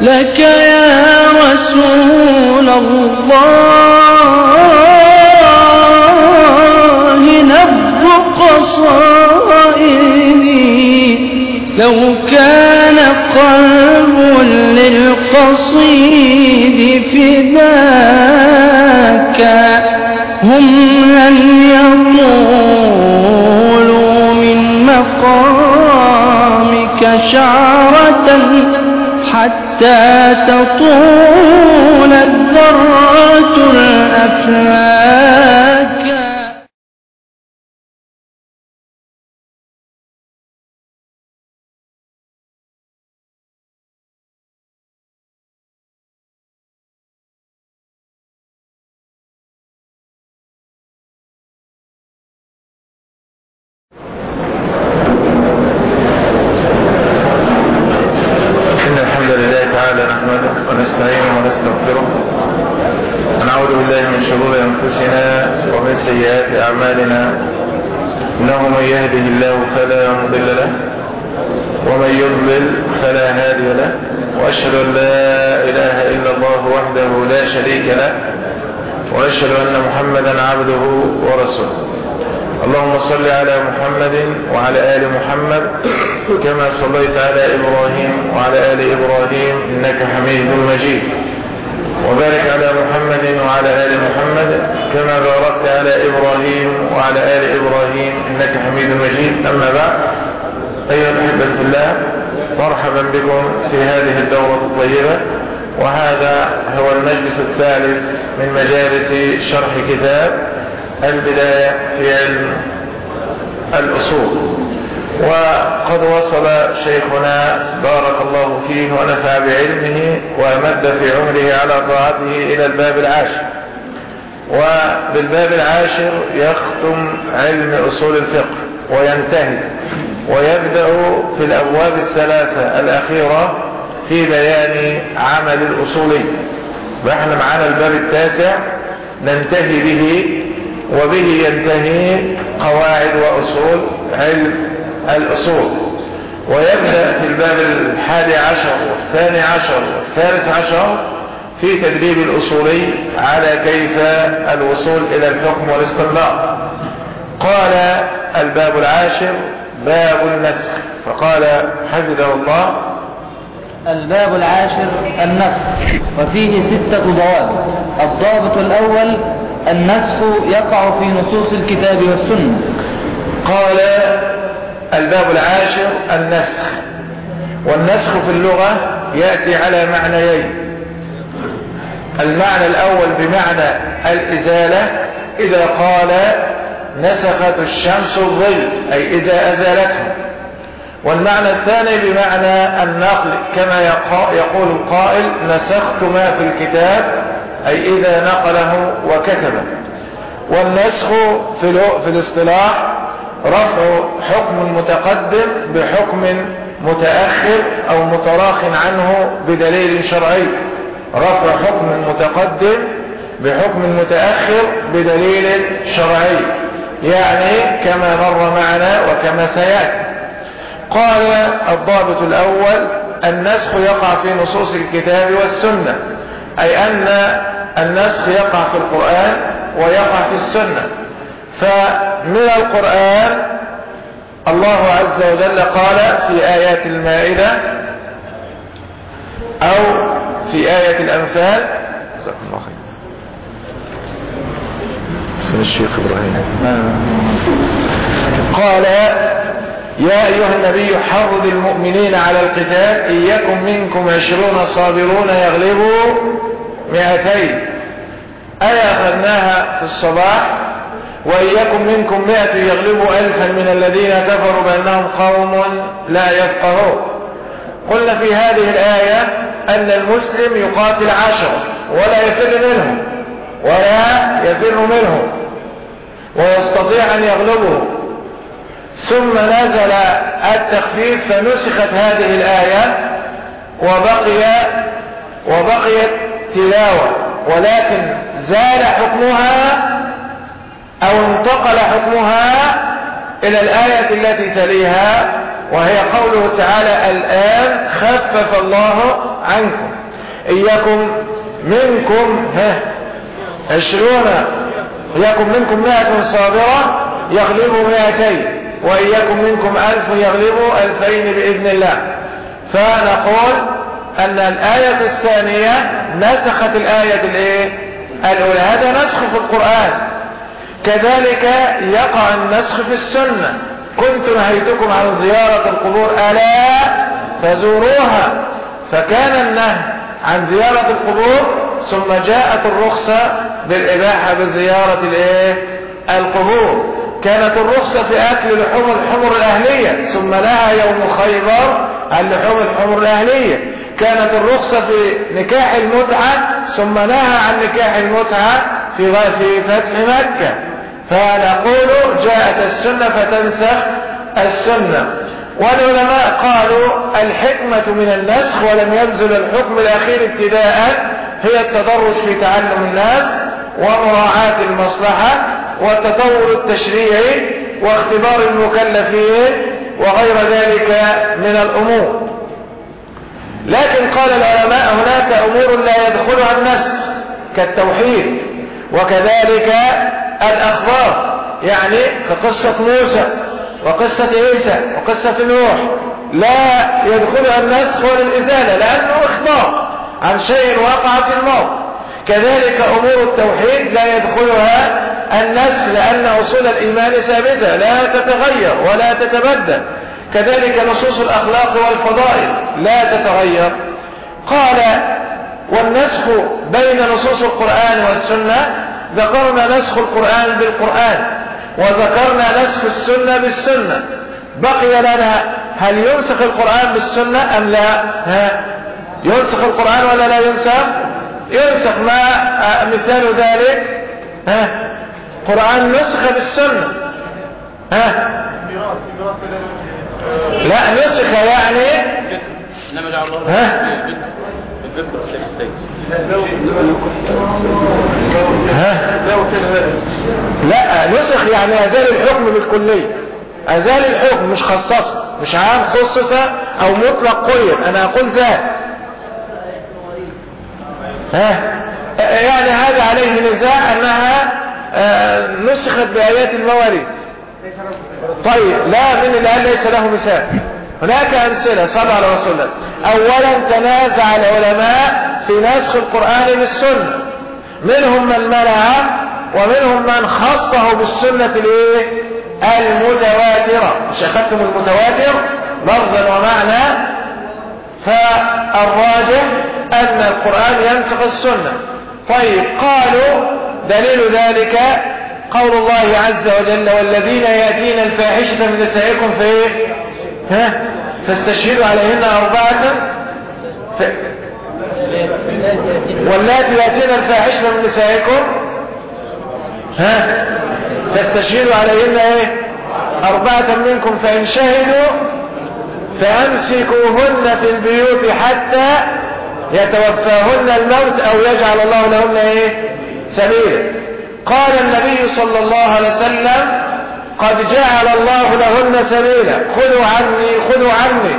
لك يا رسول الله نبض قصائدي لو كان قلب للقصيد فداك هم لن يطولوا من مقامك شعرة حتى تطول الذرة الأفلاك إن الحمد لله تعالى نحمده ونستعينه ونستغفره ونعوذ بالله من شرور أنفسنا ومن سيئات أعمالنا إنه من يهده الله فلا مضل له ومن يضلل فلا هادي له وأشهد أن لا إله إلا الله وحده لا شريك له وأشهد أن محمدا عبده ورسوله اللهم صل على محمد وعلى آل محمد كما صليت على إبراهيم وعلى آل إبراهيم إنك حميد مجيد وبارك على محمد وعلى آل محمد كما باركت على إبراهيم وعلى آل إبراهيم إنك حميد مجيد أما بعد أيها الأحبة في الله مرحبا بكم في هذه الدورة الطيبة وهذا هو المجلس الثالث من مجالس شرح كتاب البداية في علم الأصول وقد وصل شيخنا بارك الله فيه ونفع بعلمه ومد في عمره على طاعته إلى الباب العاشر وبالباب العاشر يختم علم أصول الفقه وينتهي ويبدأ في الأبواب الثلاثة الأخيرة في بيان عمل الأصولي. فإحنا معنا الباب التاسع ننتهي به وبه ينتهي قواعد وأصول علم الأصول. ويبدأ في الباب الحادي عشر والثاني عشر والثالث عشر في تدريب الأصولي على كيف الوصول إلى الحكم والاستنباط قال الباب العاشر باب النسخ. فقال حفظه الله الباب العاشر النسخ. وفيه ستة ضوابط. الضابط الأول النسخ يقع في نصوص الكتاب والسنة. قال الباب العاشر النسخ. والنسخ في اللغة يأتي على معنيين. المعنى الأول بمعنى الإزالة إذا قال نسخت الشمس الظل أي إذا أزالته. والمعنى الثاني بمعنى النقل كما يقول القائل نسخت ما في الكتاب أي إذا نقله وكتبه. والنسخ في, الاصطلاح رفع حكم متقدم بحكم متأخر أو متراخ عنه بدليل شرعي. رفع حكم متقدم بحكم متأخر بدليل شرعي. يعني كما مر معنا وكما سيأتي. قال الضابط الأول النسخ يقع في نصوص الكتاب والسنة أي أن النسخ يقع في القرآن ويقع في السنة. فمن القرآن الله عز وجل قال في آيات المائدة أو في آية الأنفال جزاكم الله خير. فين الشيخ إبراهيم. قال يا أيها النبي حرض المؤمنين على القتال إن يكن منكم عشرون صابرون يغلبوا مئتين. آية أخذناها في الصباح؟ وإن يكن منكم مئة يغلبوا ألفا من الذين كفروا بأنهم قوم لا يفقهون. قلنا في هذه الآية أن المسلم يقاتل عشرة ولا يفر منهم ولا يفر منهم ويستطيع أن يغلبه. ثم نزل التخفيف فنسخت هذه الآية وبقي وبقيت تلاوة ولكن زال حكمها أو انتقل حكمها إلى الآية التي تليها وهي قوله تعالى الآن خفف الله عنكم. إياكم منكم ها عشرون. إياكم منكم مائة صابرة يغلبوا مائتين وإياكم منكم ألف يغلبوا ألفين بإذن الله. فنقول أن الآية الثانية نسخت الآية الإيه؟ الأولى. هذا نسخ في القرآن. كذلك يقع النسخ في السنة. كنت نهيتكم عن زيارة القبور ألا فزوروها. فكان النهي عن زيارة القبور ثم جاءت الرخصة بالإباحة بزيارة الايه القبور. كانت الرخصة في أكل لحوم الحمر الأهلية ثم لها يوم خيبر عن لحوم الحمر الأهلية. كانت الرخصة في نكاح المتعة ثم نهى عن نكاح المتعة في فتح مكة. فنقول جاءت السنة فتنسخ السنة. والعلماء قالوا الحكمة من النسخ ولم ينزل الحكم الأخير ابتداء هي التدرج في تعلم الناس ومراعاة المصلحة والتطور التشريعي واختبار المكلفين وغير ذلك من الأمور. لكن قال العلماء هناك أمور لا يدخلها النسخ كالتوحيد. وكذلك الأخبار يعني كقصة موسى وقصة عيسى وقصة نوح. لا يدخلها النسخ ولا الإزالة لأنه إخبار عن شيء وقع في الماضي كذلك أمور التوحيد لا يدخلها النسخ لأن أصول الإيمان ثابتة لا تتغير ولا تتبدل. كذلك نصوص الأخلاق والفضائل لا تتغير. قال والنسخ بين نصوص القرآن والسنة ذكرنا نسخ القرآن بالقرآن وذكرنا نسخ السنة بالسنة. بقي لنا هل ينسخ القرآن بالسنة أم لا؟ ها؟ ينسخ القرآن ولا لا ينسخ؟ ينسخ ما مثال ذلك ها؟ قرآن نسخ بالسنة ها؟ لا نسخ يعني ها؟ ها؟ لا نسخ يعني أزال الحكم بالكلية. أزال الحكم مش خصصه مش عام خصص أو مطلق قيد. أنا أقول ذات ها؟ يعني هذا عليه نزاع أنها آه، نسخت بآيات المواريث. طيب لا من قال ليس له مثال. هناك أمثلة صلى على رسول الله أولا تنازع العلماء في نسخ القرآن بالسنة. منهم من منع ومنهم من خصه بالسنة الايه المتواترة مش أخذتم المتواتر؟ لفظا ومعنى. فالراجح أن القرآن ينسخ السنة. طيب قالوا دليل ذلك قول الله عز وجل والذين يأتين الفاحشة من نسائكم في ها؟ فاستشهدوا عليهن أربعة واللاتي يأتين الفاحشة من نسائكم ها؟ تستشهدوا عليهن إيه؟ أربعة منكم فإن شهدوا فأمسكوهن في البيوت حتى يتوفاهن الموت أو يجعل الله لهن إيه؟ سبيلا. قال النبي صلى الله عليه وسلم قد جعل الله لهن سبيلا. خذوا عني خذوا عني.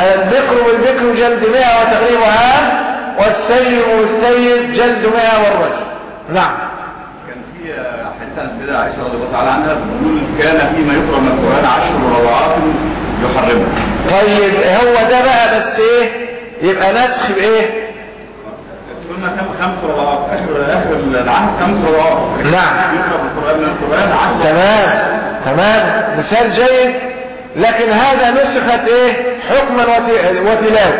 الذكر بالذكر جلد مئة وتغريب عام والسيد والسيد جلد مئة والرجل. نعم. كان في السيدة عائشة رضي الله تعالى عنها بتقول كان فيما يقرأ من القرآن عشر روعات يحرمها طيب هو ده بقى بس إيه؟ يبقى نسخ بإيه؟ كان خمس روعات آخر آخر العهد خمس روعات نعم. من عشر. تمام. تمام. مثال جيد. لكن هذا نسخت إيه؟ حكما وت- وتلاوة.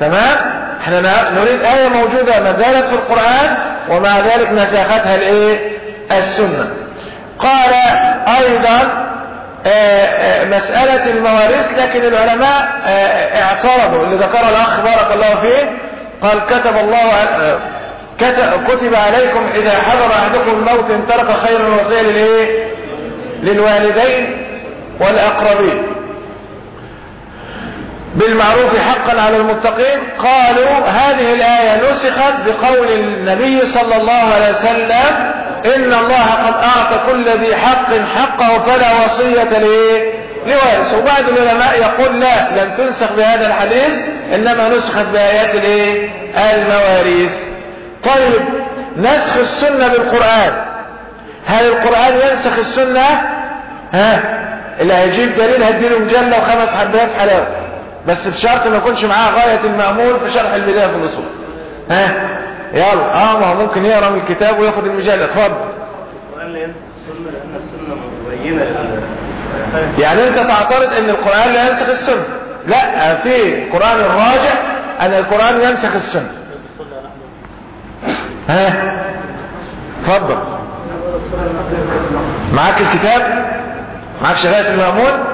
تمام؟ إحنا نريد آية موجودة ما زالت في القرآن ومع ذلك نسختها الايه السنة. قال أيضا آه، آه، مسألة المواريث لكن العلماء آه، اعترضوا اللي ذكر الأخ بارك الله فيه قال كتب الله آه، كت- كتب عليكم إذا حضر أحدكم الموت إن ترك خير الوصية للإيه؟ للوالدين والأقربين. بالمعروف حقا على المتقين. قالوا هذه الآية نسخت بقول النبي صلى الله عليه وسلم إن الله قد أعطى كل ذي حق حقه فلا وصية ليه لوارث وبعض العلماء يقول لا لم تنسخ بهذا الحديث إنما نسخت بآيات الايه المواريث. طيب نسخ السنة بالقرآن. هل القرآن ينسخ السنة؟ ها؟ اللي هيجيب دليل هديله مجلة وخمس حبات حلاوة بس بشرط ما يكونش معاه غاية المأمول في شرح البداية في الأصول. ها؟ يلا. آه ما هو ممكن يقرأ من الكتاب وياخد المجلة. اتفضل. يعني انت تعترض ان القرآن لا ينسخ السنة. لا في القرآن الراجح ان القرآن ينسخ السنة. ها؟ اتفضل. معاك الكتاب؟ معاك شهادة المأمون؟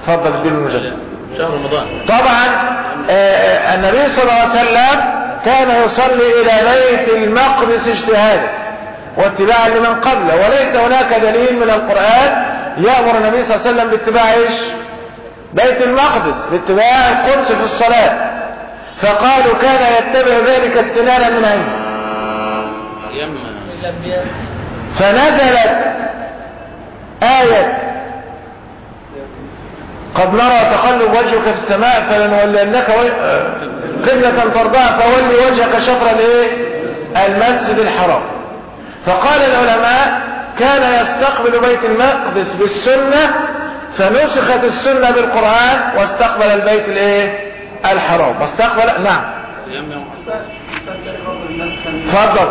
اتفضل اديله المجلد. شهر رمضان. طبعا آه، النبي صلى الله عليه وسلم كان يصلي إلى بيت المقدس اجتهادا واتباعا لمن قبله وليس هناك دليل من القرآن يأمر النبي صلى الله عليه وسلم باتباع إيش؟ بيت المقدس باتباع القدس في الصلاة. فقالوا كان يتبع ذلك استنانا من أيام فنزلت آية. قد نرى تقلب وجهك في السماء فلنولينك قبلة ترضاها فولي وجهك شطر الإيه؟ المسجد الحرام. فقال العلماء كان يستقبل بيت المقدس بالسنة فنسخت السنة بالقرآن واستقبل البيت الايه؟ الحرام. واستقبل نعم. تفضل.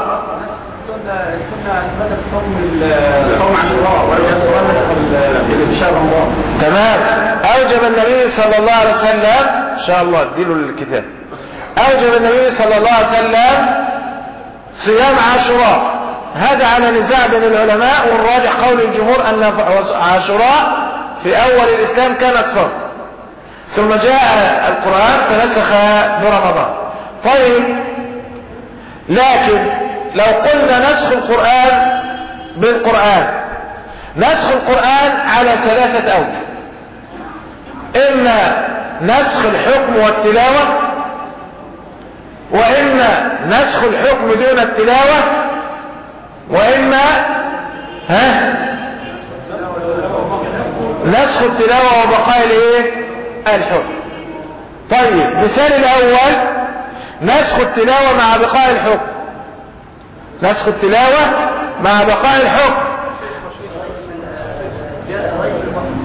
تمام. أوجب النبي صلى الله عليه وسلم إن شاء الله اديله الكتاب. أوجب النبي صلى الله عليه وسلم صيام عاشوراء. هذا على نزاع بين العلماء والراجح قول الجمهور أن عاشوراء في أول الإسلام كانت فرض. ثم جاء القرآن فنسخ برمضان طيب لكن لو قلنا نسخ القرآن بالقرآن نسخ القرآن على ثلاثة أوجه. إما نسخ الحكم والتلاوة وإما نسخ الحكم دون التلاوة وإما ها؟ نسخ التلاوة وبقاء الإيه؟ الحكم. طيب مثال الأول نسخ التلاوة مع بقاء الحكم. نسخ التلاوة مع بقاء الحكم.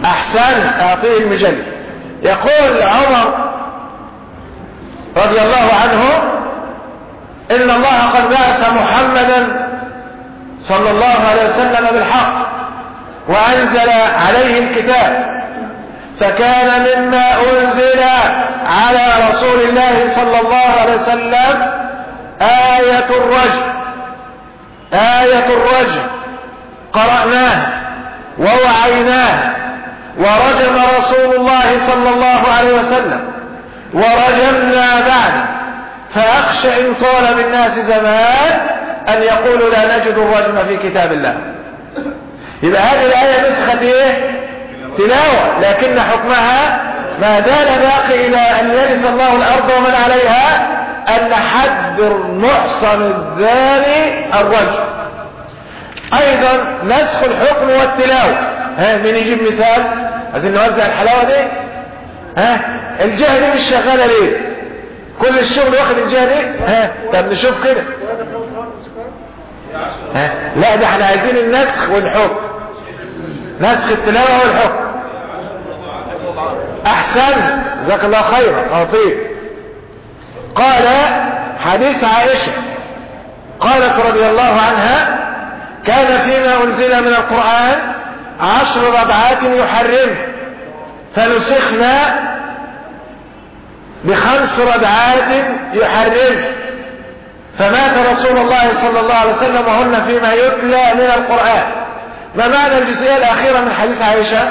أحسن أعطيه المجلد. يقول عمر رضي الله عنه إن الله قد بعث محمدا صلى الله عليه وسلم بالحق وأنزل عليه الكتاب فكان مما أنزل على رسول الله صلى الله عليه وسلم آية الرجم آية الرجم قرأناها ووعيناها ورجم رسول الله صلى الله عليه وسلم ورجمنا بعد فأخشى إن طال بالناس زمان أن يقولوا لا نجد الرجم في كتاب الله. يبقى هذه الآية نسخة إيه؟ تلاوة. لكن حكمها ما زال باقي إلى أن يرث الله الأرض ومن عليها أن حد المحصن الزاني الرجم. أيضا نسخ الحكم والتلاوة. ها مين يجيب مثال؟ عايزين نوزع الحلاوة دي؟ ها؟ الجهة دي مش شغالة ليه؟ كل الشغل واخد الجهة دي ها؟ طب نشوف كده. ها؟ لا ده إحنا عايزين النسخ والحكم. نسخ التلاوة والحكم. أحسن. جزاك الله خيرا اعطيك قال حديث عائشة. قالت رضي الله عنها كان فيما أنزل من القرآن عشر ربعات يحرم. فنسخنا بخمس ربعات يحرم. فمات رسول الله صلى الله عليه وسلم وهن فيما يتلى من القرآن. ما معنى الجزئية الأخيرة من حديث عائشة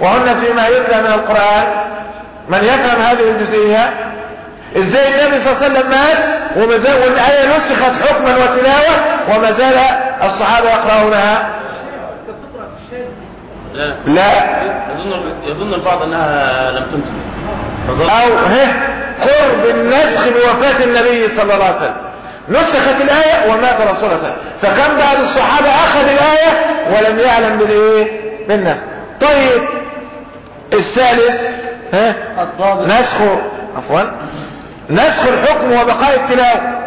وهن فيما يتلى من القرآن. من يفهم هذه الجزئية؟ إزاي النبي صلى الله عليه وسلم مات وما زال والآية نسخت حكما وتلاوة وما زال الصحابة يقرؤونها؟ لا. لا. يظن يظن البعض أنها لم تنسخ. فظل أو هه قرب النسخ بوفاة النبي صلى الله عليه وسلم. نسخت الآية ومات رسول الله صلى الله عليه وسلم فكم بعد الصحابة أخذ الآية ولم يعلم بالإيه بالنسخ. طيب الثالث ها؟ نسخ عفوا. نسخ الحكم وبقاء التلاوة.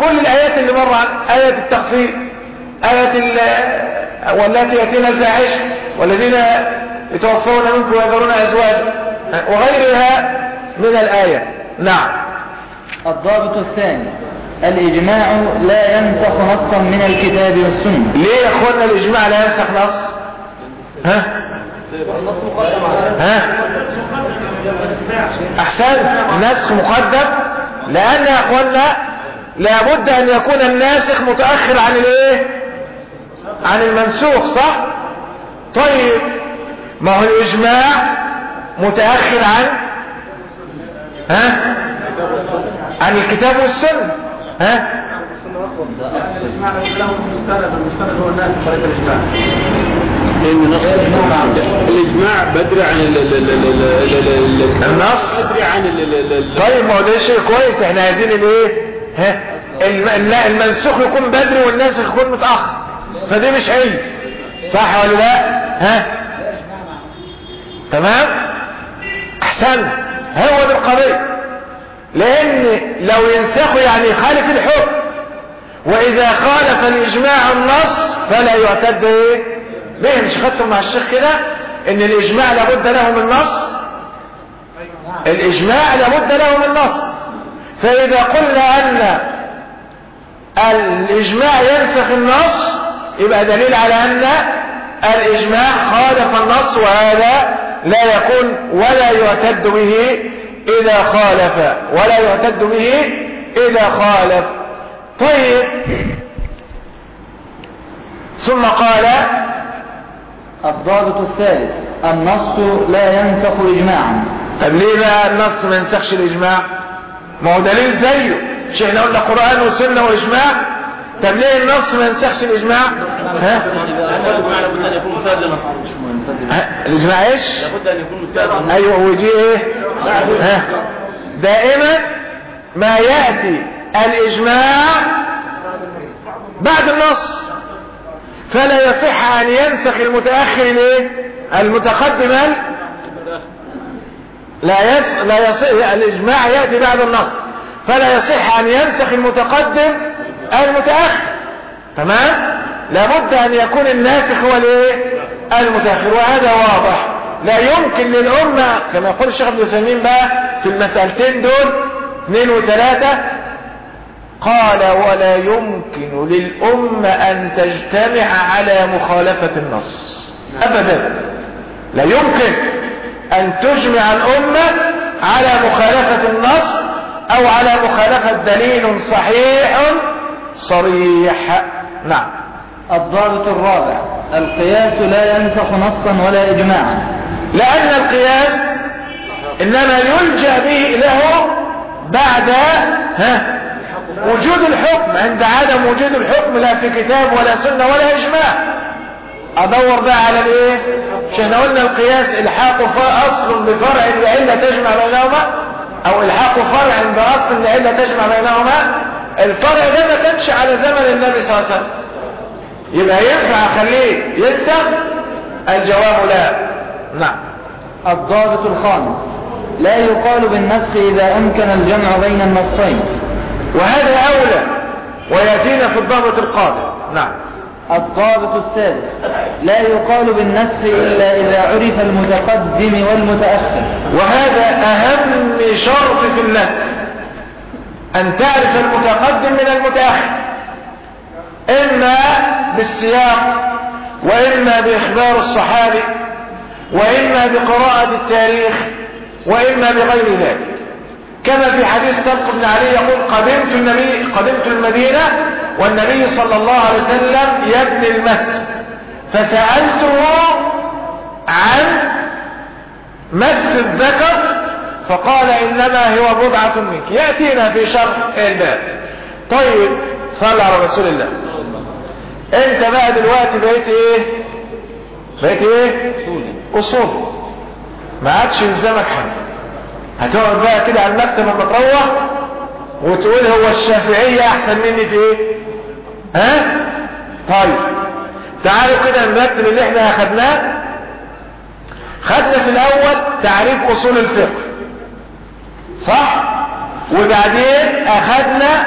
كل الآيات اللي مر عن آية التخفيف آية ال والتي يأتينا الفاحش والذين يتوفون منكم ويذرون أزواجا وغيرها من الآية. نعم. الضابط الثاني. الإجماع لا ينسخ نصا من الكتاب والسنة. ليه يا أخوانا الإجماع لا ينسخ نص؟ ها؟ ها؟ أحسن؟ النسخ مقدم؟ لأن يا أخوانا لابد أن يكون الناسخ متأخر عن الإيه؟ عن المنسوخ صح؟ طيب ما هو الإجماع متأخر عن؟ ها؟ عن الكتاب والسنة. ها الاجماع بدري عن ال- ال- ال- ال- ال- ال- ال- النص بدري عن ال- ال- ال- طيب ما هو ده شيء كويس إحنا عايزين الايه ها الم- الم- المنسوخ يكون بدري والناسخ يكون متاخر فدي مش علم صح ولا لا ها تمام احسن هو دي القضية لأن لو ينسخوا يعني يخالف الحكم وإذا خالف الإجماع النص فلا يعتد إيه به مش خدتم مع الشيخ كده؟ إن الإجماع لابد له من نص. الإجماع لابد له من نص. فإذا قلنا أن الإجماع ينسخ النص يبقى دليل على أن الإجماع خالف النص وهذا لا يكون ولا يعتد به. إذا خالف ولا يعتد به إذا خالف. طيب. ثم قال الضابط الثالث النص لا ينسخ إجماعا. طب ليه بقى النص ما ينسخش الإجماع؟ ما هو دليل زيه. مش إحنا قلنا قرآن وسنة وإجماع. طب ليه النص ما ينسخش الإجماع؟ ها؟ الإجماع إيش؟ لابد ان يكون مستند لنص أيوه ودي إيه؟ ها؟ دائما ما يأتي الإجماع بعد النص. فلا يصح أن ينسخ المتأخر الايه المتقدم ال- لا يص... لا يصح الإجماع يأتي بعد النص. فلا يصح أن ينسخ المتقدم المتأخر. تمام؟ لابد أن يكون الناسخ هو الإيه؟ المتأخر. وهذا واضح. لا يمكن للأمة كما يقول الشيخ ابن سلمين بقى في المسألتين دول اثنين وثلاثة قال ولا يمكن للأمة أن تجتمع على مخالفة النص. ابدا. لا يمكن أن تجمع الأمة على مخالفة النص أو على مخالفة دليل صحيح صريح. نعم. الضابط الرابع. القياس لا ينسخ نصا ولا إجماعا. لأن القياس إنما يلجأ به له بعد ها وجود الحكم. عند عدم وجود الحكم لا في كتاب ولا سنة ولا إجماع. أدور بقى على الإيه؟ مش إحنا قلنا القياس إلحاق ف- أصل بفرع لعله تجمع بينهما أو إلحاق فرع بأصل لعلة تجمع بينهما الفرع ده ما كانش على زمن النبي صلى الله عليه وسلم. يبقى ينفع أخليه ينسخ الجواب لا. نعم. الضابط الخامس. لا يقال بالنسخ إذا أمكن الجمع بين النصين. وهذا أولى ويأتينا في الضابط القادم. نعم. الضابط السادس. لا يقال بالنسخ إلا إذا عرف المتقدم والمتأخر. وهذا أهم شرط في النسخ. أن تعرف المتقدم من المتأخر. إما بالسياق وإما بإخبار الصحابي وإما بقراءة التاريخ وإما بغير ذلك. كما في حديث طلق بن علي يقول قدمت النبي قدمت المدينة والنبي صلى الله عليه وسلم يبني المسجد. فسألته عن مس الذكر فقال إنما هو بضعة منك. يأتينا في شرح الباب طيب صلى على رسول الله. أنت بقى دلوقتي بقيت إيه؟ بقيت إيه؟ أصول. ما عادش يلزمك حاجة. هتقعد بقى كده على المكتب لما تروح وتقول هو الشافعية أحسن مني في إيه؟ ها؟ طيب. تعالوا كده نرتب اللي إحنا أخدناه. خدنا في الأول تعريف أصول الفقه. صح؟ وبعدين اخدنا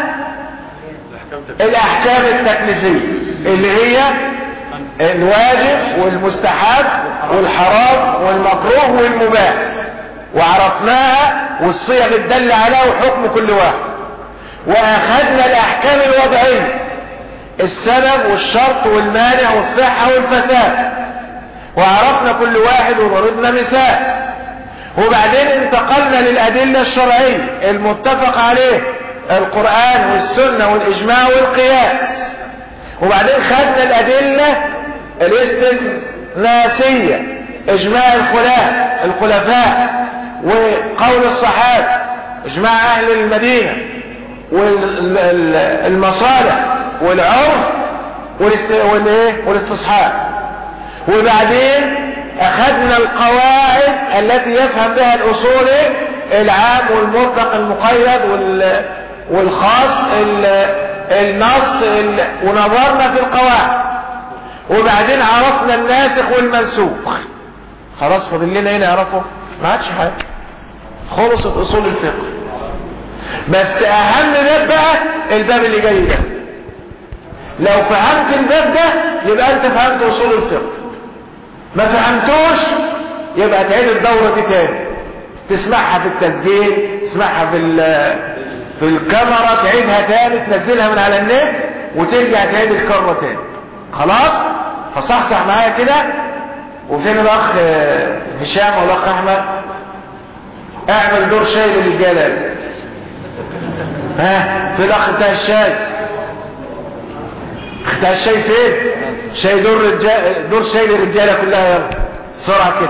الأحكام التكليفية اللي هي الواجب والمستحب والحرام والمكروه والمباح. وعرفناها والصيغ الدل عليها وحكم كل واحد. واخدنا الأحكام الوضعية السبب والشرط والمانع والصحة والفساد. وعرفنا كل واحد وضربنا مثال. وبعدين انتقلنا للأدلة الشرعية المتفق عليه القرآن والسنة والإجماع والقياس. وبعدين خدنا الأدلة الاستثناسية إجماع الخلاف الخلفاء وقول الصحابة إجماع أهل المدينة والمصالح والعرف والاستصحاب. وبعدين أخذنا القواعد التي يفهم بها الأصولي العام والمطلق المقيد والخاص النص ونظرنا في القواعد. وبعدين عرفنا الناسخ والمنسوخ. خلاص فاضل لنا هنا يعرفوا ما عادش حاجة. خلصت اصول الفقه. بس أهم باب بقى الباب اللي جاي ده. لو فهمت الباب ده يبقى أنت فهمت أصول الفقه. ما فهمتوش؟ يبقى تعيد الدورة دي تاني. تسمعها في التسجيل تسمعها في في الكاميرا تعيدها تاني تنزلها من على النت وترجع تعيد الكرة تاني. خلاص؟ فصحصح معايا كده. وفين الأخ هشام والاخ أحمد؟ أعمل دور شاي للرجاله ها؟ في الأخ بتاع الشاي. بتاع الشاي فين؟ شاي دور رجال دور شاي للرجالة كلها يلا بسرعة كده.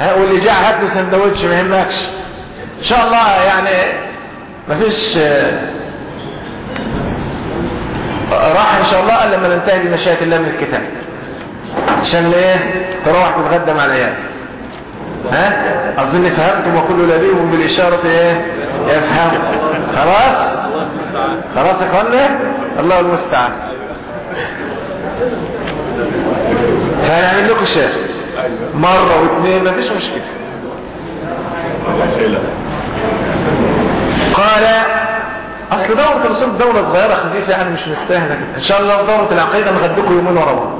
ها واللي جاء هات له سندوتش ما يهمكش. إن شاء الله يعني مفيش راح إن شاء الله لما ننتهي بمشيئه الله من الكتاب. عشان إيه؟ تروح تتغدى مع العيال ها؟ أظن فهمتم وكل لبيب بالإشارة إيه؟ يفهم. خلاص؟ خلاص يا اخوانا الله المستعان. فهنعمل لكم شيخ. مرة واثنين مفيش مشكلة. قال أصل دورة الرسول دورة صغيرة خفيفة يعني مش مستاهلة إن شاء الله في دورة العقيدة نغدكم يومين ورا بعض.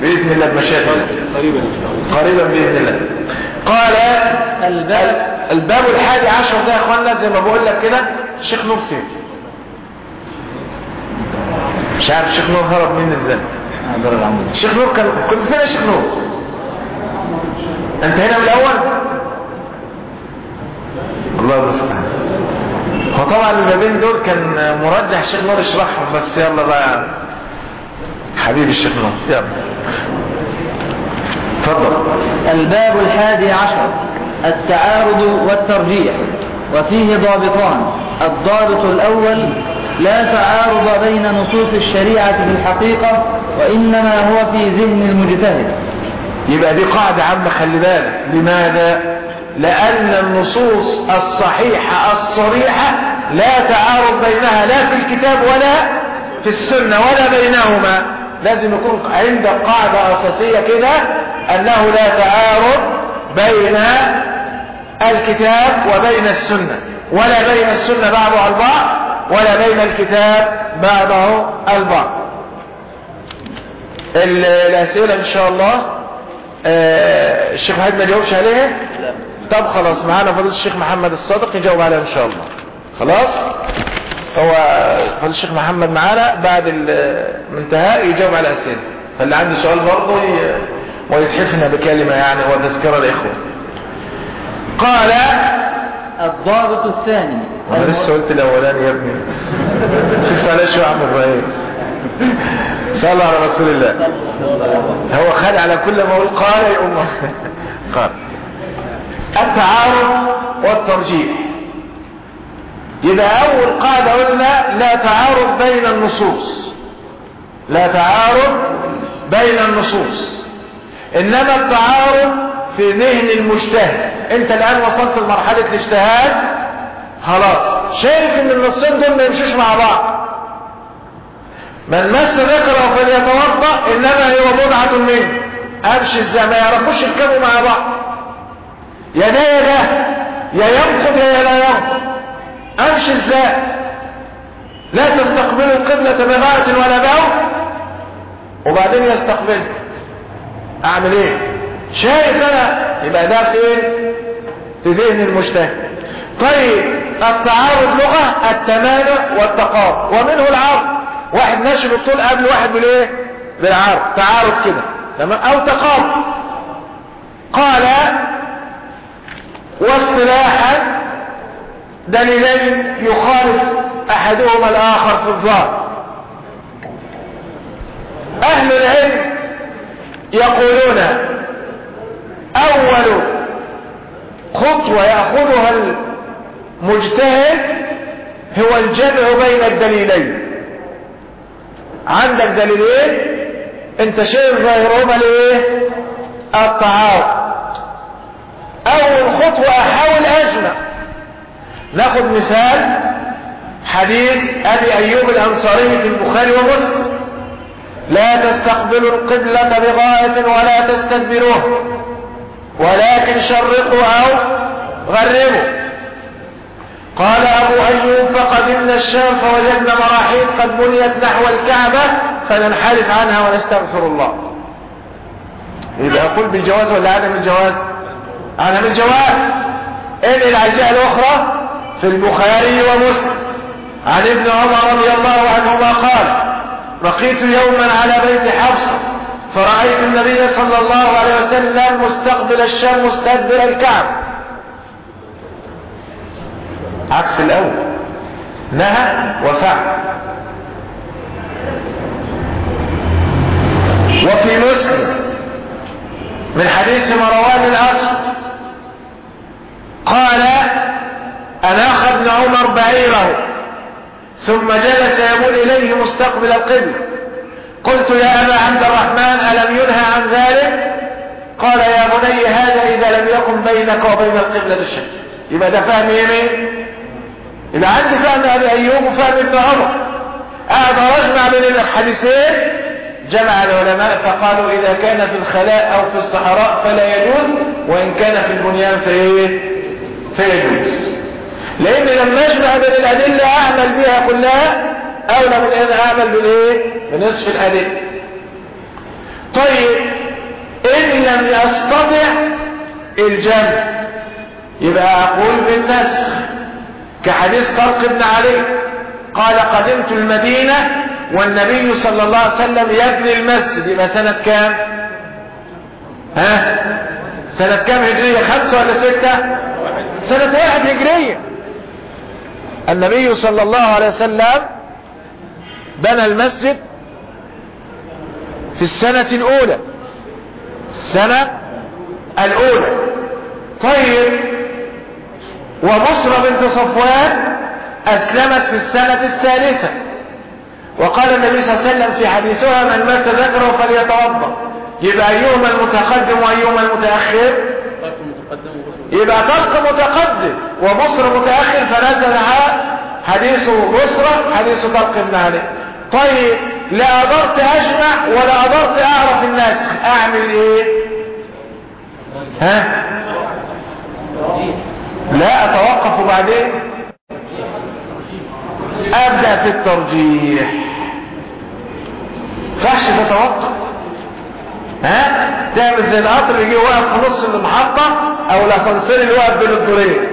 بإذن الله الله قريبا قريبا بإذن الله. قال الباب. الباب الحادي عشر ده يا اخوانا زي ما بقول لك كده الشيخ نور فين؟ مش عارف الشيخ نور هرب مني إزاي. الشيخ نور كان كنت فين يا شيخ نور أنت هنا من الأول؟ الله المستعان هو طبعا البابين دول كان مرجح الشيخ نور يشرحهم بس يلا بقى. حبيبي الشيخ نور يلا. اتفضل الباب الحادي عشر التعارض والترجيح وفيه ضابطان. الضابط الأول لا تعارض بين نصوص الشريعة في الحقيقة وإنما هو في ذهن المجتهد. يبقى دي قاعدة عامة خلي بالك. لماذا؟ لأن النصوص الصحيحة الصريحة لا تعارض بينها لا في الكتاب ولا في السنة ولا بينهما. لازم يكون عندك قاعدة أساسية كده أنه لا تعارض بين الكتاب وبين السنة ولا بين السنة بعضها البعض. ولا بين الكتاب بعضه البعض الأسئلة إن شاء الله آه الشيخ محمد ما جاوبش عليها؟ طب خلاص معانا فضيلة الشيخ محمد الصادق يجاوب عليها إن شاء الله. خلاص؟ هو فضيلة الشيخ محمد معانا بعد الانتهاء يجاوب على الأسئلة. فاللي عنده سؤال برضه ويتحفنا بكلمة يعني وتذكرة الإخوة قال الضابط الثاني. أنا لسه قلت الأولاني يا ابني. شفت على شو عم إبراهيم؟ صلى على رسول الله. هو خد على كل ما أقول قال يا أمة. قال. التعارض والترجيح. يبقى أول قاعدة قلنا لا تعارض بين النصوص. لا تعارض بين النصوص. إنما التعارض في ذهن المجتهد. أنت الآن وصلت لمرحلة الاجتهاد. خلاص. شايف إن النصين دول ما يمشوش مع بعض. من مس ذكره فليتوضأ إنما هو بضعه منه. أمشي إزاي؟ ما يعرفوش يركبوا مع بعض. يا ده يا ده. يا ينقض يا لا ينقض. أمشي إزاي؟ لا تستقبلوا القبلة بغاية ولا بو وبعدين يستقبل. أعمل إيه؟ شايف أنا؟ يبقى ده فين؟ في ذهن المجتهد طيب التعارض لغة التمانع والتقارب. ومنه العرض. واحد ماشي بالطول قبل واحد بالإيه؟ بالعرض. تعارض كده. تمام؟ أو تقارب. قال واصطلاحا دليلين يخالف أحدهما الآخر في الظاهر. أهل العلم يقولون أول خطوة يأخذها المجتهد هو الجمع بين الدليلين. عندك دليلين أنت شايف ظاهرهما لايه التعارض أول خطوة احاول أجمع. ناخد مثال حديث أبي أيوب الأنصاري في البخاري ومسلم. لا تستقبلوا القبلة بغاية ولا تستدبروه ولكن شرقوا أو غربوا. قال أبو أيوب فقدمنا الشام فوجدنا مراحيض قد بنيت نحو الكعبة فننحرف عنها ونستغفر الله. يبقى أقول بالجواز ولا عدم الجواز عدم الجواز ان العجاء الأخرى في البخاري ومسلم. عن ابن عمر رضي الله عنهما قال بقيت يوما على بيت حفصة فرأيت النبي صلى الله عليه وسلم مستقبل الشام مستدبر الكعبة. عكس الأول. نهى وفعل. وفي مسلم. من حديث مروان الأصل قال أناخ ابن عمر بعيره ثم جلس يمول إليه مستقبل القبل. قلت يا أبا عبد الرحمن ألم ينهى عن ذلك؟ قال يا بني هذا إذا لم يكن بينك وبين القبلة شيء يبقى ده فهم يمين؟ يبقى عندي فهم أبي أيوب وفهم ابن عمر. قاعد أجمع بين الحديثين. جمع العلماء فقالوا إذا كان في الخلاء أو في الصحراء فلا يجوز وإن كان في البنيان فإيه؟ فيجوز. لأن لما اجمع بين الأدلة أعمل بها كلها اولى من ان أعمل بالايه بنصف الأدلة. طيب إن لم يستطع الجمع يبقى أقول بالنسخ. كحديث طلق بن علي قال قدمت المدينة والنبي صلى الله عليه وسلم يبني المسجد. يبقى سنة كام؟ ها؟ سنة كام هجرية؟ خمسة ولا ستة؟ سنة واحد هجرية. النبي صلى الله عليه وسلم بنى المسجد في السنة الأولى. السنة الأولى. طيب وبصرة بنت صفوان أسلمت في السنة الثالثة. وقال النبي صلى الله عليه وسلم في حديثها من مات ذكره فليتوضأ. يبقى أيهما المتقدم وأيهما المتأخر؟ يبقى طلق متقدم وبصر متأخر فنزل حديث بصرة حديث طلق بن علي طيب لا قدرت أجمع ولا قدرت أعرف النسخ أعمل إيه؟ ها؟ لا أتوقف بعدين. أبدأ في الترجيح. فحش تتوقف. ها؟ تعمل زي القطر اللي يجي واقف في نص المحطة أو الاسانسير اللي واقف بين الدورين.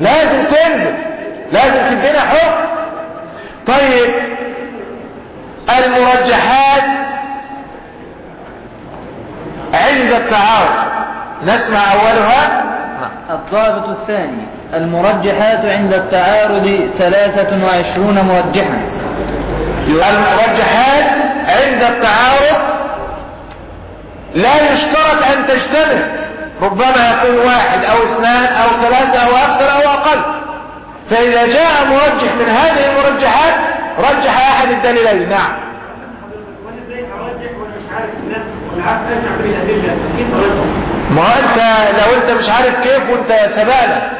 لازم تنزل. لازم تدينا حكم. طيب. المرجحات عند التعارض نسمع أولها. الضابط الثاني المرجحات عند التعارض ثلاثة وعشرون مرجحا المرجحات عند التعارض لا يشترط أن تجتمع ربما يكون واحد أو اثنان أو ثلاثة أو أكثر أو أقل. فإذا جاء مرجح من هذه المرجحات رجح أحد الدليلين. نعم. ما انت لو انت مش عارف كيف وانت سبقنا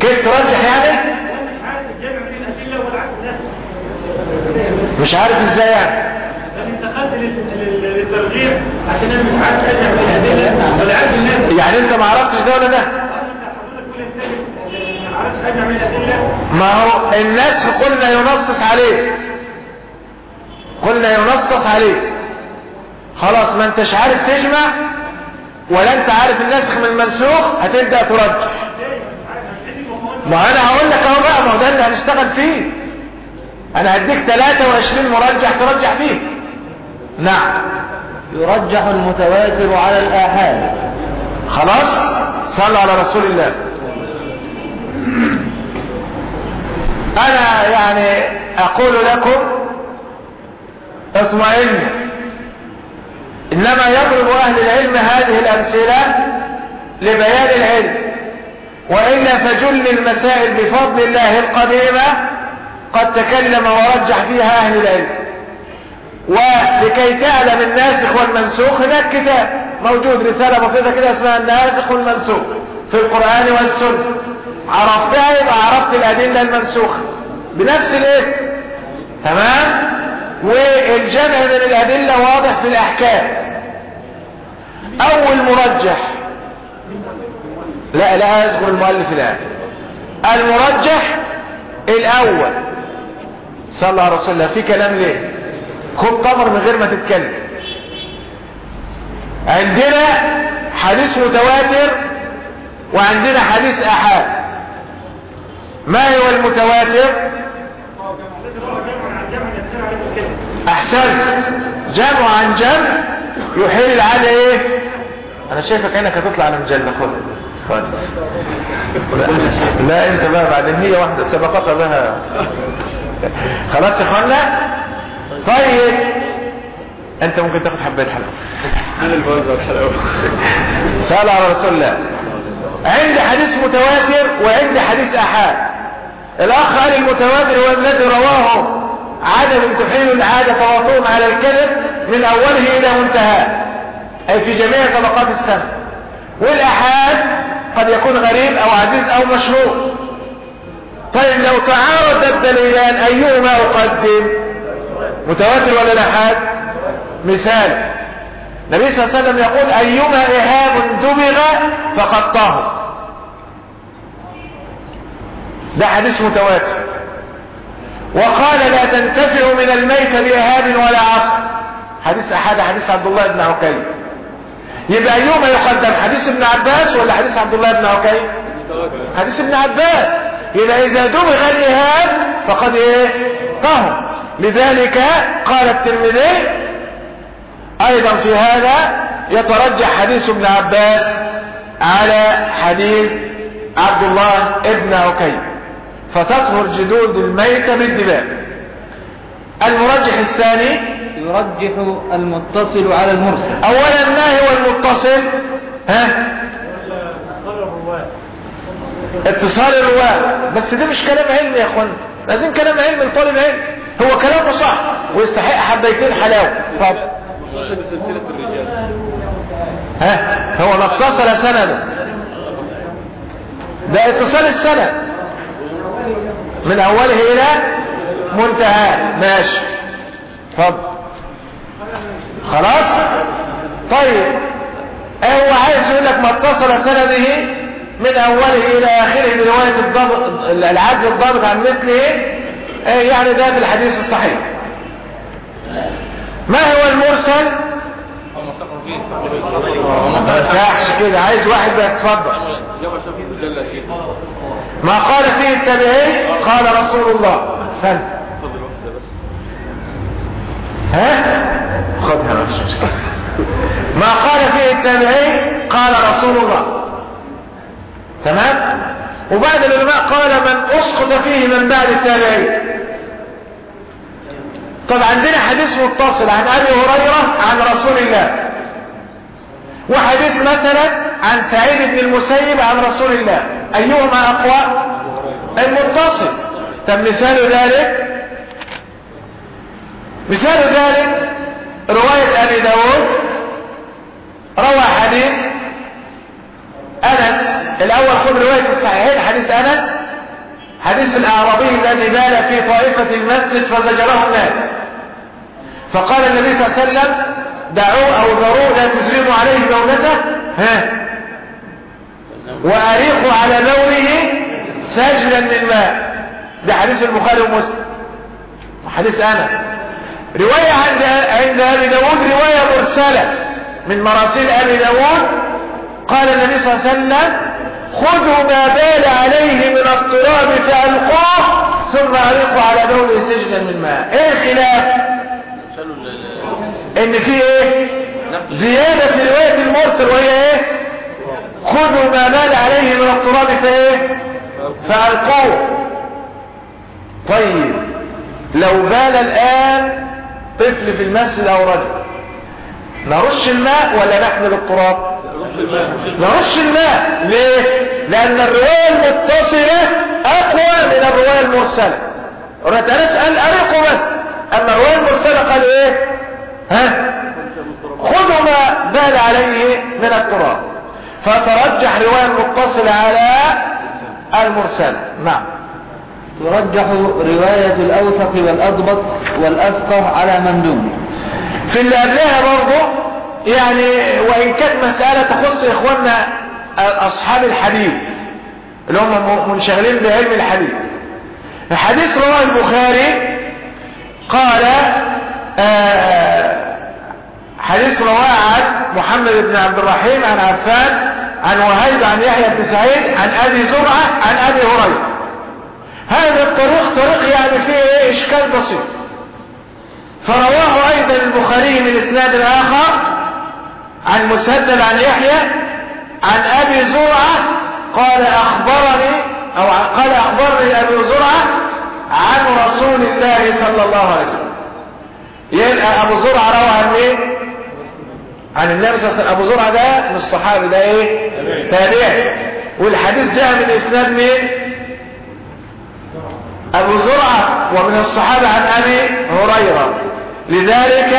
كيف ترجح يعني؟ مش عارف إزاي يعني. دخلت لل- لل- للترجيح عشان أنا مش عارف ارجع من الادله ولا عارف الناس. يعني انت ما عرفتش ده ولا ده؟ ما هو النسخ قلنا ينصص عليه قلنا ينصص عليه خلاص ما انتش عارف تجمع. ولا انت عارف النسخ من المنسوخ هتبدأ ترجح ما أنا هقول لك أهو بقى ما هو ده اللي هنشتغل فيه. أنا هديك 23 مرجح ترجح فيه نعم. يرجح المتواتر على الآحاد خلاص؟ صلوا على رسول الله. أنا يعني أقول لكم اطمئنوا. إنما يضرب أهل العلم هذه الأمثلة لبيان العلم وإلا فجل المسائل بفضل الله القديمة قد تكلم ورجح فيها أهل العلم. ولكي تعلم الناسخ والمنسوخ هناك كتاب موجود رسالة بسيطة كده اسمها الناسخ والمنسوخ في القرآن والسنة. عرفتها يبقى عرفت الأدلة المنسوخة. بنفس الاسم تمام؟ والجمع من الأدلة واضح في الأحكام. أول مرجح. لا لا أذكر المؤلف الآن. المرجح الأول. صلى الله على رسول الله في كلام ليه؟ خد تمر من غير ما تتكلم. عندنا حديث متواتر وعندنا حديث أحاد. ما هو المتواتر؟ أحسن. جمع عن جمع يحيل العادة إيه؟ أنا شايفك انك هتطلع على مجلة خد. خد. لا, أنت بقى بعد هي واحدة سبقك بها خلاص يا إخوانا؟ طيب. أنت ممكن تاخد حبايه حلاوه أنا اللي بوزع صلى على رسول الله عندي حديث متواتر وعندي حديث أحاد. الأخ قال المتواتر هو الذي رواه. عدد تحيل العاده تواطؤهم على الكذب من أوله إلى منتهاه أي في جميع طبقات السنة والأحاد قد يكون غريب أو عزيز أو مشهور. طيب لو تعارض الدليلان أيهما أقدم؟ متواتر ولا الاحاد مثال. النبي صلى الله عليه وسلم يقول ايما اهاب دبغ فقد ده حديث متواتر. وقال لا تنتفع من الميت باهاب ولا عصر. حديث احد حديث عبد الله بن عكيم يبقى ايهما يقدم حديث ابن عباس ولا حديث عبد الله بن عكيم حديث ابن عباس. يبقى إذا دبغ الاهاب فقد إيه؟ طهر. لذلك قال الترمذي أيضا في هذا يترجح حديث ابن عباس على حديث عبد الله ابن عكيم فتطهر جدود الميت بالدماء المرجح الثاني يرجح المتصل على المرسل. اولا ما هو المتصل؟ ها؟ اتصال الرواة. بس ده مش كلام علمي يا إخوان. لازم كلام علمي لطالب علم. هو كلامه صح ويستحق حبيتين حلاوة. اتفضل ها؟ هو ما اتصل سنده ده اتصال السند من أوله إلى منتهى. ماشي. اتفضل خلاص؟ طيب. هو عايز يقول لك ما اتصل سنده من أوله إلى آخره برواية الضابط العدل الضابط عن مثله. يعني ده في الحديث الصحيح. ما هو المرسل؟ ما كده. عايز واحد بس ما قال فيه التابعي قال رسول الله. سن ها؟ خدها مشكلة ما قال فيه التابعي قال رسول الله. تمام؟ وبعد العلماء قال من اسقط فيه من بعد التابعين. طب عندنا حديث متصل عن أبي هريرة عن رسول الله. وحديث مثلا عن سعيد بن المسيب عن رسول الله. أيهما أقوى؟ المتصل. طب مثال ذلك؟ مثال ذلك رواية أبي داود. روى حديث أنس. الأول خذ رواية الصحيحين حديث أنس. حديث الأعرابي الذي بال في طائفة المسجد فزجره الناس فقال النبي صلى الله عليه وسلم دعوه أو ذروه لا تجرموا عليه دولته ها. واريقوا على لونه سجلا من ماء. ده حديث البخاري ومسلم. وحديث أنا. رواية عند عند أبي داود رواية مرسلة من مراسيل أبي داود. قال النبي صلى الله عليه وسلم خذوا ما بال عليه من التراب فألقوه ثم أريقوا على دول سجنا من ماء. إيه الخلاف؟ إن في إيه؟ زيادة في رواية المرسل وهي إيه؟ خذوا ما بال عليه من التراب فايه فألقوه. طيب لو بال الآن طفل في المسجد أو رجل نرش الماء ولا نحمل التراب نرش الماء. ليه؟ لأن الرواية المتصلة أقوى من الرواية المرسلة. رتلت قال أريقوا بس. أما الرواية المرسلة قال إيه؟ ها؟ خذوا ما بال عليه من التراب. فترجح رواية المتصلة على المرسلة نعم. ترجح رواية الأوثق والأضبط والأفقه على من دونه في اللي قبلها برضه يعني وإن كانت مسألة تخص إخواننا أصحاب الحديث اللي هم منشغلين بعلم الحديث. الحديث رواه البخاري قال حديث رواه عن محمد بن عبد الرحيم عن عفان عن وهيب عن يحيى بن سعيد عن أبي زرعة عن أبي هريرة. هذا الطريق طريق يعني فيه إيه؟ إشكال بسيط. فرواه أيضا البخاري من إسناد آخر عن مسدد عن يحيى عن أبي زرعة قال أخبرني أو قال أخبرني ابي زرعة عن رسول الله صلى الله عليه وسلم. يبقى أبو زرعة روى عن مين عن النبي صلى الله عليه وسلم. أبو زرعة ده من الصحابة ده إيه؟ تابعي والحديث جاء من إسناد مين؟ أبو زرعة ومن الصحابة عن أبي هريرة. لذلك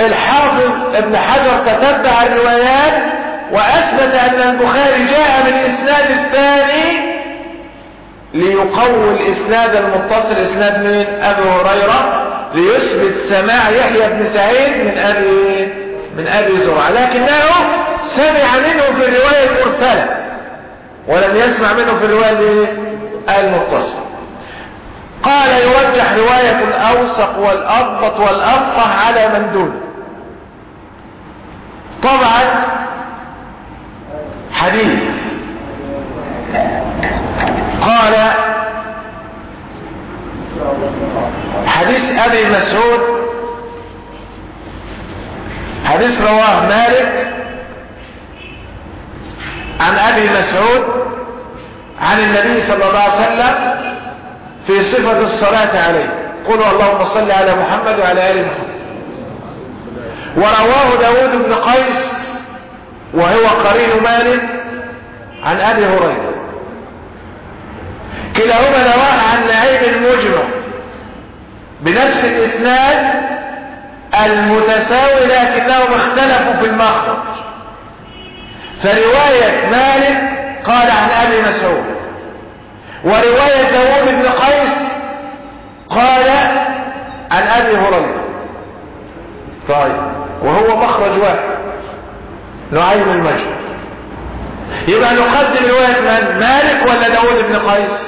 الحافظ ابن حجر تتبع الروايات وأثبت أن البخاري جاء من الاسناد الثاني ليقوي الإسناد المتصل. إسناد من أبي هريرة. ليثبت سماع يحيى بن سعيد من ابي من أبي زرعة. لكنه سمع منه في الرواية المرسلة ولم يسمع منه في الرواية المتصلة. قال يوجه رواية الأوسق والأضبط والأفقه على من دون. طبعا حديث. قال حديث أبي مسعود حديث رواه مالك عن أبي مسعود عن النبي صلى الله عليه وسلم في صفة الصلاة عليه. قولوا اللهم صل على محمد وعلى آل محمد. ورواه داود بن قيس وهو قرين مالك عن أبي هريرة. كلاهما رواه عن نعيم المجمع بنفس الإسناد المتساوي لكنهم اختلفوا في المخرج. فرواية مالك قال عن أبي مسعود ورواية داود بن قيس قال عن أبي هريرة. طيب وهو مخرج واحد نعيم المجد يبقى نقدم رواية من مالك ولا داود بن قيس؟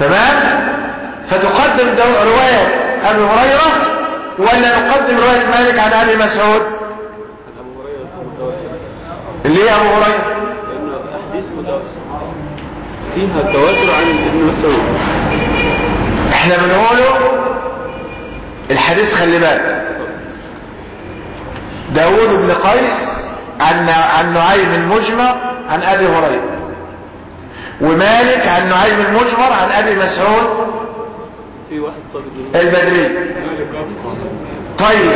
تمام؟ فتقدم. رواية أبي هريرة ولا نقدم رواية مالك عن أبي مسعود؟ اللي هي أبو هريرة؟ فيها التواتر عن ابن مسعود. إحنا بنقوله الحديث خلي بالك. داود بن قيس عن عن نعيم المجمر عن أبي هريرة. ومالك عن نعيم المجمر عن أبي مسعود. في واحد صادق البدري. طيب.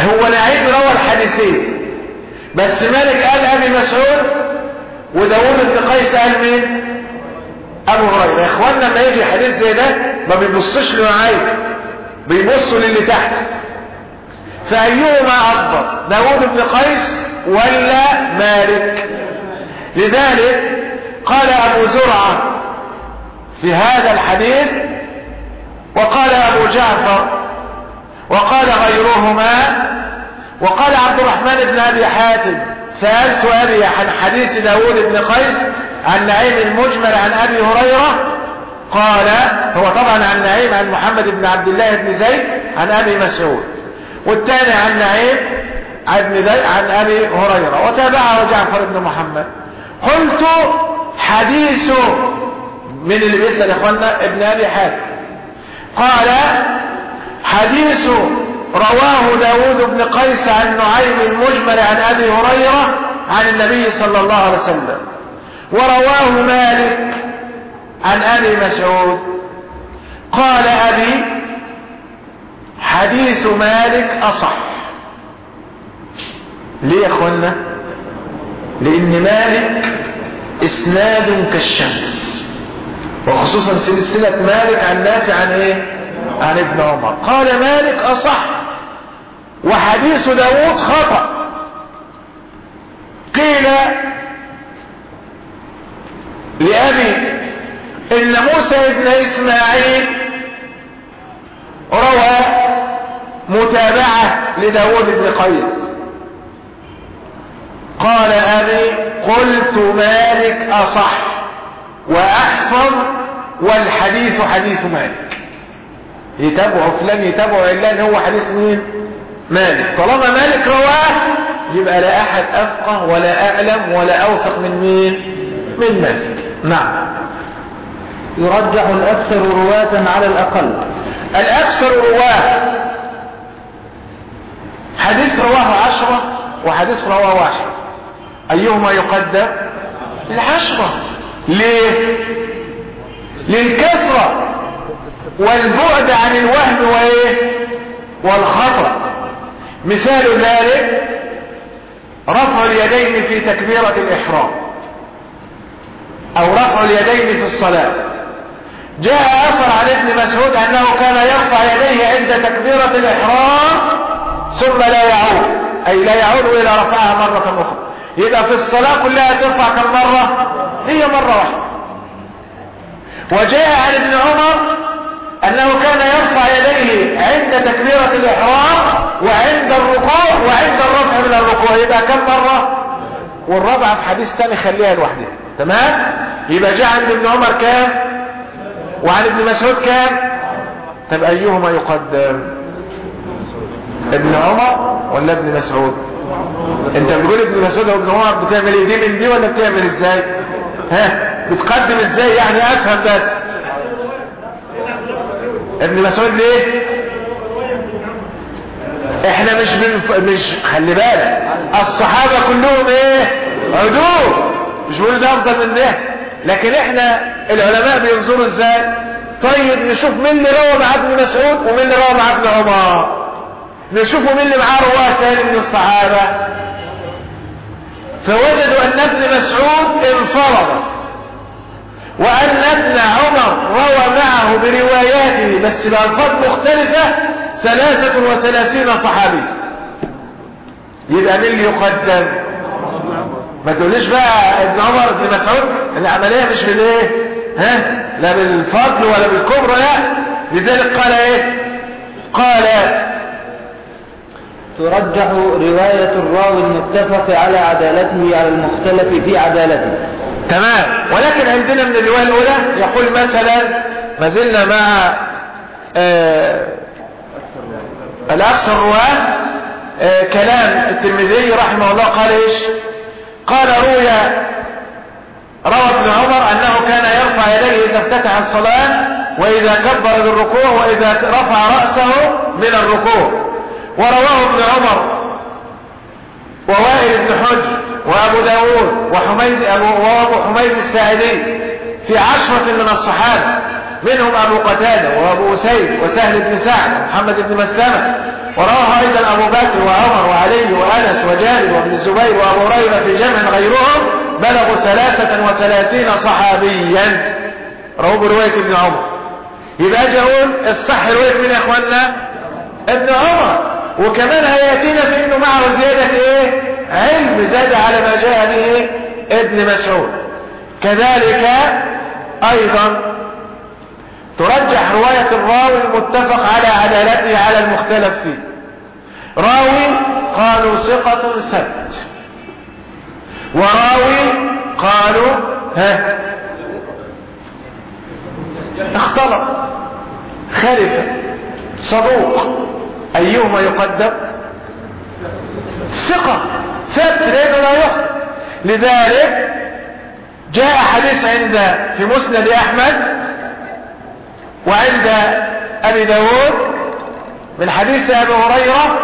هو نعيم روى الحديثين بس مالك قال أبي مسعود وداود بن قيس قال مين؟ أبو هريرة. يا اخوانا لما يجي حديث زي ده ما بيبصش لنعيم بيبصوا للي تحت. فأيهما أكبر؟ داود بن قيس ولا مالك؟ لذلك قال أبو زرعة في هذا الحديث وقال أبو جعفر وقال غيرهما وقال عبد الرحمن بن أبي حاتم. سألت أبي عن حديث داود بن قيس عن نعيم المجمل عن أبي هريرة. قال هو طبعا عن نعيم عن محمد بن عبد الله بن زيد عن أبي مسعود. والثاني عن نعيم عن, أبي هريرة وتابعه جعفر بن محمد. قلت حديث من اللي بيسأل إخواننا ابن أبي حاتم. قال حديث رواه داود بن قيس عن نعيم المجمل عن أبي هريرة عن النبي صلى الله عليه وسلم. ورواه مالك عن أبي مسعود. قال أبي حديث مالك أصح. ليه يا أخوانا لأن مالك إسناد كالشمس. وخصوصا سلسلة مالك عن نافع عن إيه؟ عن ابن عمر. قال مالك أصح. وحديث داود خطأ. قيل لأبي إن موسى ابن إسماعيل روى متابعة لداود بن قيس. قال أبي قلت مالك أصح وأحفظ والحديث حديث مالك. يتابعه فلان يتابعه علان هو حديث مين؟ مالك. طالما مالك رواه يبقى لا أحد أفقه ولا أعلم ولا أوثق من مين؟ من مالك. نعم. يرجح الأكثر رواة على الأقل. الأكثر رواة حديث رواه عشرة وحديث رواه عشرة أيهما يقدم؟ العشرة. ليه؟ للكثرة والبعد عن الوهم وإيه؟ والخطأ مثال ذلك رفع اليدين في تكبيرة الإحرام أو رفع اليدين في الصلاة. جاء أثر عن ابن مسعود أنه كان يرفع يديه عند تكبيرة الإحرام ثم لا يعود. أي لا يعود إلى رفعها مرة أخرى. يبقى في الصلاة كلها ترفع كم مرة هي مرة واحدة. وجاء عن ابن عمر أنه كان يرفع يديه عند تكبيرة الإحرام وعند الركوع وعند الرفع من الركوع. يبقى كم مرة والرابعة في حديث تاني خليها لوحدها. تمام؟ يبقى جاء عند ابن عمر كام وعن ابن مسعود كام طب أيهما يقدم؟ ابن عمر ولا ابن مسعود؟ انت بتقول ابن مسعود وابن عمر بتعمل إيه؟ دي من دي ولا بتعمل إزاي؟ ها؟ بتقدم إزاي يعني؟ افهم بس. ابن مسعود ليه؟ إحنا مش من مش خلي بالك. الصحابة كلهم إيه؟ عدول. مش بيقولوا ده أفضل من ده. لكن إحنا العلماء بينظروا إزاي؟ طيب نشوف مين اللي روى مع ابن مسعود ومين اللي روى مع ابن عمر. نشوفوا مين اللي معاه رواة ثاني من الصحابة. فوجدوا أن ابن مسعود انفرد وأن ابن عمر روى معه برواياته بس بألفاظ مختلفة ثلاثة وثلاثين صحابي. يبقى مين اللي يقدم؟ ما تقوليش بقى ابن عمر ابن مسعود. العملية مش بالايه ها؟ لا بالفضل ولا بالكبرى لا. لذلك قال إيه؟ قال ترجح رواية الراوي المتفق على عدالته على المختلف في عدالته. تمام. ولكن عندنا من الرواية الأولى يقول مثلا ما زلنا مع آه الأكثر رواه آه كلام الترمذي رحمه الله قال إيش؟ قال روي روى ابن عمر أنه كان يرفع يديه إذا افتتح الصلاة وإذا كبر للركوع وإذا رفع رأسه من الركوع. ورواه ابن عمر ووائل بن حجر وابو داود وحميد وابو حميد الساعدي في عشرة من الصحابة. منهم أبو قتادة وأبو أسيد وسهل بن سعد ومحمد بن مسلمة. ورواه أيضا أبو بكر وعمر وعلي وأنس وجابر وابن الزبير وأبو هريرة في جمع غيرهم بلغوا ثلاثة وثلاثين صحابيا. رواه برواية ابن عمر. يبقى أجي أقول الصح رواية من يا اخوانا ابن عمر. وكمان هيأتينا في إنه معه زيادة إيه؟ علم زاد على ما جاء به ابن مسعود. كذلك أيضا ترجح رواية الراوي المتفق على عدالته على المختلف فيه. راوي قالوا ثقة ثبت. وراوي قالوا ها؟ اختلط. خلف. صدوق. أيهما يقدم؟ ثقة. ثبت لأنه لا يخطئ لذلك جاء حديث عند في مسند أحمد وعند أبي داود من حديث أبي هريرة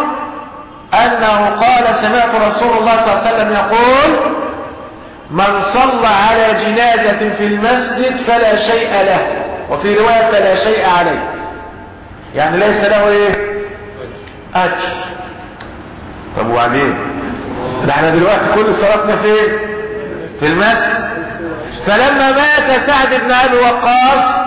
أنه قال سمعت رسول الله صلى الله عليه وسلم يقول من صلى على جنازة في المسجد فلا شيء له وفي رواية فلا شيء عليه. يعني ليس له إيه؟ اجر طب وبعدين؟ ده إحنا دلوقتي كل صلاتنا فين في المسجد. فلما مات سعد بن أبي وقاص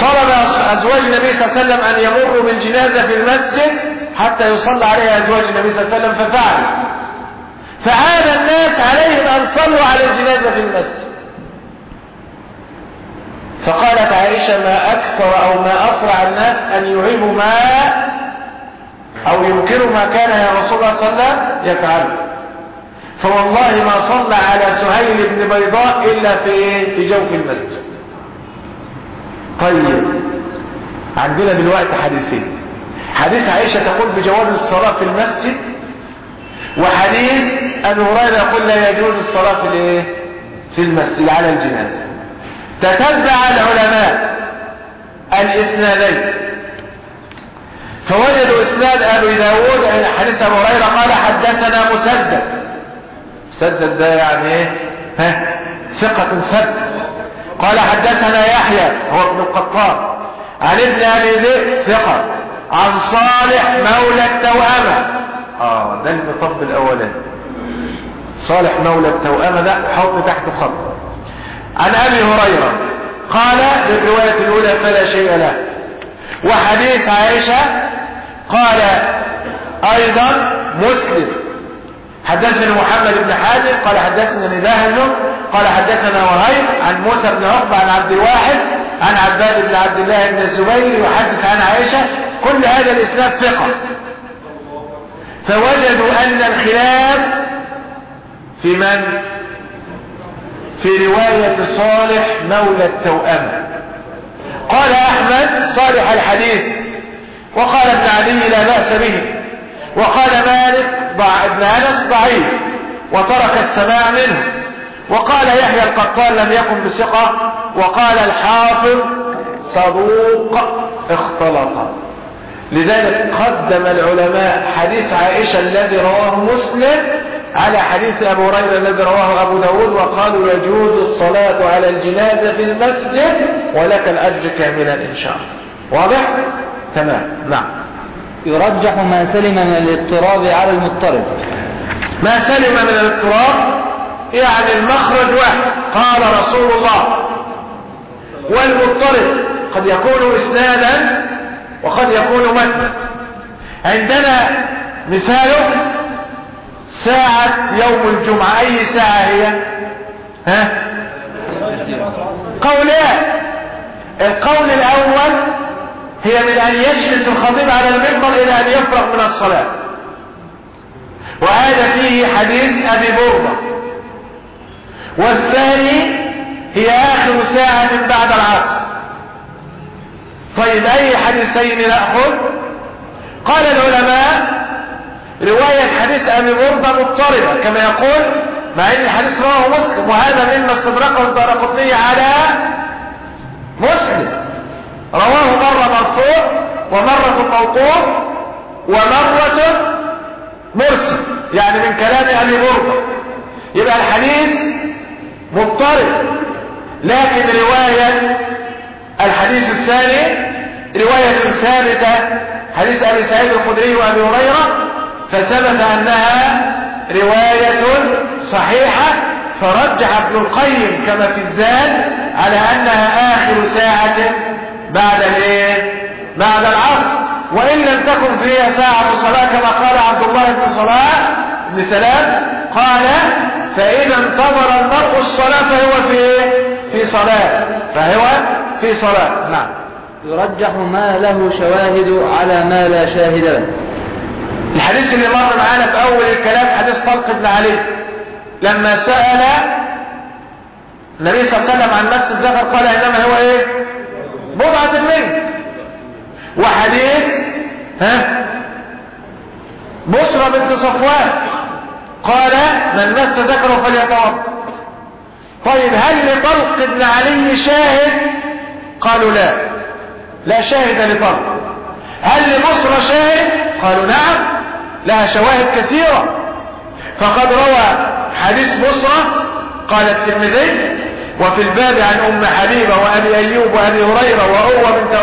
طلب أزواج النبي صلى الله عليه وسلم أن يمروا بالجنازة في المسجد حتى يصلى عليها أزواج النبي صلى الله عليه وسلم ففعل فعاد الناس عليهم أن صلوا على الجنازة في المسجد. فقالت عائشة ما أكثر أو ما أسرع الناس أن يهيبوا ما أو ينكروا ما كان يا رسول الله صلى الله عليه وسلم يفعله فوالله ما صلى على سهيل بن بيضاء إلا في في جوف المسجد. طيب عندنا دلوقتي حديثين. حديث عائشة تقول بجواز الصلاة في المسجد وحديث أبي هريرة يقول لا يجوز الصلاة في في المسجد على الجنازة. تتبع العلماء الإسنادين فوجدوا إسناد أبي داود حديث أبي هريرة قال حدثنا مسدد. مسدد ده يعني إيه؟ ها؟ ثقة ثبت قال حدثنا يحيى هو ابن القطان. عن ابن أبي ذئب ثقة. عن صالح مولى التوأمة. آه ده المطب الأولاني. صالح مولى التوأمة ده حط تحته خط. عن أبي هريرة. قال بالرواية الأولى فلا شيء له. وحديث عائشة قال أيضا مسلم. حدثني محمد بن حاتم قال حدثني نداه قال حدثنا وهيب عن موسى بن عقبة عن عبد الواحد عن عباد بن عبد الله بن الزبير يحدث عن عائشة. كل هذا الإسناد ثقة. فوجدوا أن الخلاف في من؟ في رواية صالح مولى التوأم. قال أحمد صالح الحديث وقال ابن علي لا بأس به وقال مالك ضع ابن أنس ضعيف وترك السماع منه. وقال يحيى القطان لم يكن بثقة وقال الحافظ صدوق اختلط. لذلك قدم العلماء حديث عائشة الذي رواه مسلم على حديث أبو هريرة الذي رواه أبو داود وقالوا يجوز الصلاة على الجنازة في المسجد ولك الأجر كاملا إن شاء الله. واضح؟ تمام. نعم. يرجح ما سلم من الاضطراب على المضطرب. ما سلم من الاضطراب؟ يعني المخرج واحد. قال رسول الله. والمضطرب قد يكون إسنادا وقد يكون متنا. عندنا مثاله ساعة يوم الجمعة أي ساعة هي؟ ها؟ قولان القول الأول هي من أن يجلس الخطيب على المنبر إلى أن يفرغ من الصلاة. وهذا فيه حديث أبي بردة والثاني هي آخر ساعة بعد العصر. طيب أي حديثين نأخذ؟ قال العلماء رواية حديث أبي بردة مضطربة كما يقول مع إن الحديث رواه مسلم وهذا مما استدركه الدارقطني على مسلم. رواه مرة مرفوع ومرة موقوف ومرة مرسل يعني من كلام أبي بردة. يبقى الحديث مضطرب لكن رواية الحديث الثاني رواية ثابتة حديث أبي سعيد الخدري وأبي هريرة فثبت أنها رواية صحيحة فرجح ابن القيم كما في الزاد على أنها آخر ساعة بعد الإيه؟ بعد العصر. وإن لم تكن فيها ساعة صلاة كما قال عبد الله بن صلاح بن سلام قال فإذا انتظر المرء الصلاة فهو في؟ في صلاة. فهو في صلاة. نعم. يرجح ما له شواهد على ما لا شاهد له. الحديث اللي مر معانا في أول الكلام حديث طلق بن علي. لما سأل النبي صلى الله عليه وسلم عن مس الذكر قال إنما هو إيه؟ بضعة منه وحديث ها؟ بصرى بنت صفوان. قال من مس ذكره فليتوضأ. طيب هل لطلق بن علي شاهد؟ قالوا لا. لا شاهد لطلق. هل لبصرى شاهد؟ قالوا نعم لها شواهد كثيرة. فقد روى حديث بصرى قال الترمذي وفي الباب عن أم حبيبة وأبي أيوب وأبي هريرة وأروى بنت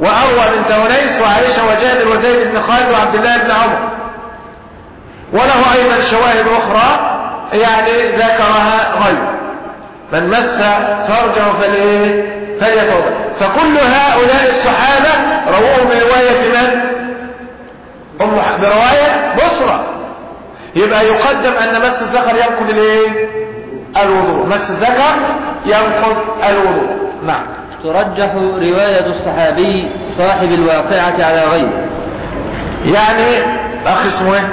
وأروى بنت أنيس وعائشة وجابر وزيد بن خالد وعبد الله بن عمر. وله أيضا شواهد أخرى يعني ذكرها غير من مس فرجه فليتوضا فكل هؤلاء الصحابة رووه برواية من؟ أم برواية بصرى يبقى يقدم أن مس الذكر ينقض الإيه؟ الوضوء. مس الذكر ينقض الوضوء. نعم. ترجح رواية الصحابي صاحب الواقعة على غيره. يعني أخ اسمه إيه؟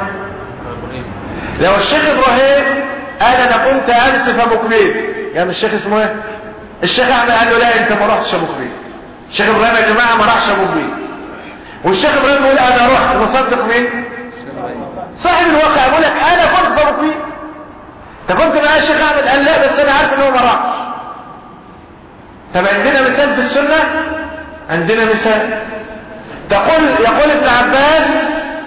لو الشيخ إبراهيم قال أنا كنت أمس في أبو كبير. يعني الشيخ اسمه إيه؟ الشيخ أحمد قال له لا أنت ما رحتش أبو كبير. الشيخ إبراهيم يا جماعة ما راحش أبو كبير. والشيخ إبراهيم يقول أنا رحت مصدق مين؟ صاحب الواقع. يقول لك أنا كنت أنت كنت معايا الشيخ أحمد؟ قال لا بس أنا عارف ان هو ما راحش. طب عندنا مثال في السنة؟ عندنا مثال. تقول يقول ابن عباس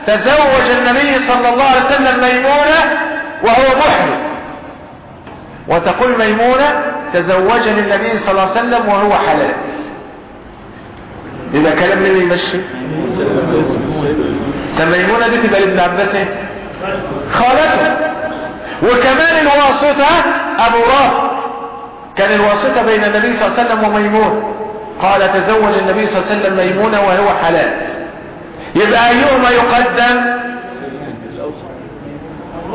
تزوج النبي صلى الله عليه وسلم ميمونة وهو محرم. وتقول ميمونة تزوجني النبي صلى الله عليه وسلم وهو حلال. يبقى كلام مين يمشي طب ميمونة دي تبقى لابن عباس إيه؟ خالته. وكمان الواسطة أبو رافع كان الواسطة بين النبي صلى الله عليه وسلم وميمون. قال تزوج النبي صلى الله عليه وسلم ميمونة وهو حلال. يبقى أيهما يقدم؟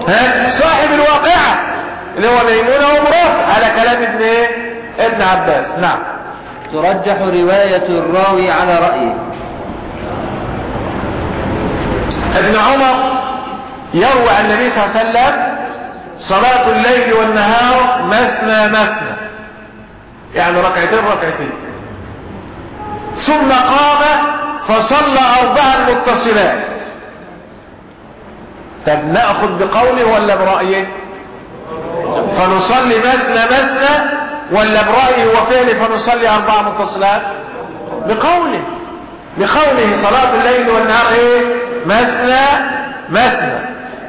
ها؟ صاحب الواقعة. اللي هو ميمونة ومرافع على كلام ابن إيه؟ ابن عباس. نعم. ترجح رواية الراوي على رأيه. ابن عمر يروى عن النبي صلى الله عليه وسلم صلاة الليل والنهار مثنى مثنى. يعني ركعتين ركعتين. ثم قام فصلى أربعا متصلات طب نأخذ بقوله ولا برأيه؟ فنصلي مثنى مثنى ولا برأيه وفعله فنصلي أربع متصلات؟ بقوله. بقوله صلاة الليل والنهار إيه؟ مثنى مثنى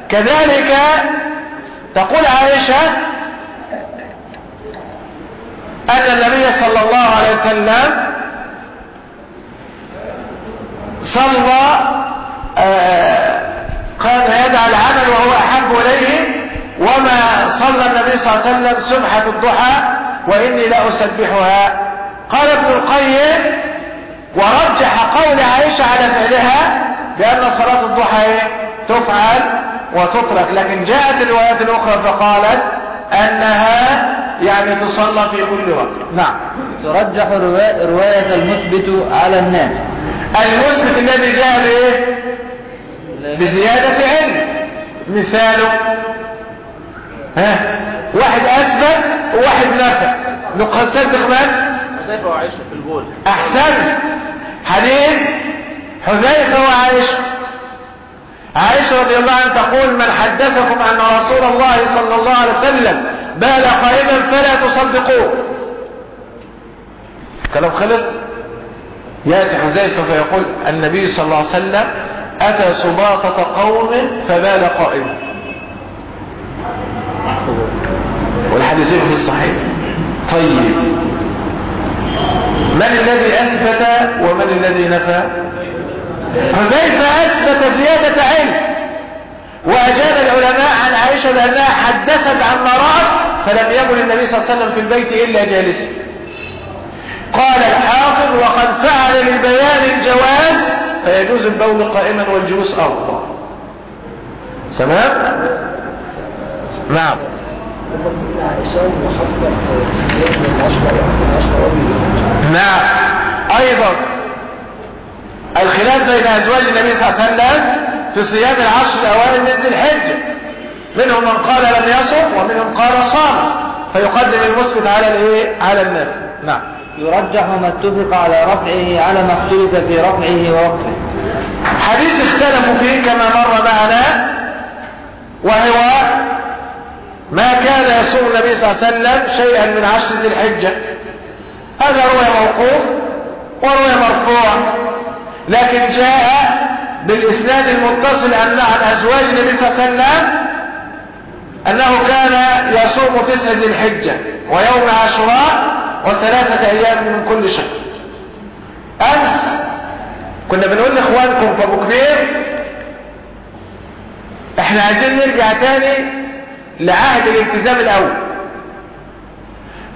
كذلك تقول عائشة أن النبي صلى الله عليه وسلم صلى كان يدعى العمل وهو أحب إليه وما صلى النبي صلى الله عليه وسلم سبحة الضحى وإني لا أسبحها. قال ابن القيم ورجح قول عائشة على فعلها بأن صلاة الضحى تفعل وتترك لكن جاءت الروايات الأخرى فقالت أنها يعني تصلى في كل وقت. نعم. ترجح رواية المثبت على الناس. المثبت الذي جاء بإيه بزيادة علم. مثاله. ها؟ واحد أثبت وواحد نفى نصدق من حذيفة وعائشة في البول؟ أحسن. حديث حذيفة وعائشة عائشة رضي الله عنها تقول من حدثكم أن رسول الله صلى الله عليه وسلم بال قائما فلا تصدقوه. كلام خلص. يأتي حذيفة فيقول النبي صلى الله عليه وسلم أتى سباطة قوم فبال قائما والحديثين في الصحيح. طيب. من الذي أثبت ومن الذي نفى؟ حذيفة أثبت زيادة علم. وأجاب العلماء عن عائشة بأنها حدثت عن مرات فلم يكن النبي صلى الله عليه وسلم في البيت إلا جالسا قال الحافظ وقد فعل للبيان الجواز فيجوز البول قائما والجلوس أفضل تمام؟ نعم. نعم أيضا. الخلاف بين أزواج النبي صلى الله عليه وسلم في صيام العشر الأوائل من ذي الحجه منهم من قال لم يصم ومنهم قال صام. فيقدم المسكت على الإيه؟ على الناس. نعم. يرجح ما اتفق على رفعه على ما اختلف في رفعه ووقفه. حديث اختلفوا فيه كما مر معنا وهو ما كان يصوم النبي صلى الله عليه وسلم شيئا من عشر ذي الحجة. هذا روي موقوف وروي مرفوع. لكن جاء بالإسناد المتصل أن عن أزواج النبي صلى الله عليه وسلم أنه كان يصوم تسع ذي الحجة ويوم عاشوراء وثلاثة أيام من كل شهر. أمس كنا بنقول لإخوانكم في أبو كبير إحنا عايزين نرجع تاني لعهد الالتزام الأول.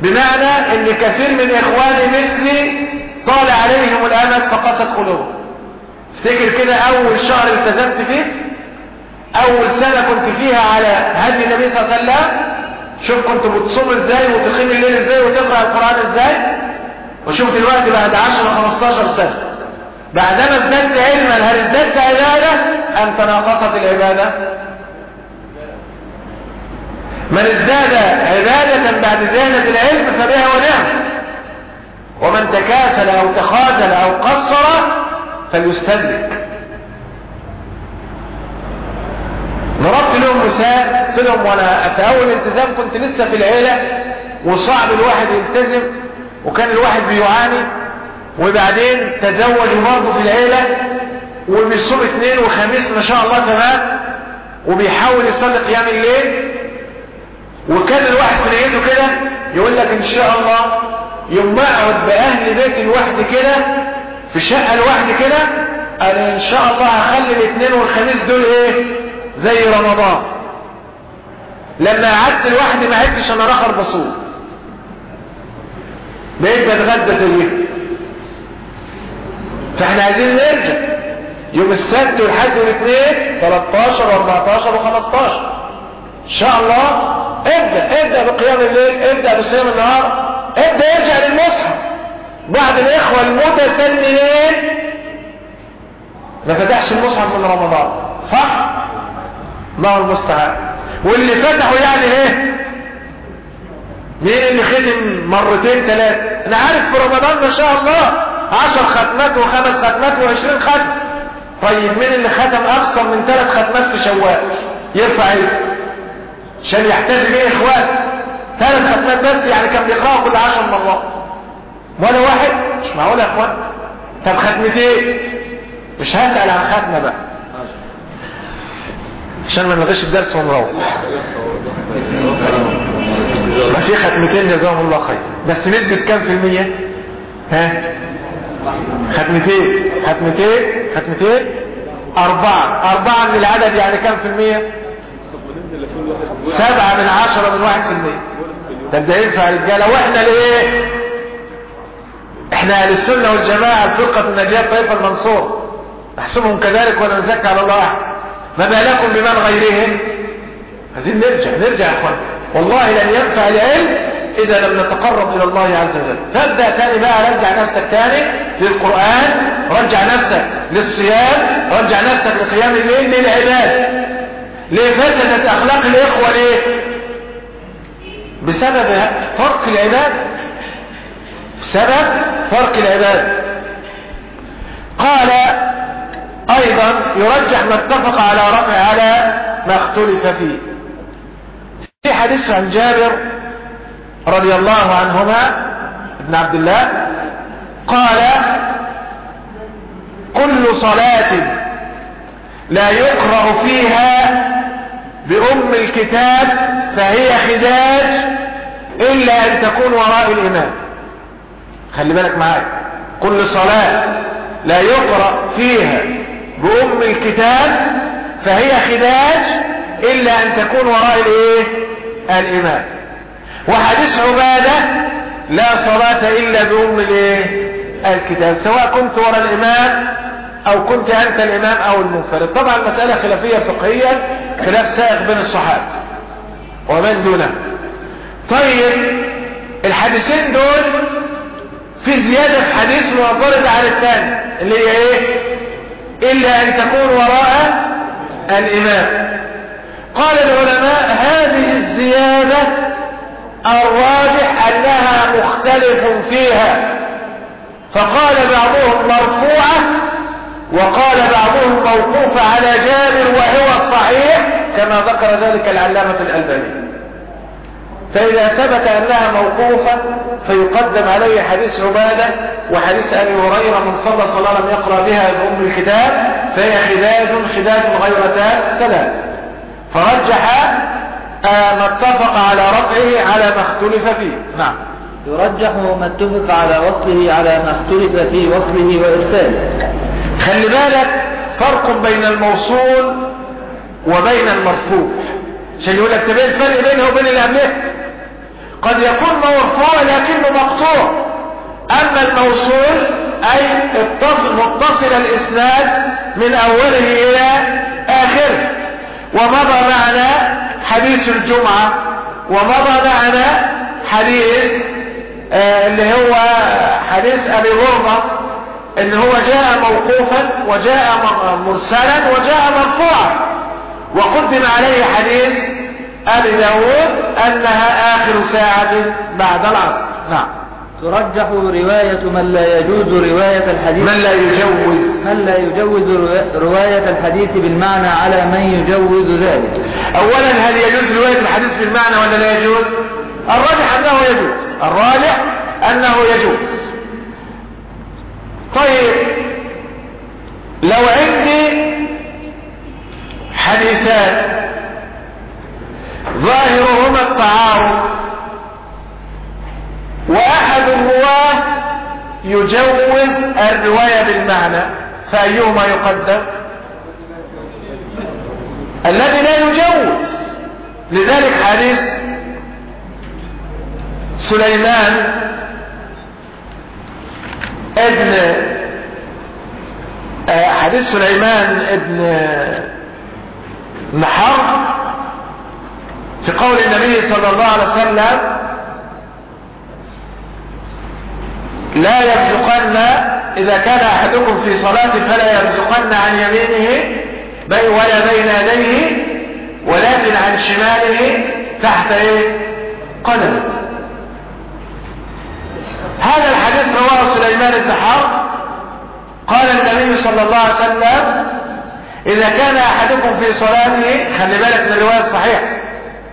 بمعنى إن كثير من اخواني مثلي طال عليهم الأمد فقست قلوبهم. افتكر كده أول شهر التزمت فيه؟ أول سنة كنت فيها على هدي النبي صلى الله عليه وسلم. شوف كنت بتصوم إزاي وتقيم الليل إزاي وتقرأ القرآن إزاي؟ وشوف دلوقتي بعد 10 15 سنة. بعدما ازددت علما هل ازددت عبادة؟ ام تناقصت العبادة. من ازداد عبادة بعد زيادة العلم فبها ونعم. ومن تكاسل أو تخاذل أو قصر فليستدرك. ضربت لهم مثال قلت لهم وأنا في أول التزام كنت لسه في العيلة وصعب الواحد يلتزم وكان الواحد بيعاني وبعدين تزوج برضه في العيلة وبيصوم اثنين وخميس ما شاء الله تمام وبيحاول يصلي قيام الليل وكان الواحد في نيته كده يقول لك إن شاء الله يوم ما أقعد بأهل بيتي لوحدي كده في شقة لوحدي كده أنا إن شاء الله هخلي الاثنين والخميس دول إيه؟ زي رمضان. لما قعدت لوحدي ما عدتش أنا رخر بصوم بقيت بتغدى زيه فإحنا عايزين نرجع. يوم السبت والحد والاثنين 13 و14 و15 إن شاء الله ابدأ ابدأ بقيام الليل ابدأ بصيام النهار ابدأ ارجع للمصحف. بعض الإخوة المتسننين ما فتحش المصحف من رمضان صح؟ هو المستعان. واللي فتحوا يعني إيه؟ مين اللي ختم مرتين ثلاثة أنا عارف في رمضان ما شاء الله عشر ختمات وخمس ختمات وعشرين ختم. طيب مين اللي ختم أكثر من ثلاث ختمات في شوال؟ يرفع إيده. عشان يحتاج بيه اخوات ثلاث ختمات بس يعني كان بيقرأوا كل عشر مرات. ولا واحد؟ مش معقول يا إخوان؟ طب ختمتين مش هسأل عن ختمة بقى. عشان ما نلغيش الدرس ونروح. ما في ختمتين جزاهم الله خير. بس نسبة كام في المية؟ ها؟ ختمتين. ختمتين. ختمتين. أربعة. أربعة من العدد يعني كام في المية؟ سبعة من عشرة من واحد في المية. ده ده ينفع رجالة. وإحنا ليه؟ إحنا أهل السنة والجماعة الفرقة النجاة الطائفة المنصور. نحسبهم كذلك ولا نزكى على الله. احد ما بالكم بمن غيرهم؟ عايزين نرجع. نرجع يا أخوان. والله لن ينفع العلم إذا لم نتقرب إلى الله عز وجل. فابدأ تاني بقى رجع نفسك تاني للقرآن رجع نفسك للصيام رجع نفسك لقيام الليل للعباد ليه فسدت أخلاق الإخوة ليه؟ بسبب ترك العباد. بسبب ترك العباد. قال أيضا يرجح ما اتفق على رفع على ما اختلف فيه. في حديث عن جابر رضي الله عنهما ابن عبد الله قال كل صلاة لا يقرأ فيها بأم الكتاب فهي خداج إلا أن تكون وراء الإمام خلي بالك معايا كل صلاة لا يقرأ فيها بأم الكتاب فهي خداج إلا أن تكون وراء الإيه؟ الإمام وحديث عبادة لا صلاة إلا بأم الإيه؟ الكتاب سواء كنت وراء الإمام أو كنت أنت الإمام أو المنفرد. طبعا المسألة خلافية فقهية خلاف سائغ بين الصحابة. ومن دونه. طيب الحديثين دول في زيادة في حديث معترض على الثاني اللي هي إيه؟ إلا أن تكون وراء الإمام. قال العلماء هذه الزيادة الراجح أنها مختلف فيها. فقال بعضهم مرفوعة وقال بعضهم موقوفة على جابر وهو الصحيح كما ذكر ذلك العلامة الألباني. فإذا ثبت أنها موقوفة فيقدم عليه حديث عبادة وحديث أبي هريرة من صلى صلاة لم يقرأ بها بأم الكتاب فهي خداج خداج غير ثلاث. فرجح ما اتفق على رفعه على ما اختلف فيه. نعم. يرجح ما اتفق على وصله على ما اختلف في وصله وإرساله. خلي بالك فرق بين الموصول وبين المرفوع. عشان يقول لك تبين الفرق بينه وبين قبله قد يكون مرفوع لكنه مقطوع. أما الموصول أي اتصل متصل الإسناد من أوله إلى آخره. ومضى معنا حديث الجمعة ومضى معنا حديث آه اللي هو حديث أبي غربة إن هو جاء موقوفا وجاء مرسلا وجاء مرفوعا. وقدم عليه حديث أبي داود أنها آخر ساعة بعد العصر. نعم. ترجح رواية من لا يجوز رواية الحديث. من لا يجوز. من لا يجوز روا- رواية الحديث بالمعنى على من يجوز ذلك. اولا هل يجوز رواية الحديث بالمعنى ولا لا يجوز؟ الراجح أنه يجوز. الراجح أنه يجوز. طيب. لو عندي حديثان ظاهرهما التعارض وأحد الرواة يجوز الرواية بالمعنى فأيهما يقدم؟ الذي لا يجوز. لذلك حديث سليمان ابن آه، حديث سليمان ابن محر في قول النبي صلى الله عليه وسلم لا يبزقن إذا كان أحدكم في صلاة فلا يبزقن عن يمينه بي ولا بين يديه ولكن عن شماله تحت إيه؟ قدمه هذا الحديث رواه سليمان بن حرب. قال النبي صلى الله عليه وسلم إذا كان أحدكم في صلاته خلي بالك من الرواية الصحيحة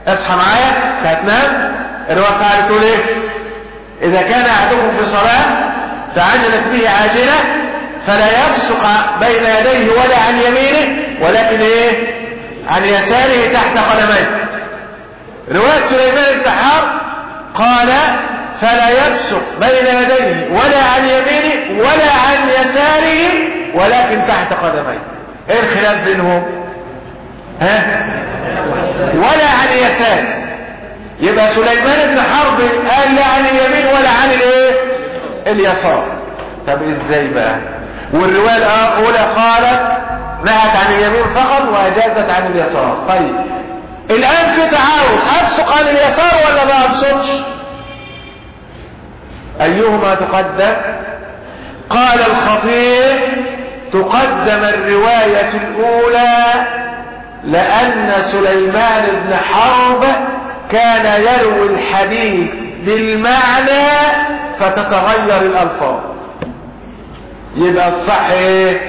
اصحى معايا هتنام الرواية الصحيحة بتقول إيه؟ إذا كان أحدكم في صلاة تعجلت به عاجلة فلا يبصق بين يديه ولا عن يمينه ولكن إيه؟ عن يساره تحت قدميه. رواية سليمان التحار قال فلا يبصق بين يديه ولا عن يمينه ولا عن يساره ولكن تحت قدميه. إيه الخلاف بينهم؟ ها؟ ولا عن يساره. يبقى سليمان بن حرب قال لا عن اليمين ولا عن الايه؟ اليسار. طب إزاي بقى؟ والرواية الأولى قالت نهت عن اليمين فقط وأجازت عن اليسار. طيب الآن في تعارض ابصق عن اليسار ولا ما ابصقش أيهما تقدم؟ قال الخطيب تقدم الرواية الأولى لأن سليمان بن حرب كان يروي الحديث بالمعنى فتتغير الألفاظ. يبقى الصح إيه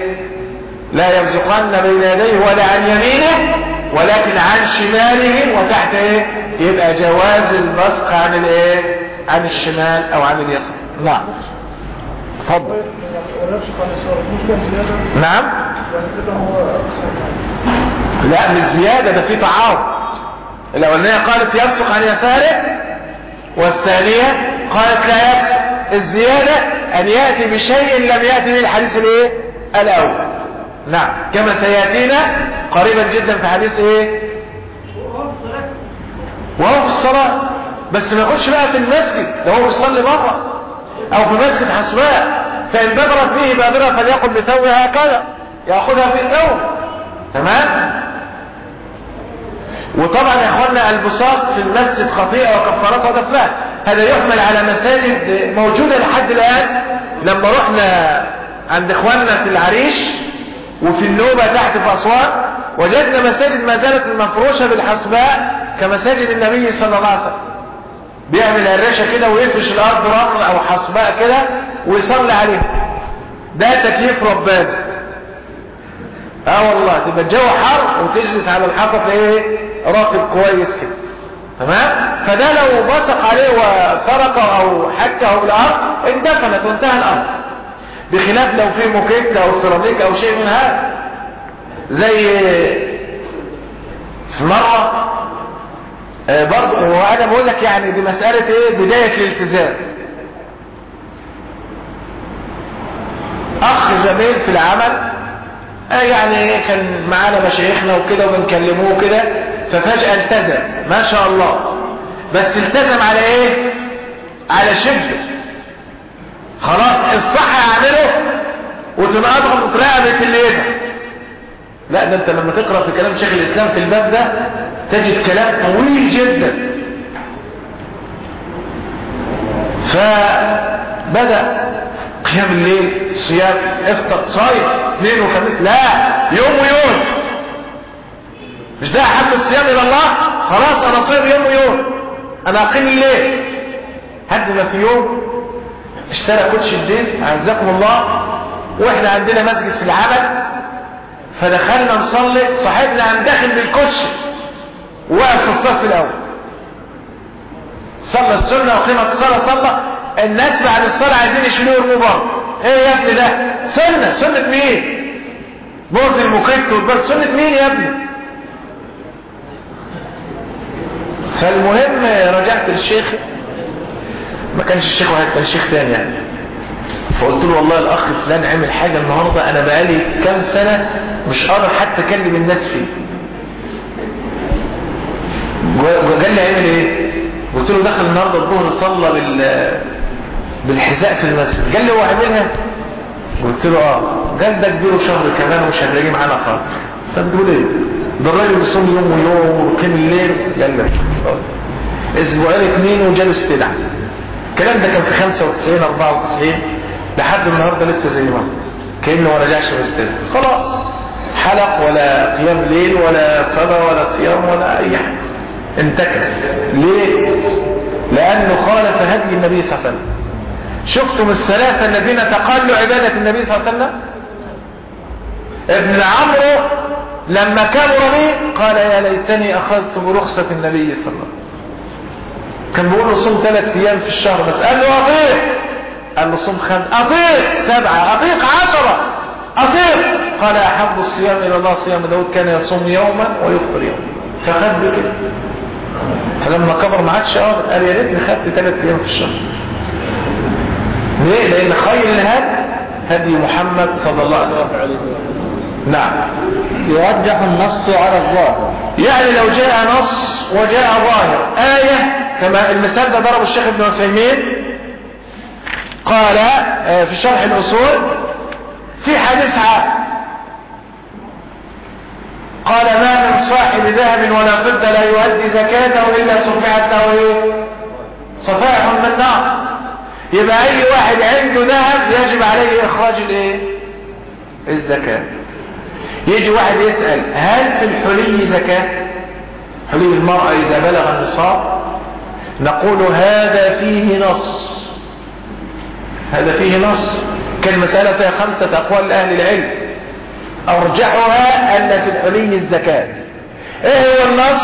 لا يبزقن بين يديه ولا عن يمينه ولكن عن شماله وتحت إيه؟ يبقى جواز البصق عن الإيه؟ عن الشمال أو عن اليسار. نعم. اتفضل نعم. لا مش زيادة ده في تعارض. الأولانية قالت يبصق عن يساره والثانية قالت لا يبصق الزيادة أن يأتي بشيء لم يأتي به الحديث الإيه؟ الأول. نعم. كما سيأتينا قريبا جدا في حديث إيه؟ وهو في الصلاة بس ما يخش بقى في المسجد ده هو بيصلي بره. أو في مسجد حسواء فإن بدرت به بادرة فليقل بثوبها هكذا. يأخذها في النوم تمام؟ وطبعا يا اخوانا البساط في المسجد خطيئة وكفارات ودفنات هذا يحمل على مساجد موجودة لحد الآن. لما رحنا عند إخواننا في العريش وفي النوبة تحت في أسوان وجدنا مساجد ما زالت مفروشة بالحسباء كمساجد النبي صلى الله عليه وسلم. بيعمل هرشة كده ويفرش الأرض رمل أو حسباء كده ويصلي عليها. ده تكليف رباني آه والله تبقى الجو حر وتجلس على الحطب إيه راكب كويس كده. تمام؟ فده لو بصق عليه وفرقه أو حكه بالارض اندفنت وانتهى الأمر. بخلاف لو في موكيت أو سيراميك أو شيء من هذا. زي في مرة آه برضه وأنا بقول لك يعني دي مسألة إيه؟ بداية الالتزام. أخ زميل في العمل آه يعني كان معانا مشايخنا وكده وبنكلموه كده ففجأة التزم ما شاء الله. بس التزم على إيه؟ على شبه خلاص الصح يعمله وتنقضغم رقبة اللي يفهم لا ده انت لما تقرأ في كلام شيخ الإسلام في الباب ده تجد كلام طويل جدا. فبدأ قيام الليل صيام إفطر صايم اثنين وخميس لا يوم ويوم. مش ده أحب الصيام إلى الله؟ خلاص أنا صايم يوم ويوم. أنا أقيم الليل. حد ما في يوم. اشترى كوتش الدين أعزكم الله. وإحنا عندنا مسجد في العمل فدخلنا نصلي صاحبنا قام داخل بالكوتش وقف في الصف الأول. صلى السنة وقيمة الصلاة صلى. الناس بعد الصلاة عايزين يشيلوه يرموه إيه يا ابني ده؟ سنة. سنة مين؟ بوز المكت والبرد. سنة مين يا ابني؟ فالمهم رجعت للشيخ. ما كانش الشيخ واحد كان شيخ تاني يعني. فقلت له والله الأخ فلان عمل حاجة النهاردة أنا بقالي كام سنة مش قادر حتى أكلم الناس فيه. قال لي عمل إيه؟ قلت له دخل النهاردة الظهر صلى بال بالحذاء في المسجد. قال لي هو عملها قلت له آه. قال ده كبيره شهر كمان ومش هتلاقيه معانا خالص. طب تقول إيه؟ ده الراجل بيصوم يوم ويوم وكام الليل. قال لك أسبوعين اثنين وجالس بدعه الكلام ده كان في 95 94 لحد النهارده لسه زي ما هو. كأنه ما رجعش مستلم خلاص. حلق ولا قيام ليل ولا صلاة ولا صيام ولا أي حاجة. انتكس. ليه؟ لأنه خالف هدي النبي صلى الله عليه وسلم. شفتم الثلاثة الذين تقلوا عبادة النبي صلى الله عليه وسلم؟ ابن عمرو لما كبر به قال يا ليتني أخذت برخصه النبي صلى الله عليه وسلم. كان بيقول له صوم ثلاث أيام في الشهر بس. قال له اطيق قال له صوم خمس. اطيق سبعة. أطيق. عشرة. اطيق قال أحب الصيام إلى الله صيام داود كان يصوم يوما ويفطر يوما. فخد بكده فلما كبر ما عادش قادر. قال يا ريتني خدت ثلاث أيام في الشهر. ليه؟ لأن خير الهدي هدي محمد صلى الله عليه وسلم. نعم. يرجح النص على الظاهر. يعني لو جاء نص وجاء ظاهر. آية كما المثال ده ضرب الشيخ ابن عثيمين. قال في شرح الأصول في حديث عام قال ما من صاحب ذهب ولا فضة لا يؤدي زكاته إلا صفحت له؟ صفائح من نار يبقى أي واحد عنده ذهب يجب عليه إخراج الإيه؟ الزكاة. يجي واحد يسأل هل في الحلي زكاة؟ حلي المرأة إذا بلغ النصاب. نقول هذا فيه نص. هذا فيه نص. كالمسألة فيها خمسة أقوال لأهل العلم. أرجحها أن في الحلي الزكاة. إيه هو النص؟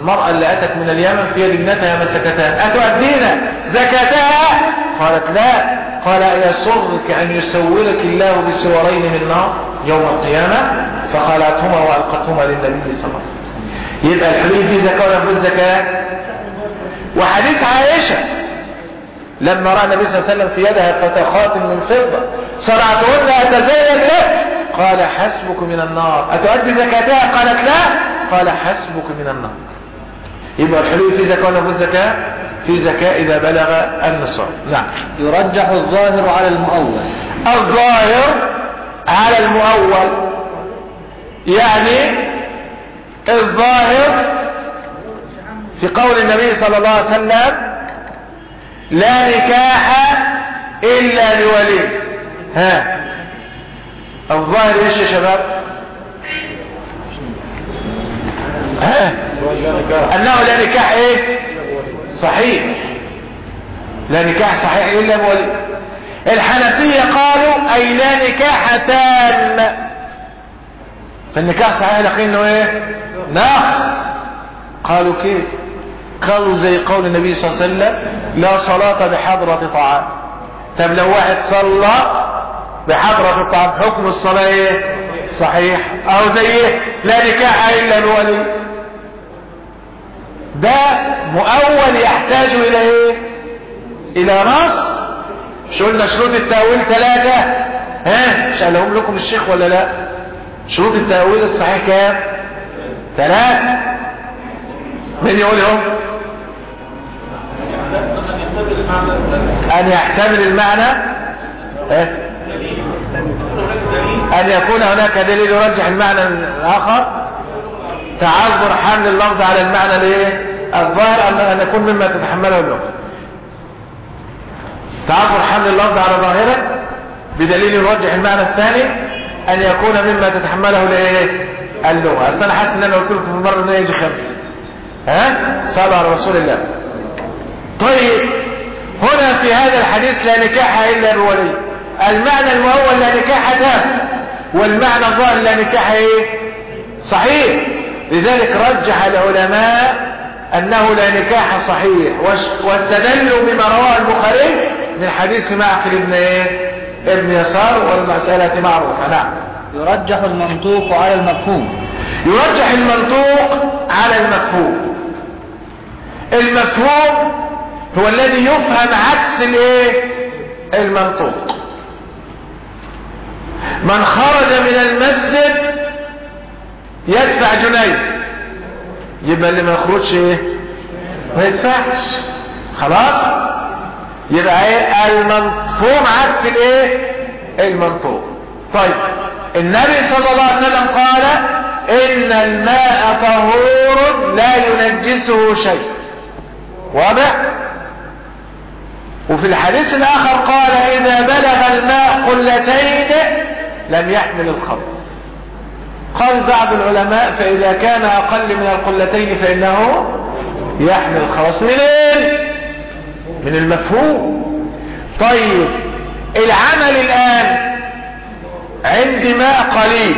المرأة اللي أتت من اليمن في يد ابنتها مسكتها. أتؤدين زكاتها؟ قالت لا. قال يسرك أن يسورك الله بسورين من نار يوم القيامة؟ فقالتهما وألقتهما للنبي صلى الله عليه وسلم. يبقى الحلي في زكاة ولا في زكاة؟ وحديث عائشة. لما رأى النبي صلى الله عليه وسلم في يدها فتخات من فضة. صنعتهن أتزين له؟ قال حسبك من النار. أتؤدي زكاتها؟ قالت لا. قال حسبك من النار. يبقى الحلول في زكاة ولا في زكاة؟ في زكاة إذا بلغ النصاب. نعم. يرجح الظاهر على المؤول. الظاهر على المؤول. يعني الظاهر في قول النبي صلى الله عليه وسلم لا نكاح إلا لولي. ها. الظاهر إيش يا شباب؟ ها. أنه لا نكاح إيه؟ صحيح. لا نكاح صحيح إلا بولي الحنفية قالوا أي لا نكاح تام. فالنكاح صحيح لكنه إيه؟ ناقص. قالوا كيف؟ قالوا زي قول النبي صلى الله عليه وسلم لا صلاة بحضرة طعام. طب لو واحد صلى بحضرة الطعام حكم الصلاة إيه؟ صحيح. أو زي إيه؟ لا نكاح إلا بولي ده مؤول يحتاج إلى إيه؟ إلى نص مش قلنا شروط التأويل ثلاثة؟ ها؟ مش قالهم لكم الشيخ ولا لا؟ شروط التأويل الصحيح كام؟ ثلاثة. مين يقولهم؟ أن يحتمل المعنى إيه؟ أن يكون هناك دليل يرجح المعنى الآخر. تعذر حمل اللفظ على المعنى الظاهر ان يكون مما تتحمله اللغة تعذر حمل اللفظ على ظاهره بدليل يرجح المعنى الثاني أن يكون مما تتحمله الايه اللغة. أصل أنا حاسس إن أنا قلت لكم في المره ان يجي خمس. ها؟ صلى على رسول الله. طيب. هنا في هذا الحديث لا نكاح إلا بولي. المعنى المؤول لا نكاح تام والمعنى الظاهر لا نكاح إيه؟ صحيح. لذلك رجح العلماء أنه لا نكاح صحيح واستدلوا بما رواه البخاري من حديث معقل ابن إيه ابن يسار والمسألة معروفة نعم. يرجح المنطوق على المفهوم. يرجح المنطوق على المفهوم. المفهوم هو الذي يفهم عكس الايه؟ المنطوق. من خرج من المسجد يدفع جنيه. يبقى اللي ما يخرجش إيه؟ ما يدفعش. خلاص؟ يبقى إيه؟ المفهوم عكس الايه؟ المنطوق. طيب النبي صلى الله عليه وسلم قال إن الماء طهور لا ينجسه شيء. واضح؟ وفي الحديث الآخر قال إذا بلغ الماء قلتين لم يحمل الخبث قال بعض العلماء فإذا كان أقل من القلتين فإنه يحمل الخبث منين من المفهوم. طيب العمل الآن عندي ماء قليل.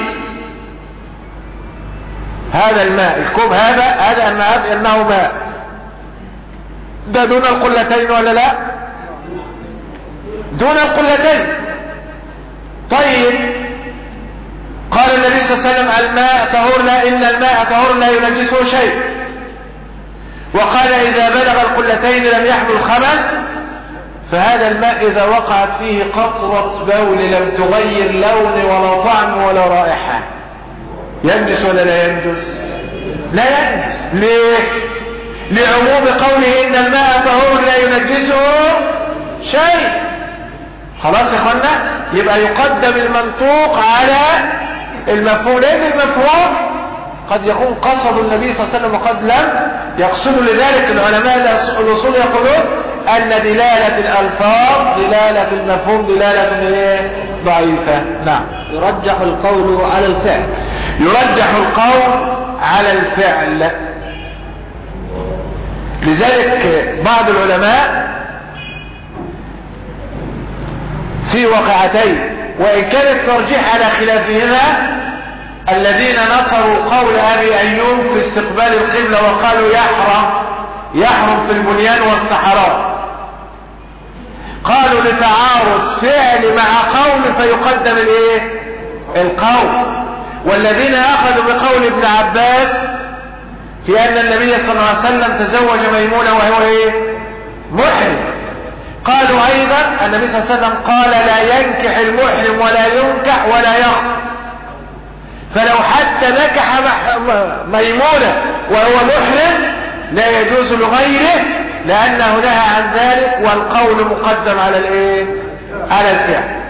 هذا الماء الكوب هذا هذا الماء انه ماء. ده دون القلتين ولا لا؟ دون القلتين طيب. قال النبي صلى الله عليه وسلم الماء طهور لا إن الماء طهور لا ينجسه شيء. وقال إذا بلغ القلتين لم يحمل خبث فهذا الماء إذا وقعت فيه قطرة بول لم تغير لون ولا طعم ولا رائحة. ينجس ولا لا ينجس؟ لا ينجس. ليه؟ لعموم قوله إن الماء طهور لا ينجسه شيء. خلاص يا اخوانا؟ يبقى يقدم المنطوق على المفهوم. لأن المفهوم قد يكون قصد النبي صلى الله عليه وسلم وقد لم يقصد لذلك العلماء الأصول يقولون أن دلالة الألفاظ دلالة المفهوم دلالة ضعيفة. نعم. يرجح القول على الفعل. يرجح القول على الفعل. لذلك بعض العلماء في وقعتين وإن كان الترجيح على خلافهما الذين نصروا قول أبي أيوب في استقبال القبلة وقالوا يحرم يحرم في البنيان والصحراء. قالوا لتعارض فعل مع قول فيقدم الإيه؟ القول. والذين أخذوا بقول ابن عباس في أن النبي صلى الله عليه وسلم تزوج ميمونة وهو إيه؟ محرم. قالوا أيضا النبي صلى الله عليه وسلم قال لا ينكح المحرم ولا ينكح ولا يخطب. فلو حتى نكح ميمونة وهو محرم لا يجوز لغيره لأنه نهى عن ذلك والقول مقدم على الإيه؟ على الفعل.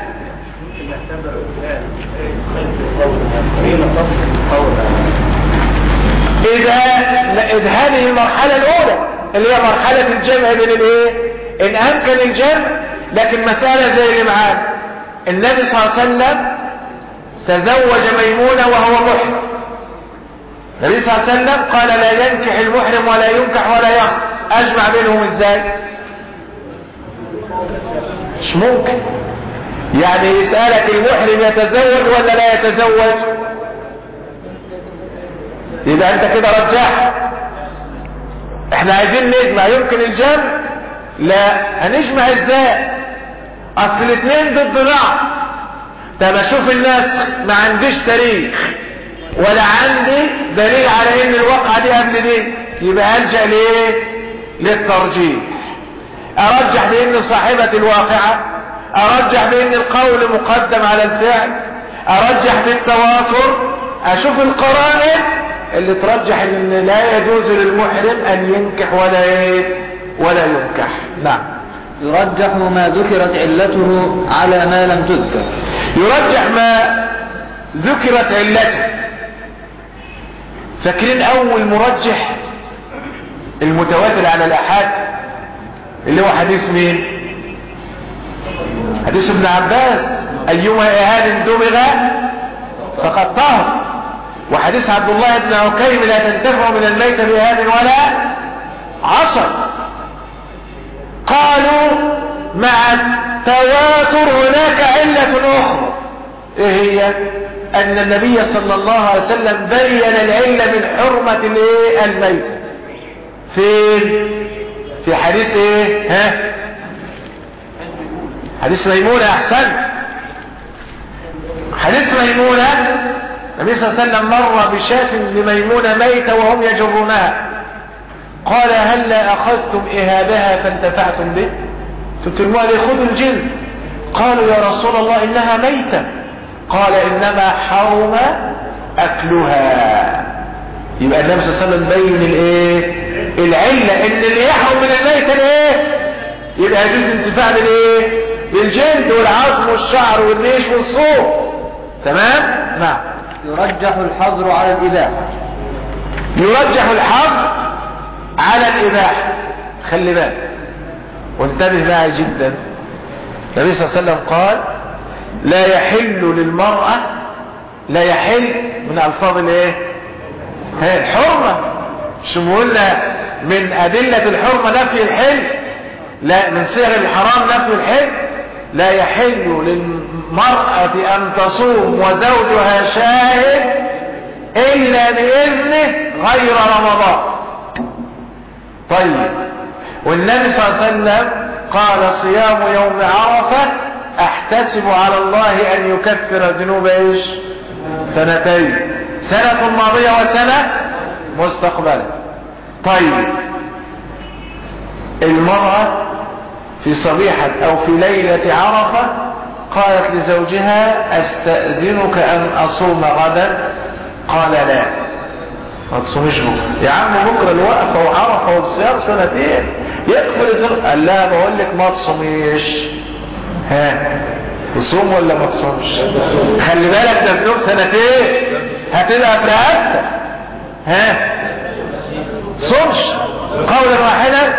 اذا إذ هذه المرحلة الأولى اللي هي مرحلة الجمع بين الإيه؟ إن أمكن الجمع لكن مسألة زي اللي معانا النبي صلى الله عليه وسلم تزوج ميمونة وهو محرم. النبي صلى الله عليه وسلم قال لا ينكح المحرم ولا ينكح ولا يخطب أجمع بينهم إزاي؟ مش ممكن. يعني يسألك المحرم يتزوج ولا لا يتزوج؟ يبقى أنت كده رجحت. إحنا عايزين نجمع. يمكن الجمع لا هنجمع إزاي؟ اصل الاثنين ضد بعض. طب أشوف الناس ما عنديش تاريخ ولا عندي دليل على ان الواقعة دي قبل دي. يبقى ألجأ ليه؟ للترجيح. أرجح بأن صاحبة الواقعة أرجح بأن القول مقدم على الفعل أرجح بالتواتر. أشوف القرائن اللي ترجح إن لا يجوز للمحرم أن ينكح ولا إيه ولا ينكح نعم. يرجح ما ذكرت علته على ما لم تذكر. يرجح ما ذكرت علته. فاكرين أول مرجح المتواتر على الأحاد؟ اللي هو حديث مين؟ حديث ابن عباس. ايما اهال دمغ فقد طهر وحديث عبد الله بن عكيم لا تنتفع من الميت بهاد ولا عصر. قالوا مع التواتر هناك علة أخرى. إيه هي؟ أن النبي صلى الله عليه وسلم بين العلة من حرمة الايه الميت فين؟ في حديث إيه؟ ها؟ حديث ميمونة أحسن. حديث ميمونة. النبي صلى الله عليه وسلم مر بشاة لميمونة ميتة وهم يجرونها. قال هلا أخذتم إهابها فانتفعتم به؟ تترموها ليخذوا الجن. قالوا يا رسول الله إنها ميتة. قال إنما حرم أكلها. يبقى النبي صلى الله عليه وسلم بين الإيه؟ العلة إن اللي يحرم من الميتة الإيه؟ يبقى يجوز الانتفاع بالإيه؟ بالجلد والعظم والشعر والريش والصوت. تمام؟ نعم. يرجح الحظر على الإباحة. يرجح الحظ على الإباحة. خلي بالك. وانتبه معي جدا. النبي صلى الله عليه وسلم قال لا يحل للمرأة لا يحل من ألفاظ الإيه؟ هي الحرمة. مش قلنا؟ من أدلة الحرمة نفي الحل. لا من صيغ الحرام نفي الحل. لا يحل للمرأة أن تصوم وزوجها شاهد إلا بإذنه غير رمضان. طيب. والنبي صلى الله عليه وسلم قال صيام يوم عرفة أحتسب على الله أن يكفر ذنوب إيش؟ سنتين. سنة ماضية وسنة مستقبلة. طيب. المرأة في صبيحة أو في ليلة عرفة قالت لزوجها أستأذنك أن أصوم غدا؟ قال لا. ما تصومش بكرة. يا عم بكرة الوقفة وعرفه والصيام سنتين. يدخل الزر قال لا بقول لك ما تصوميش ها؟ تصوم ولا ما تصومش؟ خلي بالك ده بنوم سنتين. هتبقى في ها؟ صومش قولا واحدا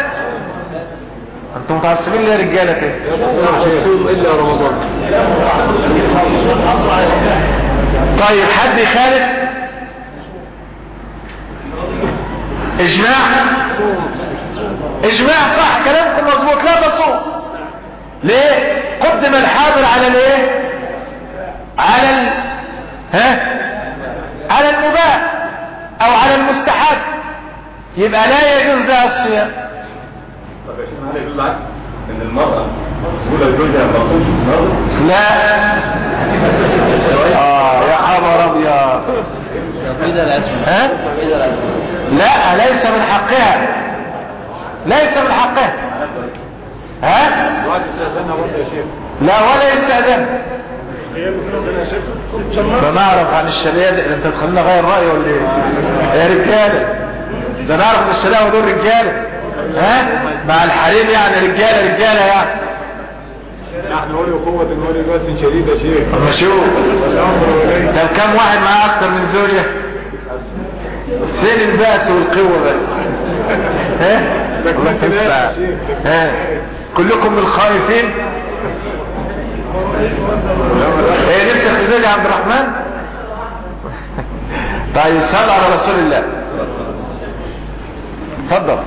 أنتم متعصبين ليه يا رجالة كده؟ الا رمضان طيب حد يخالف؟ إجماع؟ إجماع صح كلامكم مظبوط لا تصوم ليه؟ قدم الحاضر على الايه؟ على ال... ها؟ على المباح أو على المستحب. يبقى لا يجوز لها الصيام. طب يا شيخ هل يدل العكس إن المرأة تقول ما تصومش لا. آه يا خبر أبيض. ها؟ لا ليس من حقها؟ ليس من حقها. ها؟ لا ولا يستأذن. ما نعرف عن الشريعة دي أنت تخلينا غير رأي ولا إيه؟ يا رجالة. ده نعرف إن الشريعة دول رجالة. ها؟ مع الحريم يعني رجالة رجالة يعني. نحن ولي قوة ولي بأس شديد يا شيخ شوف ده كم واحد معاه أكتر من زوجة. فين البأس والقوة بس؟ ها؟ ها؟ كلكم من الخائفين إيه تزيد يا عبد الرحمن؟ طيب صل على رسول الله. اتفضل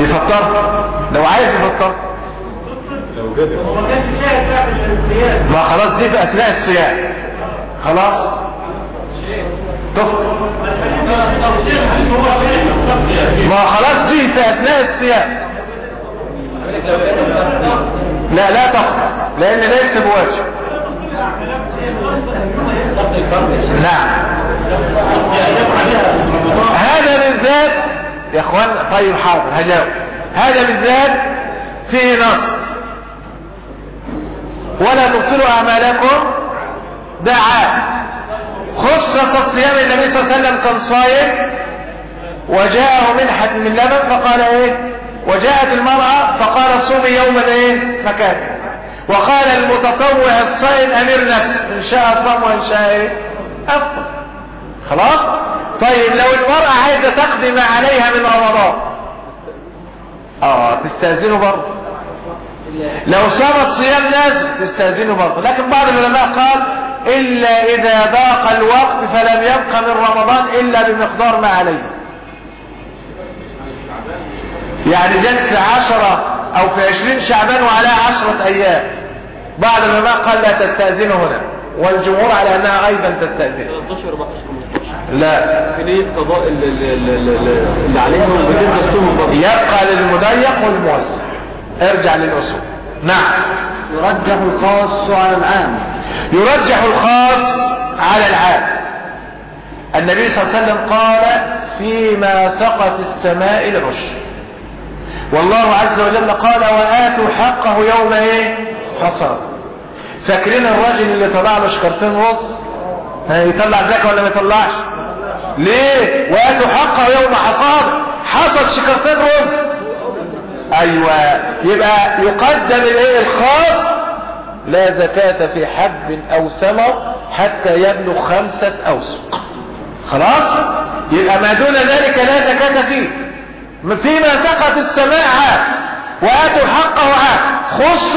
يفطر؟ لو عايز يفطر. ما خلاص دي في اثناء الصيام. خلاص؟ تفطر ما خلاص دي في اثناء الصيام لا لا تفطر لأن ليس بواجب نعم. هذا بالذات يا إخوان طيب حاضر هجاوب. هذا بالذات فيه نص. ولا تبطلوا أعمالكم. دعا. خصص الصيام النبي صلى الله عليه وسلم كان صايم وجاءه منحة من لبن فقال إيه؟ وجاءت المرأة فقال صومي يوما إيه؟ مكان وقال المتطوع الصائم أمير نفس إن شاء صام وإن شاء إيه؟ أفطر. خلاص؟ طيب لو المرأة عايزة تقضي ما عليها من رمضان. آه تستأذنه برضه. لو صامت صيام لازم تستأذنه برضه. لكن بعض العلماء قال إلا إذا ضاق الوقت فلم يبق من رمضان إلا بمقدار ما عليه. يعني جت في عشرة أو في عشرين شعبان وعليها عشرة أيام. بعض العلماء قال لا تستأذنه هنا. والجمهور على أنها أيضا تستأذن. 13 14 15 لا. في قضاء ال- ال- ال- ال- اللي عليهم يبقى للمضيق والموسع. ارجع للأصول. نعم. يرجح الخاص على العام. يرجح الخاص على العام. النبي صلى الله عليه وسلم قال فيما سقط السماء لرش والله عز وجل قال وآتوا حقه يوم إيه؟ حصاد. فاكرين الراجل اللي طلع له شكرتين ها، يطلع زكاة ولا ما يطلعش؟ ليه؟ وآتوا حقه يوم حصاد. حصد شكرتين رز. أيوه. يبقى يقدم الإيه؟ الخاص لا زكاة في حب أو ثمر حتى يبلغ خمسة أوسق. خلاص؟ يبقى ما دون ذلك لا زكاة فيه. فيما سقط السماء عام وآتوا حقه عام خصص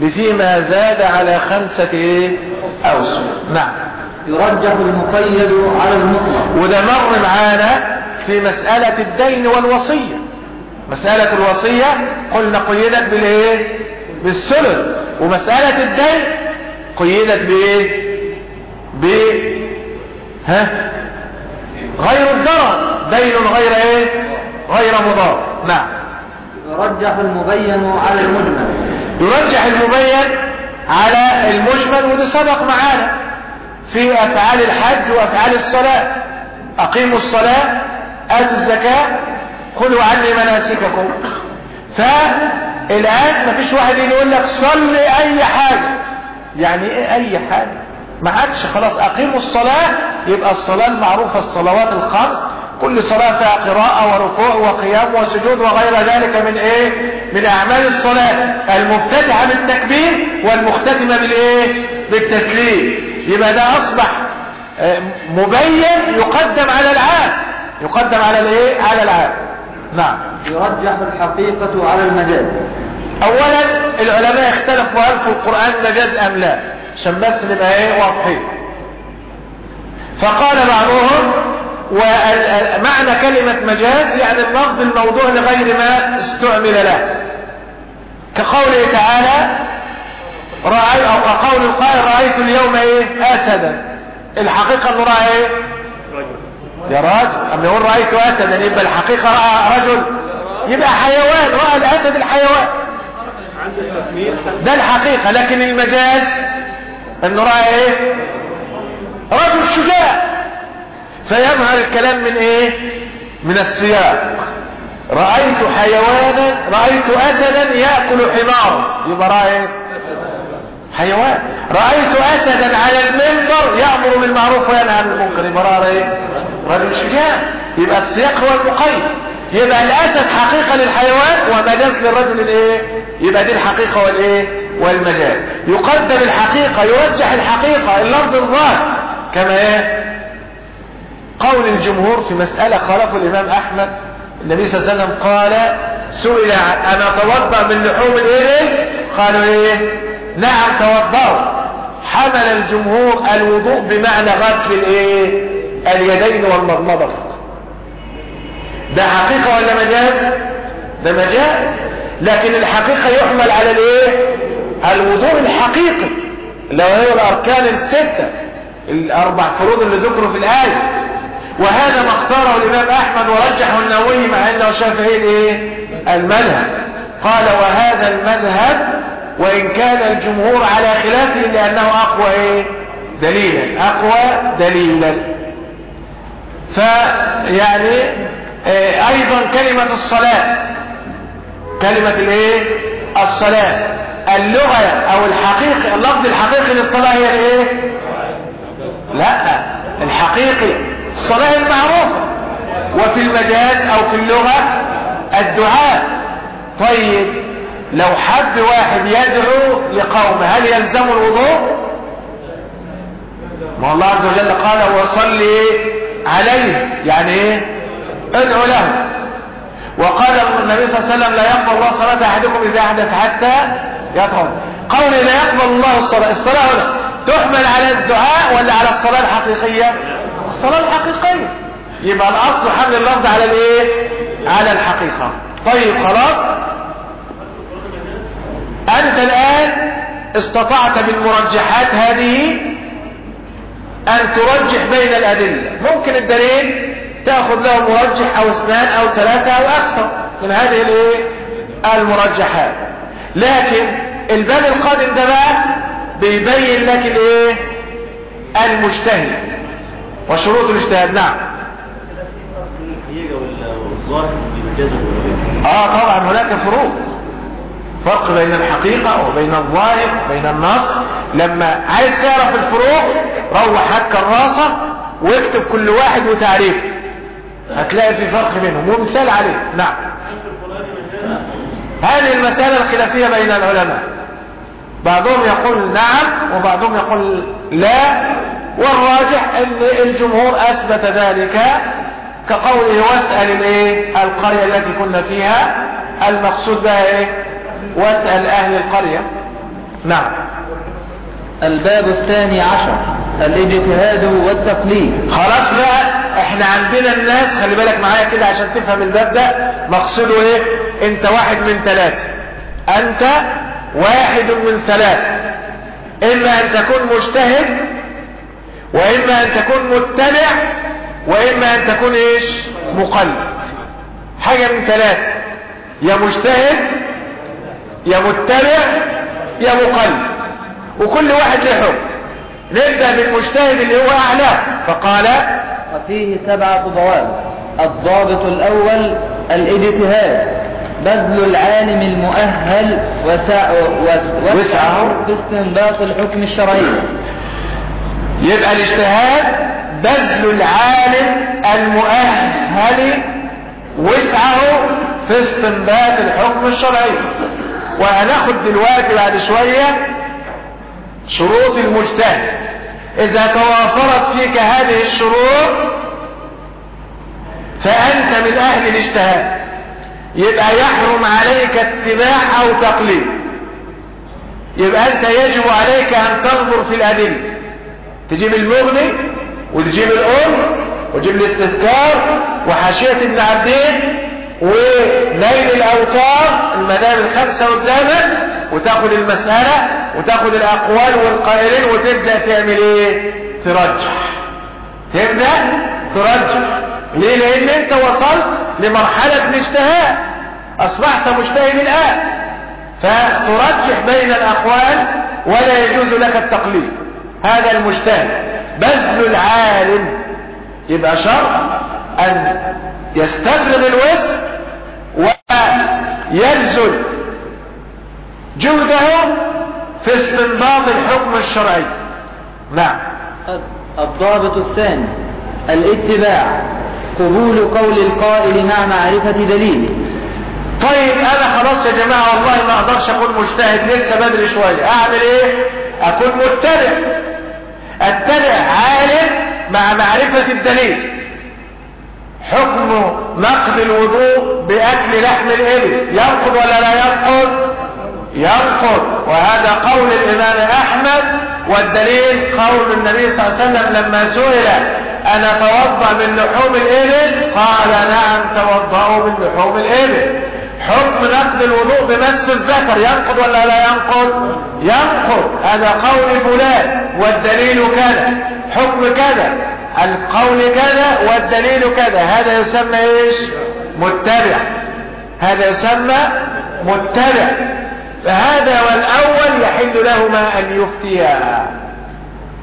بفيما زاد على خمسة إيه أوسق. نعم. يرجح المقيد على المطلق. وده مر معانا في مسألة الدين والوصية. مسألة الوصية قلنا قيدت بالإيه؟ بالثلث ومسألة الدين قيدت بإيه؟ ب ها؟ غير الضرر. دين غير إيه؟ غير مضار. نعم. يرجح المبين على المجمل. يرجح المبين على المجمل وده سبق معانا في أفعال الحج وأفعال الصلاة. أقيموا الصلاة آتوا الزكاة خذوا عني مناسككم. فالان مفيش واحد يقول لك صلي أي حاجة يعني إيه أي حاجة ما عادش خلاص أقيموا الصلاة يبقى الصلاة المعروفة الصلوات الخمس. كل صلاة فيها قراءة وركوع وقيام وسجود وغير ذلك من إيه؟ من أعمال الصلاة. المفتتحة بالتكبير والمختتمة بالإيه؟ بالتسليم. يبقى ده أصبح آه، مبين يقدم على العام. يقدم على الإيه؟ على العام. نعم. يرجح الحقيقة على المجاز. اولا العلماء اختلفوا هل في القرآن مجاز أم لا. عشان بس نبقى إيه واضحين فقال بعضهم ومعنى كلمة مجاز يعني النقد الموضوع لغير ما استعمل له. كقوله تعالى رأي أو كقول القائل رأيت اليوم إيه؟ اسدا. الحقيقة أنه رأى إيه؟ يا راجل اما يقول رأيت اسدا يبقى الحقيقة رأى رجل يبقى حيوان رأى الأسد الحيوان. ده الحقيقة لكن المجاز إنه رأى إيه؟ رجل شجاع. فيظهر الكلام من إيه؟ من السياق. رأيت حيوانا رأيت أسدا يأكل حمار يبقى رأى إيه؟ حيوان. رأيت أسدا على المنبر يأمر بالمعروف وينهى عن المنكر. يبقى إيه؟ رجل شجاع. يبقى السياق هو المقيد. يبقى الأسد حقيقة للحيوان ومجاز للرجل الإيه؟ يبقى دي الحقيقة والإيه؟ والمجاز. يقدم الحقيقة يرجح الحقيقة اللفظ الظاهر. كما إيه؟ قول الجمهور في مسألة خالفه الإمام أحمد. النبي صلى الله عليه وسلم قال سئل أنا أتوضأ من لحوم الإبل قالوا إيه؟ نعم توضأوا حمل الجمهور الوضوء بمعنى غسل الإيه؟ اليدين والمضمضة فقط. ده حقيقة ولا مجاز ده مجاز لكن الحقيقة يحمل على الإيه؟ الوضوء الحقيقي. اللي هو الأركان الستة الأربع فروض اللي ذكروا في الآية. وهذا ما اختاره الإمام أحمد ورجحه النووي مع إنه شافعي الايه المذهب. قال وهذا المذهب وإن كان الجمهور على خلافه لأنه أقوى إيه؟ دليلا. أقوى دليلا. فيعني آه، أيضا كلمة الصلاة. كلمة الإيه؟ الصلاة. اللغة أو الحقيقي اللفظ الحقيقي للصلاة هي الايه لا. الحقيقي. الصلاة المعروفة. وفي المجاز أو في اللغة الدعاء. طيب. لو حد واحد يدعو لقومه هل يلزم الوضوء؟ ما الله عز وجل قال وصلي عليه. يعني إيه؟ ادعو له. وقال النبي صلى الله عليه وسلم لا يقبل الله صلاة أحدكم إذا أحدث حتى يطهر. قول لا يقبل الله الصلاة. الصلاة هنا تحمل على الدعاء ولا على الصلاة الحقيقية؟ الصلاة الحقيقية. يبقى الأصل حمل اللفظ على الإيه؟ على الحقيقة. طيب خلاص؟ أنت الآن استطعت بالمرجحات هذه أن ترجح بين الأدلة. ممكن الدليل تأخذ له مرجح أو اثنان أو ثلاثة أو أكثر من هذه الإيه؟ المرجحات. لكن الباب القادم ده بقى بيبين لك الإيه؟ المجتهد وشروط الاجتهاد. نعم. آه طبعا هناك فروق. فرق بين الحقيقة وبين الظاهر بين النص لما عايز تعرف الفروق روح هات كراسة واكتب كل واحد وتعريفه هتلاقي في فرق بينهم. ومثال عليه. نعم. هذه المسألة الخلافية بين العلماء. بعضهم يقول نعم وبعضهم يقول لا. والراجح إن الجمهور أثبت ذلك كقوله واسأل الإيه؟ القرية التي كنا فيها. المقصود بها إيه؟ واسأل أهل القرية. نعم. الباب الثاني عشر. الاجتهاد والتقليد. خلاص بقى إحنا عندنا الناس خلي بالك معايا كده عشان تفهم الباب ده. مقصوده إيه؟ أنت واحد من ثلاثة. أنت واحد من ثلاثة. إما أن تكون مجتهد وإما أن تكون متبع وإما أن تكون إيش؟ مقلد. حاجة من ثلاثة. يا مجتهد يا متبع يا مقلد. وكل واحد له حكم. نبدأ بالمجتهد اللي هو أعلى. فقال وفيه سبعة ضوابط الضابط الأول الاجتهاد. بذل العالم المؤهل وسع وس- وسعه. في استنباط الحكم الشرعي. يبقى الاجتهاد بذل العالم المؤهل وسعه في استنباط الحكم الشرعي. وهناخد دلوقتي بعد شوية شروط المجتهد. إذا توافرت فيك هذه الشروط فأنت من أهل الاجتهاد. يبقى يحرم عليك اتباع أو تقليد. يبقى أنت يجب عليك أن تنظر في الأدلة. تجيب المغني وتجيب الأم وتجيب الاستذكار وحاشية ابن عبدين ونيل الأوتار المذاهب الخمسة قدامك وتاخد المسألة وتاخد الأقوال والقائلين وتبدأ تعمل إيه؟ ترجح. تبدأ ترجح. ليه؟ لأن أنت وصلت لمرحلة الاجتهاد أصبحت مجتهد الان فترجح بين الأقوال ولا يجوز لك التقليد. هذا المجتهد. بذل العالم. يبقى شرط أن يستفرغ الوسع ويبذل جهده في استنباط الحكم الشرعي. نعم. الضابط الثاني الاتباع قبول قول القائل مع معرفة دليله طيب أنا خلاص يا جماعة والله ما أقدرش اكون مجتهد لسه بدري شوية. أعمل إيه؟ أكون متبع أتبع عالم مع معرفة الدليل. حكم نقض الوضوء بأكل لحم الإبل. ينقض ولا لا ينقض ينقض وهذا قول الإمام أحمد والدليل قول النبي صلى الله عليه وسلم لما سئل أنا توضأ من لحوم الإبل؟ قال نعم توضأوا من لحوم الإبل. حكم نقض الوضوء بمس الذكر ينقض ولا لا ينقض؟ ينقض. هذا قول فلان والدليل كذا. حكم كذا. القول كذا والدليل كذا. هذا يسمى إيش؟ متبع. هذا يسمى متبع. فهذا والأول يحل لهما أن يفتيا.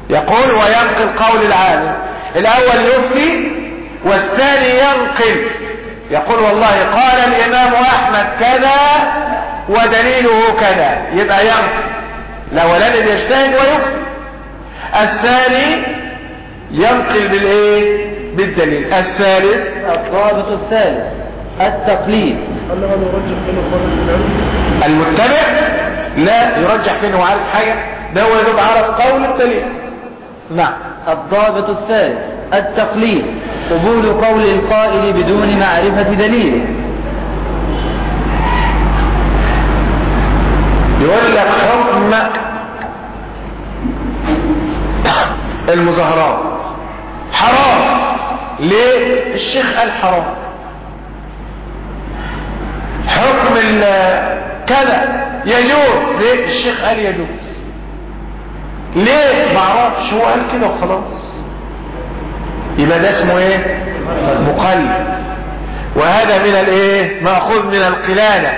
يقول وينقل قول العالم. الأول يفتي والثاني ينقل. يقول والله قال الإمام أحمد كذا ودليله كذا. يبقى ينقل الاولاني بيجتهد ويفتي الثاني ينقل بالإيه؟ بالدليل. الثالث الضابط الثالث التقليد. المتبع؟ لا يرجح هو عارف حاجة؟ ده هو يدوب عرف قول الدليل. نعم. الضابط الثالث التقليد قبول قول القائل بدون معرفة دليله يقول لك حكم المظاهرات. حرام ليه الشيخ قال حرام حكم كذا يجوز ليه الشيخ قال يجوز ليه؟ ما أعرفش. هو قال كده وخلاص. يبقى ده اسمه إيه؟ مقلد. وهذا من الإيه؟ مأخوذ من القلادة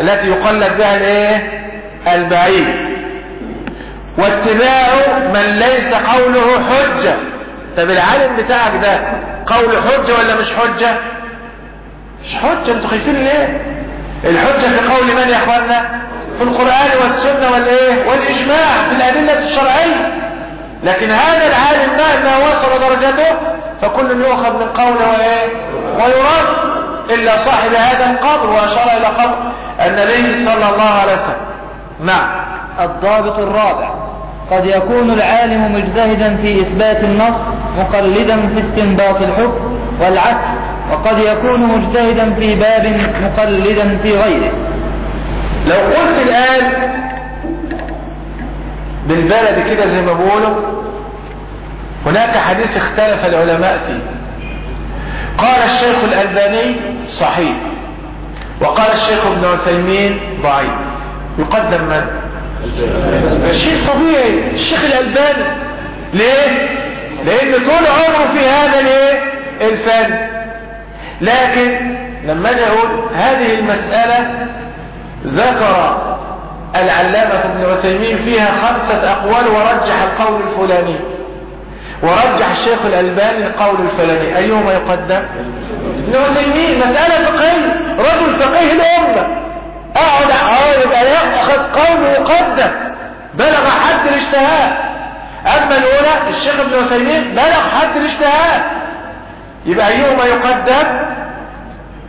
التي يقلد بها الإيه؟ البعيد. واتباع من ليس قوله حجة. طب العالم بتاعك ده قول حجة ولا مش حجة؟ مش حجة. أنتوا خايفين ليه؟ الحجة في قول من يا اخوانا في القرآن والسنة والإيه؟ والإجماع في الأدلة الشرعية. لكن هذا العالم مهما وصل درجته فكل يؤخذ من قوله وإيه؟ ويرد إلا صاحب هذا القبر وأشار إلى قبر النبي صلى الله عليه وسلم. نعم. الضابط الرابع. قد يكون العالم مجتهدا في إثبات النص مقلدا في استنباط الحكم والعكس وقد يكون مجتهدا في باب مقلدا في غيره. لو قلت الآن بالبلد كده زي ما بيقولوا هناك حديث اختلف العلماء فيه قال الشيخ الألباني صحيح وقال الشيخ ابن عثيمين ضعيف يقدم من؟ شيء طبيعي الشيخ الألباني ليه؟ لأن طول عمره في هذا الإيه؟ الفن لكن لما أجي أقول هذه المسألة ذكر العلامة ابن عثيمين فيها خمسة أقوال ورجح القول الفلاني. ورجح الشيخ الألباني القول الفلاني. أيهما يقدم؟ ابن عثيمين مسألة فقهية رجل فقيه الأمة. أقعد يبقى يأخذ قول يقدم بلغ حد الاجتهاد أما الأولى الشيخ ابن عثيمين بلغ حد الاجتهاد يبقى أيهما يقدم؟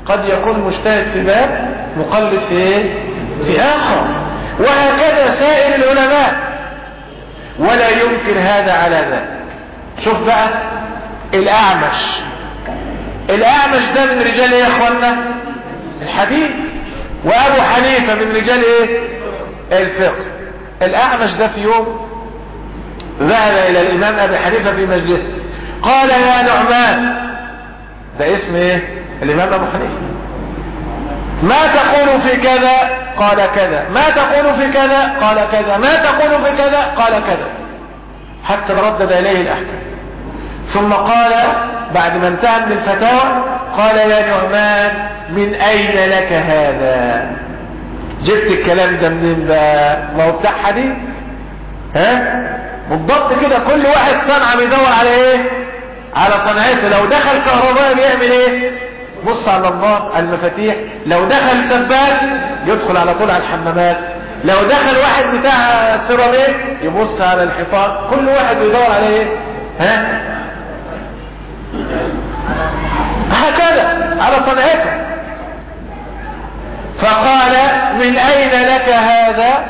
قد يكون مجتهد في باب مقلد في إيه في آخر. وهكذا سائر العلماء. ولا يمكن هذا على ذلك. شوف بقى الأعمش. الأعمش ده من رجال إيه يا اخوانا الحديث. وأبو حنيفة من رجال إيه؟ الفقه. الأعمش ده في يوم ذهب إلى الإمام أبي حنيفة في مجلسه. قال يا نعمان ده اسم إيه؟ الإمام أبو حنيفة. ما تقول في كذا قال كذا. ما تقول في كذا قال كذا. ما تقول في كذا قال كذا. حتى ردد إليه الأحكام. ثم قال بعد ما انتهى من الفتاوى قال يا نعمان من أين لك هذا؟ جبت الكلام ده منين بقى ما هو بتاع حديث. ها؟ بالضبط كده كل واحد صنعة بيدور على إيه؟ على صنعته لو دخل كهرباء بيعمل إيه؟ بص على النار المفاتيح لو دخل سباك يدخل على طول على الحمامات لو دخل واحد بتاع سيراميك يبص على الحيطان كل واحد بيدور على إيه؟ ها؟ هكذا على صنعته. فقال من أين لك هذا؟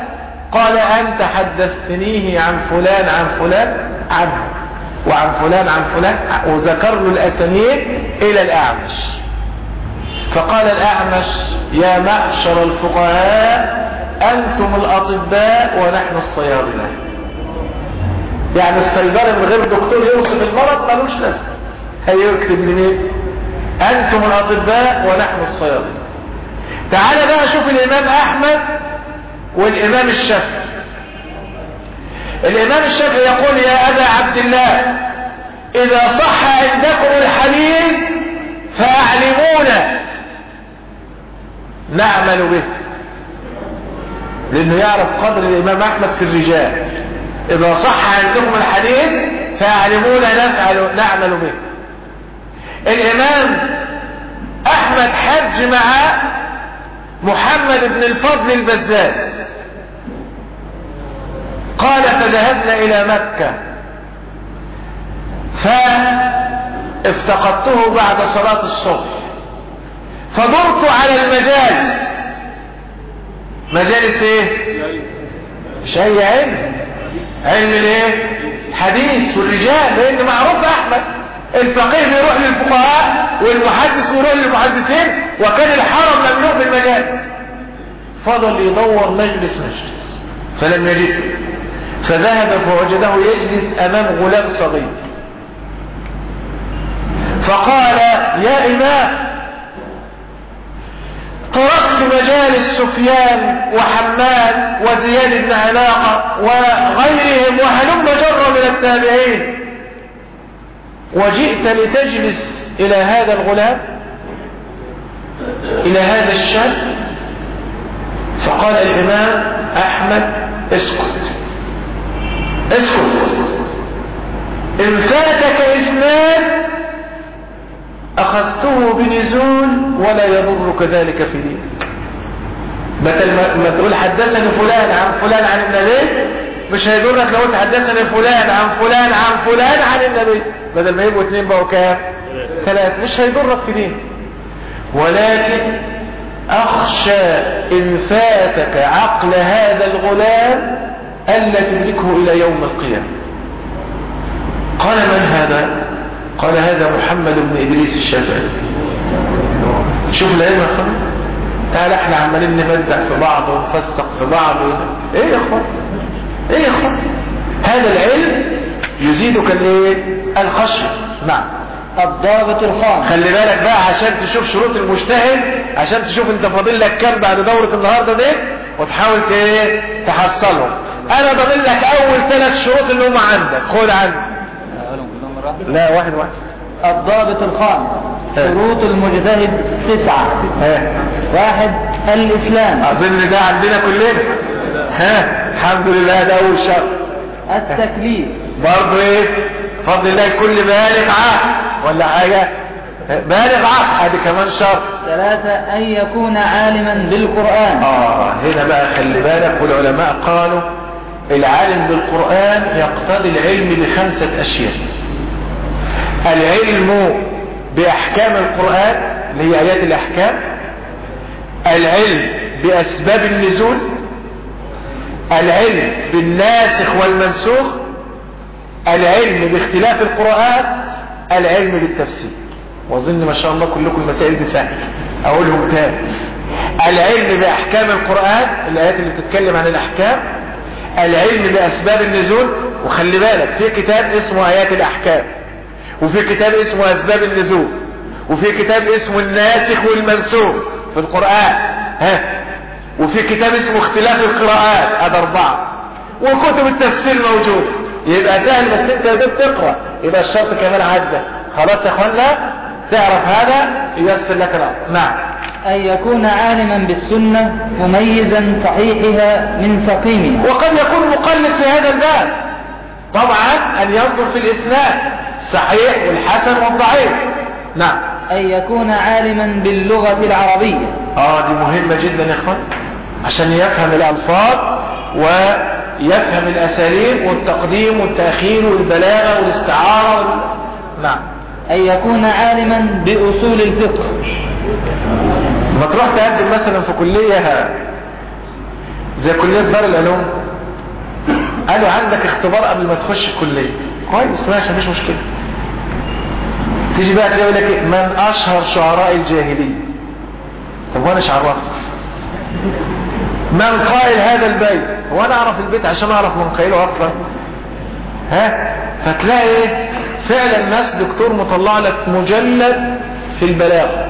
قال أنت حدثتنيه عن فلان عن فلان عنه. وعن فلان عن فلان وذكر له الأسانيد إلى الأعمش. فقال الأعمش يا معشر الفقهاء أنتم الأطباء ونحن الصيادلة. يعني الصيدلة من غير دكتور يوصف المرض ملوش لازمة. هيكتب منين أنتم الأطباء ونحن الصيادلة. تعال بقى شوف الإمام أحمد والإمام الشافعي. الإمام الشافعي يقول يا أبا عبد الله إذا صح عندكم الحديث فأعلمونا نعمل به. لأنه يعرف قدر الإمام أحمد في الرجال. إذا صح عندكم الحديث فأعلمونا نفعل نعمل به. الإمام أحمد حج مع محمد بن الفضل البزاز. قال فذهبنا إلى مكة. فافتقدته بعد صلاة الصبح. فدرت على المجالس. مجالس إيه؟ شيء علم. علم الإيه؟ حديث والرجال. لأن معروف أحمد. الفقيه بيروح للفقهاء والمحدث بيروح للمحدثين وكان الحرم ممنوع في المجالس. فضل يدور مجلس مجلس. فلم يجده. فذهب فوجده يجلس أمام غلام صغير. فقال يا إمام تركت مجالس سفيان وحماد وزياد بن علاقة وغيرهم وهلم جر من التابعين. وجئت لتجلس إلى هذا الغلام إلى هذا الشاب؟ فقال الإمام أحمد اسكت. اسكت. إن فاتك إسناد أخذته بنزول ولا يضرك ذلك في دينك. بدل ما تقول حدثني فلان عن فلان عن النبي مش هيضرك لو قلت حدثني فلان عن فلان عن فلان عن النبي بدل ما يبقوا اثنين بقوا كام؟ ثلاثة. مش هيضرك في دينك. ولكن أخشى إن فاتك عقل هذا الغلام ألا تدركه إلى يوم القيامة. قال من هذا؟ قال هذا محمد بن إدريس الشافعي. شوف العلم يا أخوان. تعال إحنا عمالين نبدع في بعض ونفسق في بعض. إيه يا أخوان؟ إيه يا أخوان؟ هذا العلم يزيدك الإيه؟ الخشية. نعم. الضابط الخامس خلي بالك بقى عشان تشوف شروط المجتهد عشان تشوف أنت فاضل لك كام بعد دورة النهاردة دي وتحاول إيه؟ تحصلهم. أنا ضامن لك أول ثلاث شروط اللي هم عندك. خد عندك. لا واحد واحد. الضابط الخامس. شروط المجتهد تسعة. ها واحد الإسلام. أظن ده عندنا كلنا. ها؟ الحمد لله ده أول شرط. التكليف برضه إيه؟ فضل الله كل بالغ عقل ولا حاجة؟ بالغ عقل ادي كمان شرط. ثلاثة أن يكون عالما بالقرآن. آه هنا بقى خلي بالك والعلماء قالوا العالم بالقرآن يقتضي العلم بخمسة أشياء. العلم بأحكام القرآن اللي هي آيات الأحكام. العلم بأسباب النزول. العلم بالناسخ والمنسوخ. العلم باختلاف القرآن. العلم بالتفسير. واظن ما شاء الله كلكم المسائل دي سهلة. أقولهم تاني. العلم بأحكام القرآن. الآيات اللي بتتكلم عن الأحكام. العلم بأسباب النزول وخلي بالك في كتاب اسمه آيات الأحكام وفي كتاب اسمه أسباب النزول وفي كتاب اسمه الناسخ والمنسوخ في القرآن ها؟ وفي كتاب اسمه اختلاف القراءات هذا أربعة. وكتب التفسير موجود. يبقى سهل بس أنت بتقرأ يبقى الشرط كمان عدى خلاص يا أخوانا؟ تعرف هذا ييسر لك الأمر. نعم. أن يكون عالما بالسنة مميزا صحيحها من سقيمها وقد يكون مقلد في هذا الباب. طبعا أن ينظر في الإسناد الصحيح والحسن والضعيف. نعم. أن يكون عالما باللغة العربية. آه دي مهمة جدا يا إخوان. عشان يفهم الألفاظ ويفهم الأساليب والتقديم والتأخير والبلاغة والاستعارة وال... نعم. أن يكون عالما بأصول الفقه. لما تروح تقدم مثلا في كلية زي كلية دار العلوم. قالوا عندك اختبار قبل ما تخش الكلية. كويس ماشي مفيش مشكلة. تيجي بقى تلاقي لك إيه؟ من أشهر شعراء الجاهلية. طب وأنا عرفت من قائل هذا البيت؟ وأنا أعرف البيت عشان أعرف من قائله أصلا. ها؟ فتلاقي إيه؟ فعلا الناس دكتور مطلع لك مجلد في البلاغه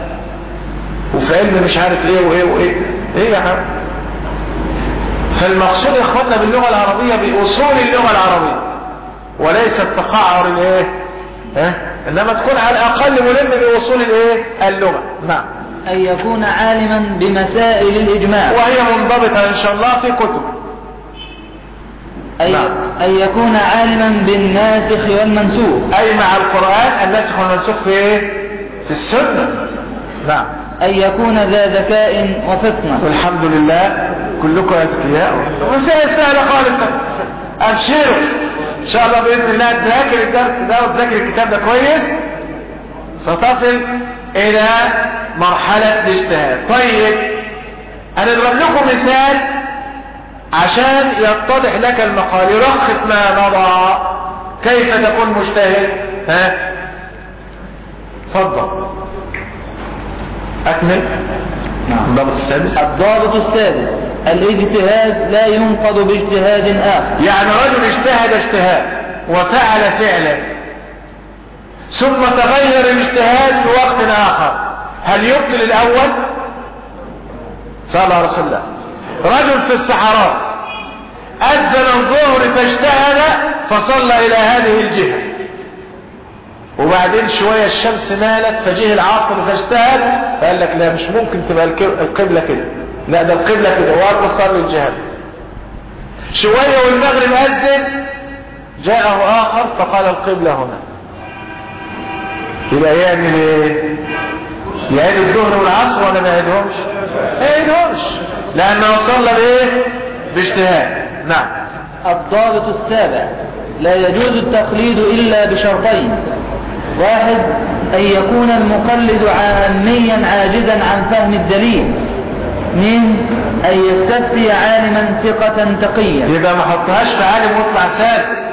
وفي علم مش عارف إيه وإيه وإيه. إيه يا عم فالمقصود يا اخواننا باللغة العربية بأصول اللغة العربية. وليس التقعر الإيه؟ ها؟ إنما تكون على الأقل ملم بأصول الإيه؟ اللغة. نعم. أن يكون عالما بمسائل الإجماع. وهي منضبطة إن شاء الله في كتب. أي نعم. أن يكون عالما بالناسخ والمنسوخ. أي مع القرآن الناسخ والمنسوخ في إيه في السنة. نعم. أن يكون ذا ذكاء وفطنة. والحمد لله. كلكم أذكياء. مسائل سهلة خالصة. أبشروا. إن شاء الله بإذن الله تذاكر الدرس ده وتذاكر الكتاب ده كويس. ستصل إلى مرحلة الاجتهاد. طيب هنضرب لكم مثال عشان يتضح لك المقال. يلخص ما مضى. كيف تكون مجتهد؟ ها؟ تفضل. أكمل. نعم. الضبط السادس. الضابط السادس. الاجتهاد لا ينقض باجتهاد آخر. يعني رجل اجتهد اجتهاد وفعل فعلا ثم تغير الاجتهاد في وقت آخر. هل يبطل الأول؟ صلى الله عليه وسلم. رجل في الصحراء أذن الظهر فاجتهد فصلى إلى هذه الجهة. وبعدين شوية الشمس مالت فجه العصر فاجتهد فقال لك لا مش ممكن تبقى القبلة كده. لا ده القبلة كده وقال صلي الجهه دي. شوية والمغرب أذن جاءه آخر فقال القبلة هنا. يبقى يعمل إيه يعيد الظهر والعصر ولا ما يعيدهمش؟ ما يعيدهمش. لأنه صلى بإيه؟ باجتهاد. نعم. الضابط السابع. لا يجوز التقليد إلا بشرطين. واحد أن يكون المقلد عاميا عاجزا عن فهم الدليل. اثنين أن يستفتي عالما ثقة تقيا. يبقى ما حطهاش في عالم واطلع سالم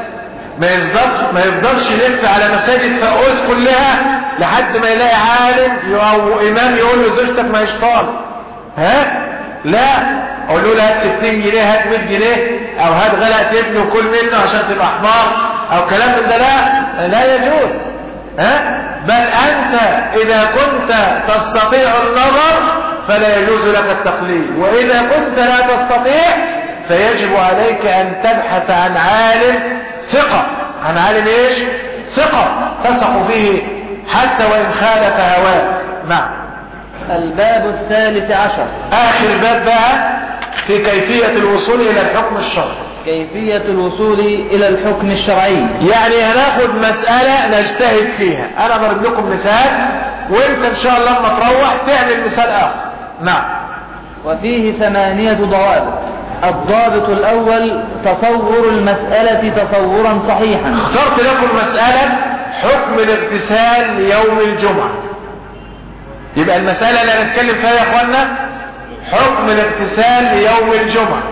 ما يفضلش ما يفضلش يلف على مساجد فؤوس كلها لحد ما يلاقي عالم أو إمام يقول له زوجتك ما هيش طالب. ها؟ لا أقول له هات 60 جنيه هات 100 جنيه أو هات غلق ابنه وكل منه عشان تبقى حمار أو كلام من ده لا لا يجوز. ها؟ بل أنت إذا كنت تستطيع النظر فلا يجوز لك التقليد وإذا كنت لا تستطيع فيجب عليك أن تبحث عن عالم ثقة. عن عالم إيش؟ ثقة تثق فيه حتى وإن خالف هواك. نعم. الباب الثالث عشر. آخر باب بقى في كيفية الوصول إلى الحكم الشرعي. كيفية الوصول إلى الحكم الشرعي. يعني هناخد مسألة نجتهد فيها. أنا ضرب لكم مثال وإنت إن شاء الله لما تروح تعمل مثال آخر. نعم. وفيه ثمانية ضوابط. الضابط الأول تصور المسألة تصورا صحيحا. اخترت لكم مسألة حكم الاغتسال يوم الجمعة. يبقى المسألة اللي هنتكلم فيها يا اخوانا حكم الاغتسال يوم الجمعة.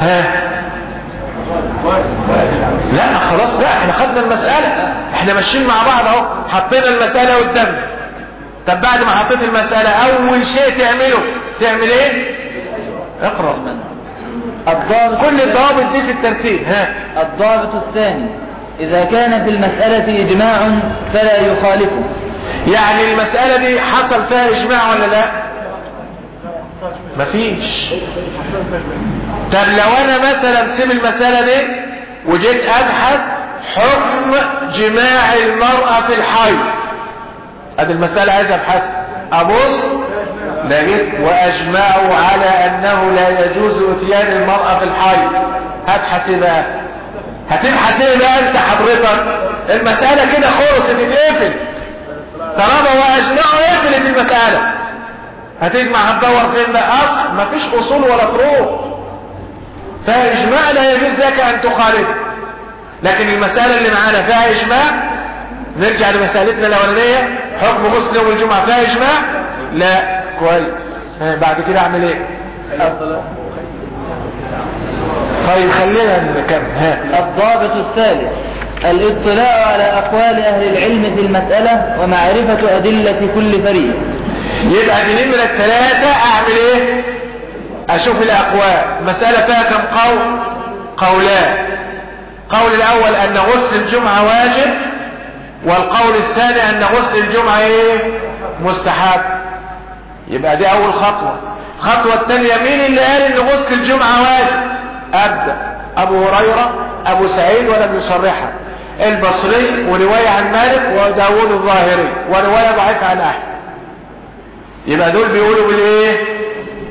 ها؟ لا خلاص بقى إحنا خدنا المسألة. إحنا ماشيين مع بعض أهو حطينا المسألة قدامنا. طب بعد ما حطيت المسألة أول شيء تعمله تعمل إيه؟ اقرأ. الضابط كل الضوابط دي في الترتيب. ها؟ الضابط الثاني. إذا كان في المسألة إجماع فلا يخالفه. يعني المسألة دي حصل فيها إجماع ولا لا؟ مفيش. طب لو أنا مثلا سيب المسألة دي وجيت أبحث حكم جماع المرأة في الحيض أدي المسألة عايز أبحث. أبص لقيت واجمعوا على أنه لا يجوز إتيان المرأة في الحيض هبحث بقى هتبحث إيه بقى انت حضرتك. المسألة كده خلصت تتقفل طالما واجمعوا اقفلت المسألة. هتجمع هتدور فين بقى؟ أصل مفيش أصول ولا فروع. فاجماع لا يجوز لك أن تخالف لكن المسألة اللي معانا فيها إجماع نرجع لمسألتنا الأولانية. حكم غسل يوم الجمعة فيها إجماع؟ لا. كويس. بعد كده أعمل إيه؟ طيب خلينا نكمل. ها. الضابط الثالث الاطلاع على أقوال أهل العلم في المسألة ومعرفة أدلة كل فريق. يبقى دي نمرة ثلاثة أعمل إيه؟ أشوف الأقوال. مسألة فيها كم قول؟ قولان. قول الأول أن غسل الجمعة واجب والقول الثاني أن غسل الجمعة إيه؟ مستحب. يبقى دي أول خطوة. الخطوة الثانية مين اللي قال إن غسل الجمعة واجب؟ ابدأ أبو هريرة أبو سعيد ولم يصرحها البصري ورواية عن مالك وداود الظاهري ورواية ضعيفة عن أحمد. يبقى دول بيقولوا بالإيه؟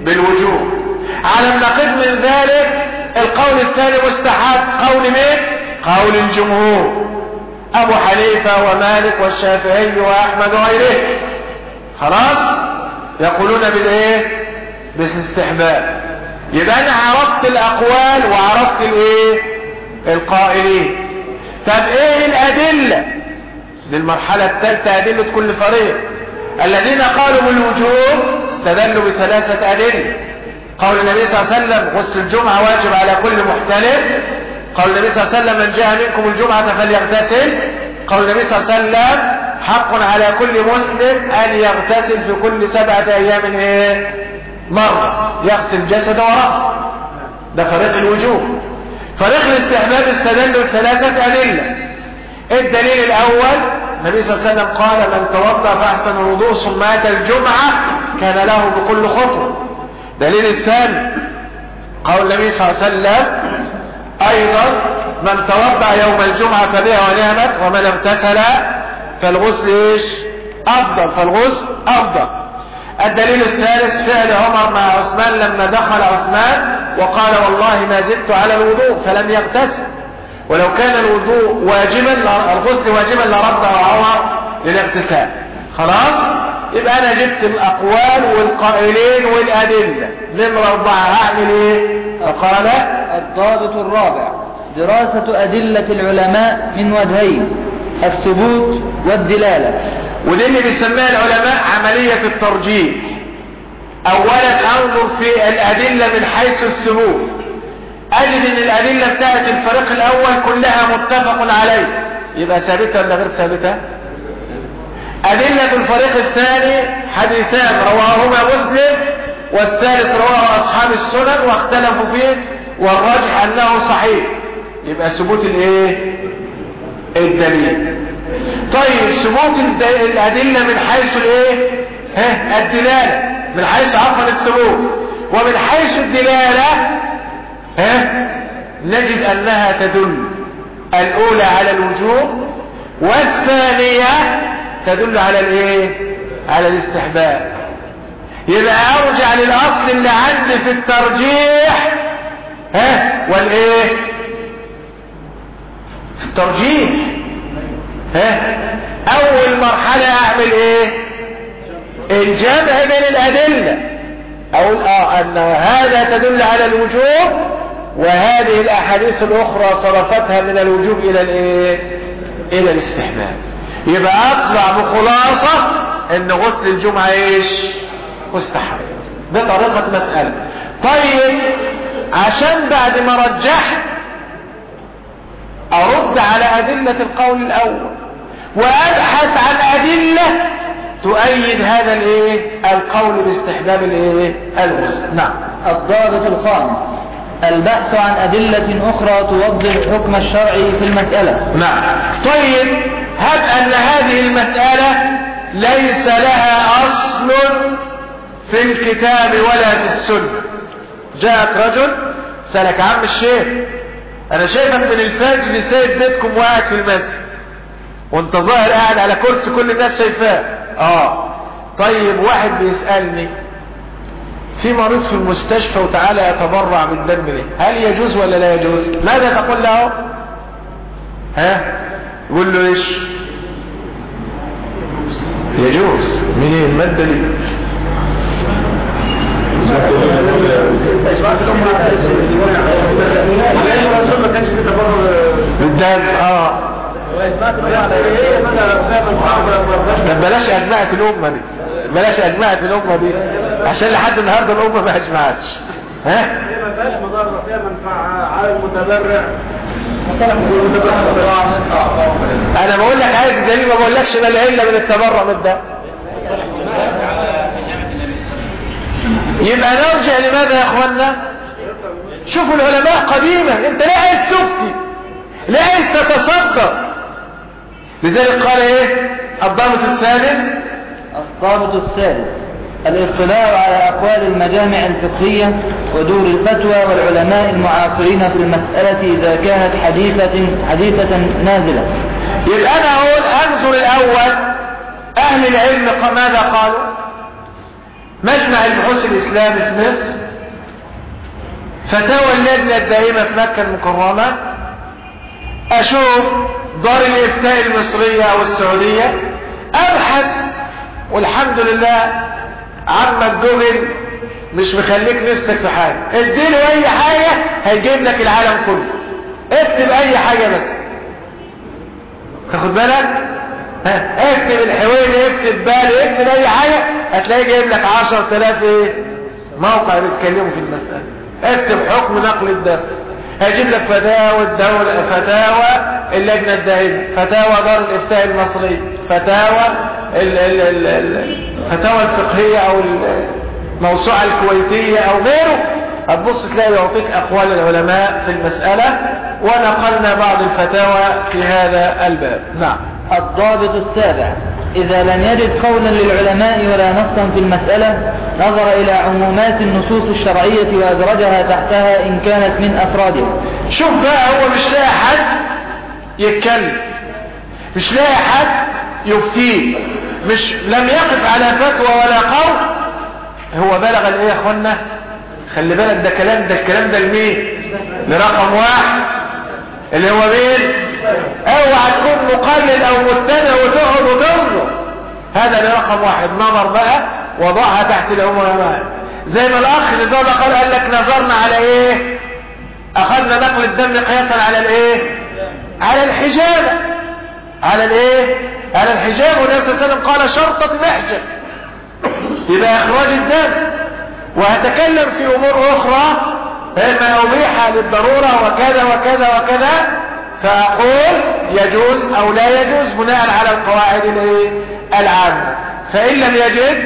بالوجوب على النقيض من ذلك القول الثاني مستحب. قول مين؟ قول الجمهور. أبو حنيفة ومالك والشافعي وأحمد وغيره. خلاص؟ يقولون بالإيه؟ بالاستحباب. يبقى أنا عرفت الأقوال وعرفت الإيه؟ القائلين. طب إيه الأدلة للمرحلة الثالثة؟ أدلة كل فريق. الذين قالوا بالوجوب استدلوا بثلاثة أدلة. قول النبي صلى الله عليه وسلم غسل الجمعة واجب على كل محتلم قول النبي صلى الله عليه وسلم من جاء منكم الجمعة فليغتسل. قول النبي صلى الله عليه وسلم حق على كل مسلم أن يغتسل في كل سبعة أيام إيه؟ مرة يغسل جسده ورأسه. ده فريق الوجوب فريق الاستحباب استدلوا بثلاثة أدلة. الدليل الأول؟ النبي صلى الله عليه وسلم قال من توضأ فأحسن الوضوء ثم أتى الجمعة كان له بكل خطوة. دليل الثاني قول النبي صلى الله عليه وسلم أيضا من توضأ يوم الجمعة فبها ونعمت ومن اغتسل فالغسل إيش؟ أفضل فالغسل أفضل. الدليل الثالث فعل عمر مع عثمان لما دخل عثمان وقال والله ما زدت على الوضوء فلم يغتسل. ولو كان الوضوء واجبا الغسل واجبا لرد عمر للاغتسال. خلاص؟ يبقى أنا جبت الأقوال والقائلين والأدلة. نمره اربعه هعمل إيه؟ فقال الضابط الرابع. دراسة أدلة العلماء من وجهين الثبوت والدلالة. ودي اللي بيسميها العلماء عملية الترجيح. اولا أنظر في الأدلة من حيث الثبوت أجد إن الأدلة بتاعت الفريق الأول كلها متفق عليه. يبقى ثابتة ولا غير ثابتة؟ أدلة الفريق الثاني حديثان رواهما مسلم والثالث رواه أصحاب السنن واختلفوا فيه والراجح أنه صحيح. يبقى ثبوت الإيه؟ الدليل. طيب ثبوت الأدلة من حيث الإيه؟ ها؟ الدلالة. من حيث عفوا الثبوت. ومن حيث الدلالة ها؟ نجد أنها تدل الأولى على الوجوب والثانية تدل على الإيه؟ على الاستحباب. يبقى أرجع للأصل اللي عندي في الترجيح ها؟ والإيه؟ الترجيح. ها؟ أول مرحلة أعمل إيه؟ الجمع بين الأدلة. أقول آه أن هذا تدل على الوجوب وهذه الأحاديث الأخرى صرفتها من الوجوب إلى الايه إلى الاستحباب. يبقى أطلع بخلاصة إن غسل الجمعة إيش؟ مستحب. ده طريقة مسألة. طيب عشان بعد ما رجحت أرد على أدلة القول الأول وأبحث عن أدلة تؤيد هذا الإيه؟ القول باستحباب الإيه؟ الغسل نعم. الضابط الخامس البحث عن أدلة أخرى توضح الحكم الشرعي في المسألة. نعم. طيب هب أن هذه المسألة ليس لها أصل في الكتاب ولا في السنة. جاءك رجل سألك عم الشيخ أنا شايفك من الفجر سايب بيتكم وقاعد في المسجد. وأنت ظاهر قاعد على كرسي كل الناس شايفاه. آه. طيب واحد بيسألني في مريض في المستشفى وتعالى يتبرع بالدم ليه؟ هل يجوز ولا لا يجوز؟ ماذا تقول له؟ ها؟ يقول له إيش؟ يجوز. منين؟ ما الدليل الرسول ما كانش في تبرر آه. طب بلاش اجمعة الأمة دي. بلاش اجمعة الأمة دي. عشان لحد النهاردة الأمة ما أجمعتش. ها؟ ما فيهاش مضرة فيها منفعة على المتبرع أنا بقول لك عايز دليل ما بقولكش ما إلا من التبرع من ده. يبقى نرجع لماذا يا اخوانا شوفوا العلماء قديما أنت ليه عايز تفتي ليه عايز تتصدر لذلك قال إيه؟ الضابط الثالث. الضابط الثالث الاطلاع على أقوال المجامع الفقهية ودور الفتوى والعلماء المعاصرين في المسألة إذا كانت حديثة, حديثة نازلة. يبقى أنا أقول أنظر الأول أهل العلم ماذا قالوا؟ مجمع البحوث الاسلامي في مصر. فتاوى اللجنة الدائمة في مكة المكرمة. أشوف دار الإفتاء المصرية أو السعودية. أبحث والحمد لله عمك جوجل مش مخليك نفسك في حاجة. اديله أي حاجة هيجيب لك العالم كله. اكتب أي حاجة بس. تاخد بالك؟ ها اكتب الحويني اكتب بالي اكتب أي حاجة هتلاقيه جايب لك عشر تلاف إيه؟ موقع بيتكلموا في المسألة. اكتب حكم نقل الدم. هيجيب لك فتاوى الدولة فتاوى اللجنة الدائمة فتاوى دار الإفتاء المصري فتاوى ال ال ال ال الفتاوى الفقهية أو الموسوعة الكويتية أو غيره. هتبص تلاقي يعطيك أقوال العلماء في المسألة ونقلنا بعض الفتاوى في هذا الباب. نعم. الضابط السابع. إذا لم يجد قولا للعلماء ولا نصا في المسألة نظر إلى عمومات النصوص الشرعية وأدرجها تحتها إن كانت من أفرادها شوف بقى هو مش لاقي حد يتكلم. مش لاقي حد يفتيه مش لم يقف على فتوى ولا قول. هو بلغ الإيه يا أخوانا؟ خلي بالك ده كلام ده الكلام ده لمين؟ لرقم واحد. اللي هو مين؟ اوعى تكون مقلد أو متبع وتقعد وتنظر هذا لرقم واحد. نظر بقى وضعها تحت العمومات زي ما الأخ اللي زاد قال قال لك نظرنا على إيه؟ أخذنا نقل الدم قياسا على الإيه؟ على الحجامة على الإيه؟ على الحجاب. والنبي صلى الله عليه وسلم قال شرطة محجب يبقى إخراج الدم. وهتكلم في أمور أخرى. ما أبيح للضرورة وكذا وكذا وكذا. فأقول يجوز أو لا يجوز بناء على القواعد العامة. فإن لم يجد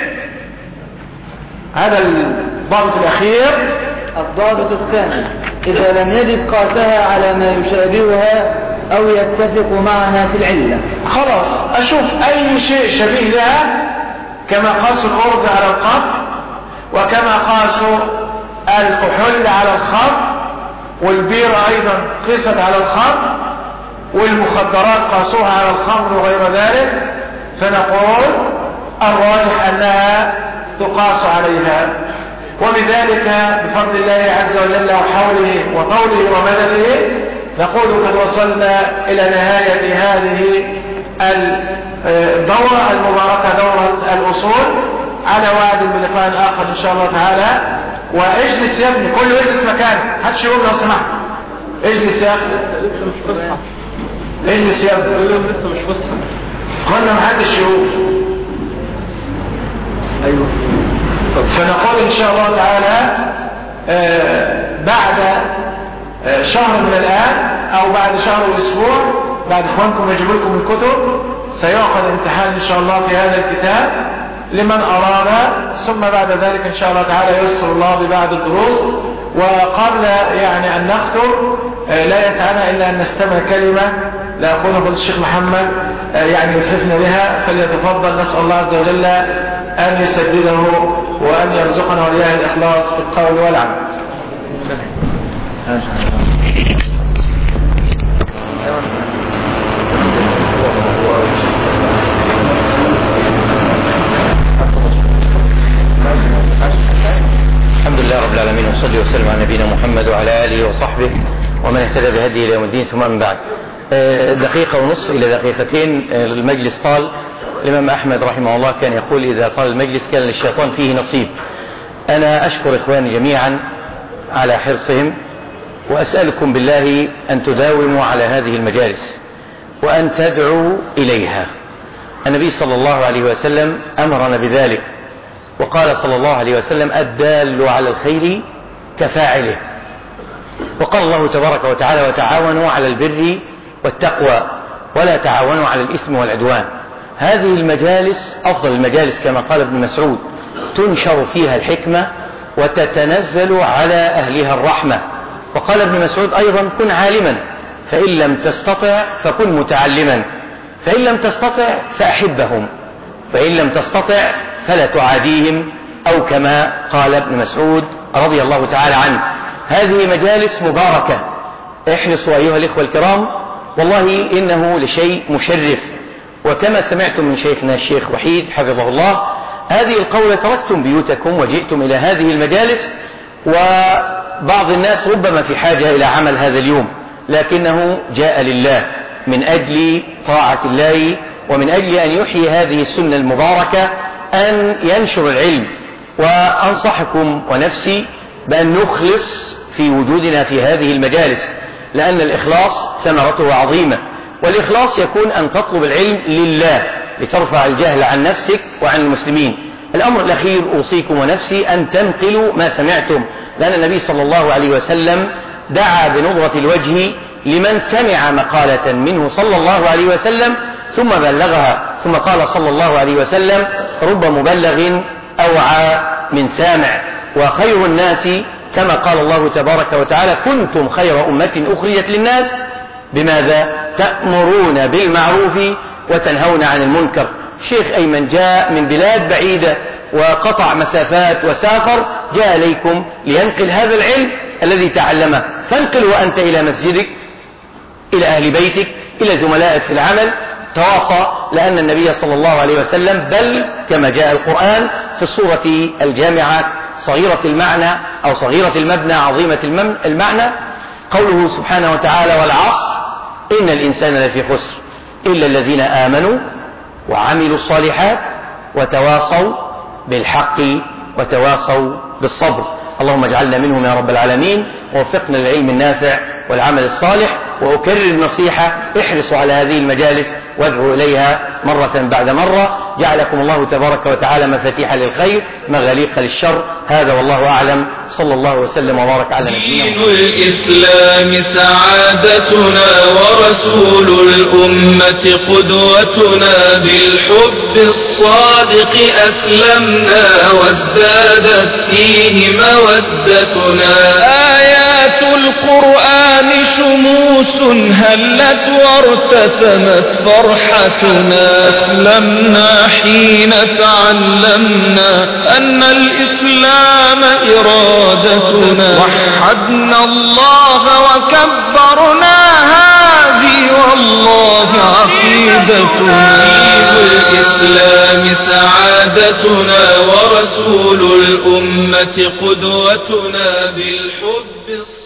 هذا الضابط الأخير. الضابط الثاني إذا لم يجد قاسها على ما يشابهها أو يتفق معها في العلة. خلاص أشوف أي شيء شبيه لها كما قاسوا الأرض على القط وكما قاسوا الكحول على الخط والبيرة أيضا قست على الخط والمخدرات قاسوها على الخمر وغير ذلك فنقول الراجح أنها تقاس عليها. وبذلك بفضل الله عز وجل وحوله وقوله ومدده نقول قد وصلنا إلى نهاية هذه الدورة المباركة دورة الأصول. على وعد بلقاء آخر إن شاء الله تعالى. وأجلس يا ابني. كله يجلس مكانه هاتش يقول لو سمحت. اجلس يا أخي. اجلس يا ابني. قلنا محدش يقول أيوه. فنقول إن شاء الله تعالى آه بعد آه شهر من الآن أو بعد شهر وأسبوع بعد إخوانكم يجيبوا لكم الكتب سيعقد امتحان إن شاء الله في هذا الكتاب. لمن أراد ثم بعد ذلك إن شاء الله تعالى ييسر الله ببعض الدروس. وقبل يعني أن نختم آه لا يسعنا إلا أن نستمع كلمة لاخونا فضل الشيخ محمد يعني يتحفنا بها. فليتفضل نسأل الله عز وجل أن يسدده وأن يرزقنا وإياه الإخلاص في القول والعمل. الحمد وصحبه ومن اهتدى بهديه إلى يوم الدين ثم من بعد. دقيقة ونصف إلى دقيقتين. المجلس طال. الإمام أحمد رحمه الله كان يقول إذا طال المجلس كان للشيطان فيه نصيب. أنا أشكر إخواني جميعا على حرصهم وأسألكم بالله أن تداوموا على هذه المجالس وأن تدعوا إليها. النبي صلى الله عليه وسلم أمرنا بذلك وقال صلى الله عليه وسلم الدال على الخير كفاعله. وقال الله تبارك وتعالى وتعاونوا على البر والتقوى ولا تعاونوا على الإثم والعدوان. هذه المجالس أفضل المجالس كما قال ابن مسعود تنشر فيها الحكمة وتتنزل على أهلها الرحمة. وقال ابن مسعود أيضا كن عالما فإن لم تستطع فكن متعلما فإن لم تستطع فأحبهم فإن لم تستطع فلا تعاديهم أو كما قال ابن مسعود رضي الله تعالى عنه. هذه مجالس مباركة. احرصوا أيها الإخوة الكرام. والله إنه لشيء مشرف. وكما سمعتم من شيخنا الشيخ وحيد حفظه الله هذه القولة تركتم بيوتكم وجئتم إلى هذه المجالس وبعض الناس ربما في حاجة إلى عمل هذا اليوم لكنه جاء لله من أجل طاعة الله ومن أجل أن يحيي هذه السنة المباركة أن ينشر العلم. وأنصحكم ونفسي بأن نخلص في وجودنا في هذه المجالس لأن الإخلاص ثمرته عظيمة والإخلاص يكون أن تطلب العلم لله لترفع الجهل عن نفسك وعن المسلمين. الأمر الأخير أوصيكم ونفسي أن تنقلوا ما سمعتم لأن النبي صلى الله عليه وسلم دعا بنظرة الوجه لمن سمع مقالة منه صلى الله عليه وسلم ثم بلغها ثم قال صلى الله عليه وسلم رب مبلغ أوعى من سامع وخير الناس كما قال الله تبارك وتعالى كنتم خير أمة أخرجت للناس بماذا؟ تأمرون بالمعروف وتنهون عن المنكر. شيخ أيمن جاء من بلاد بعيدة وقطع مسافات وسافر جاء إليكم لينقل هذا العلم الذي تعلمه. فانقل وأنت إلى مسجدك إلى أهل بيتك إلى زملائك في العمل. تواصى لأن النبي صلى الله عليه وسلم بل كما جاء القرآن في الصورة الجامعة صغيرة المعنى أو صغيرة المبنى عظيمة المعنى. قوله سبحانه وتعالى والعصر إن الإنسان لفي خسر إلا الذين آمنوا وعملوا الصالحات وتواصوا بالحق وتواصوا بالصبر. اللهم اجعلنا منهم يا رب العالمين ووفقنا للعلم النافع والعمل الصالح وأكرر النصيحة احرصوا على هذه المجالس وادعوا إليها مرة بعد مرة. جعلكم الله تبارك وتعالى مفاتيح للخير مغاليق للشر. هذا والله أعلم. صلى الله وسلم وبارك على نبينا دين الإسلام سعادتنا ورسول الأمة قدوتنا بالحب الصادق أسلمنا وازدادت فيه مودتنا. آيات القرآن شموس هلت وارتسمت فرحتنا. أسلمنا حين تعلمنا أن الإسلام إرادتنا. وحدنا الله وكبرنا هذه والله عقيدتنا الإسلام سعادتنا ورسول الأمة قدوتنا بالحب الصالح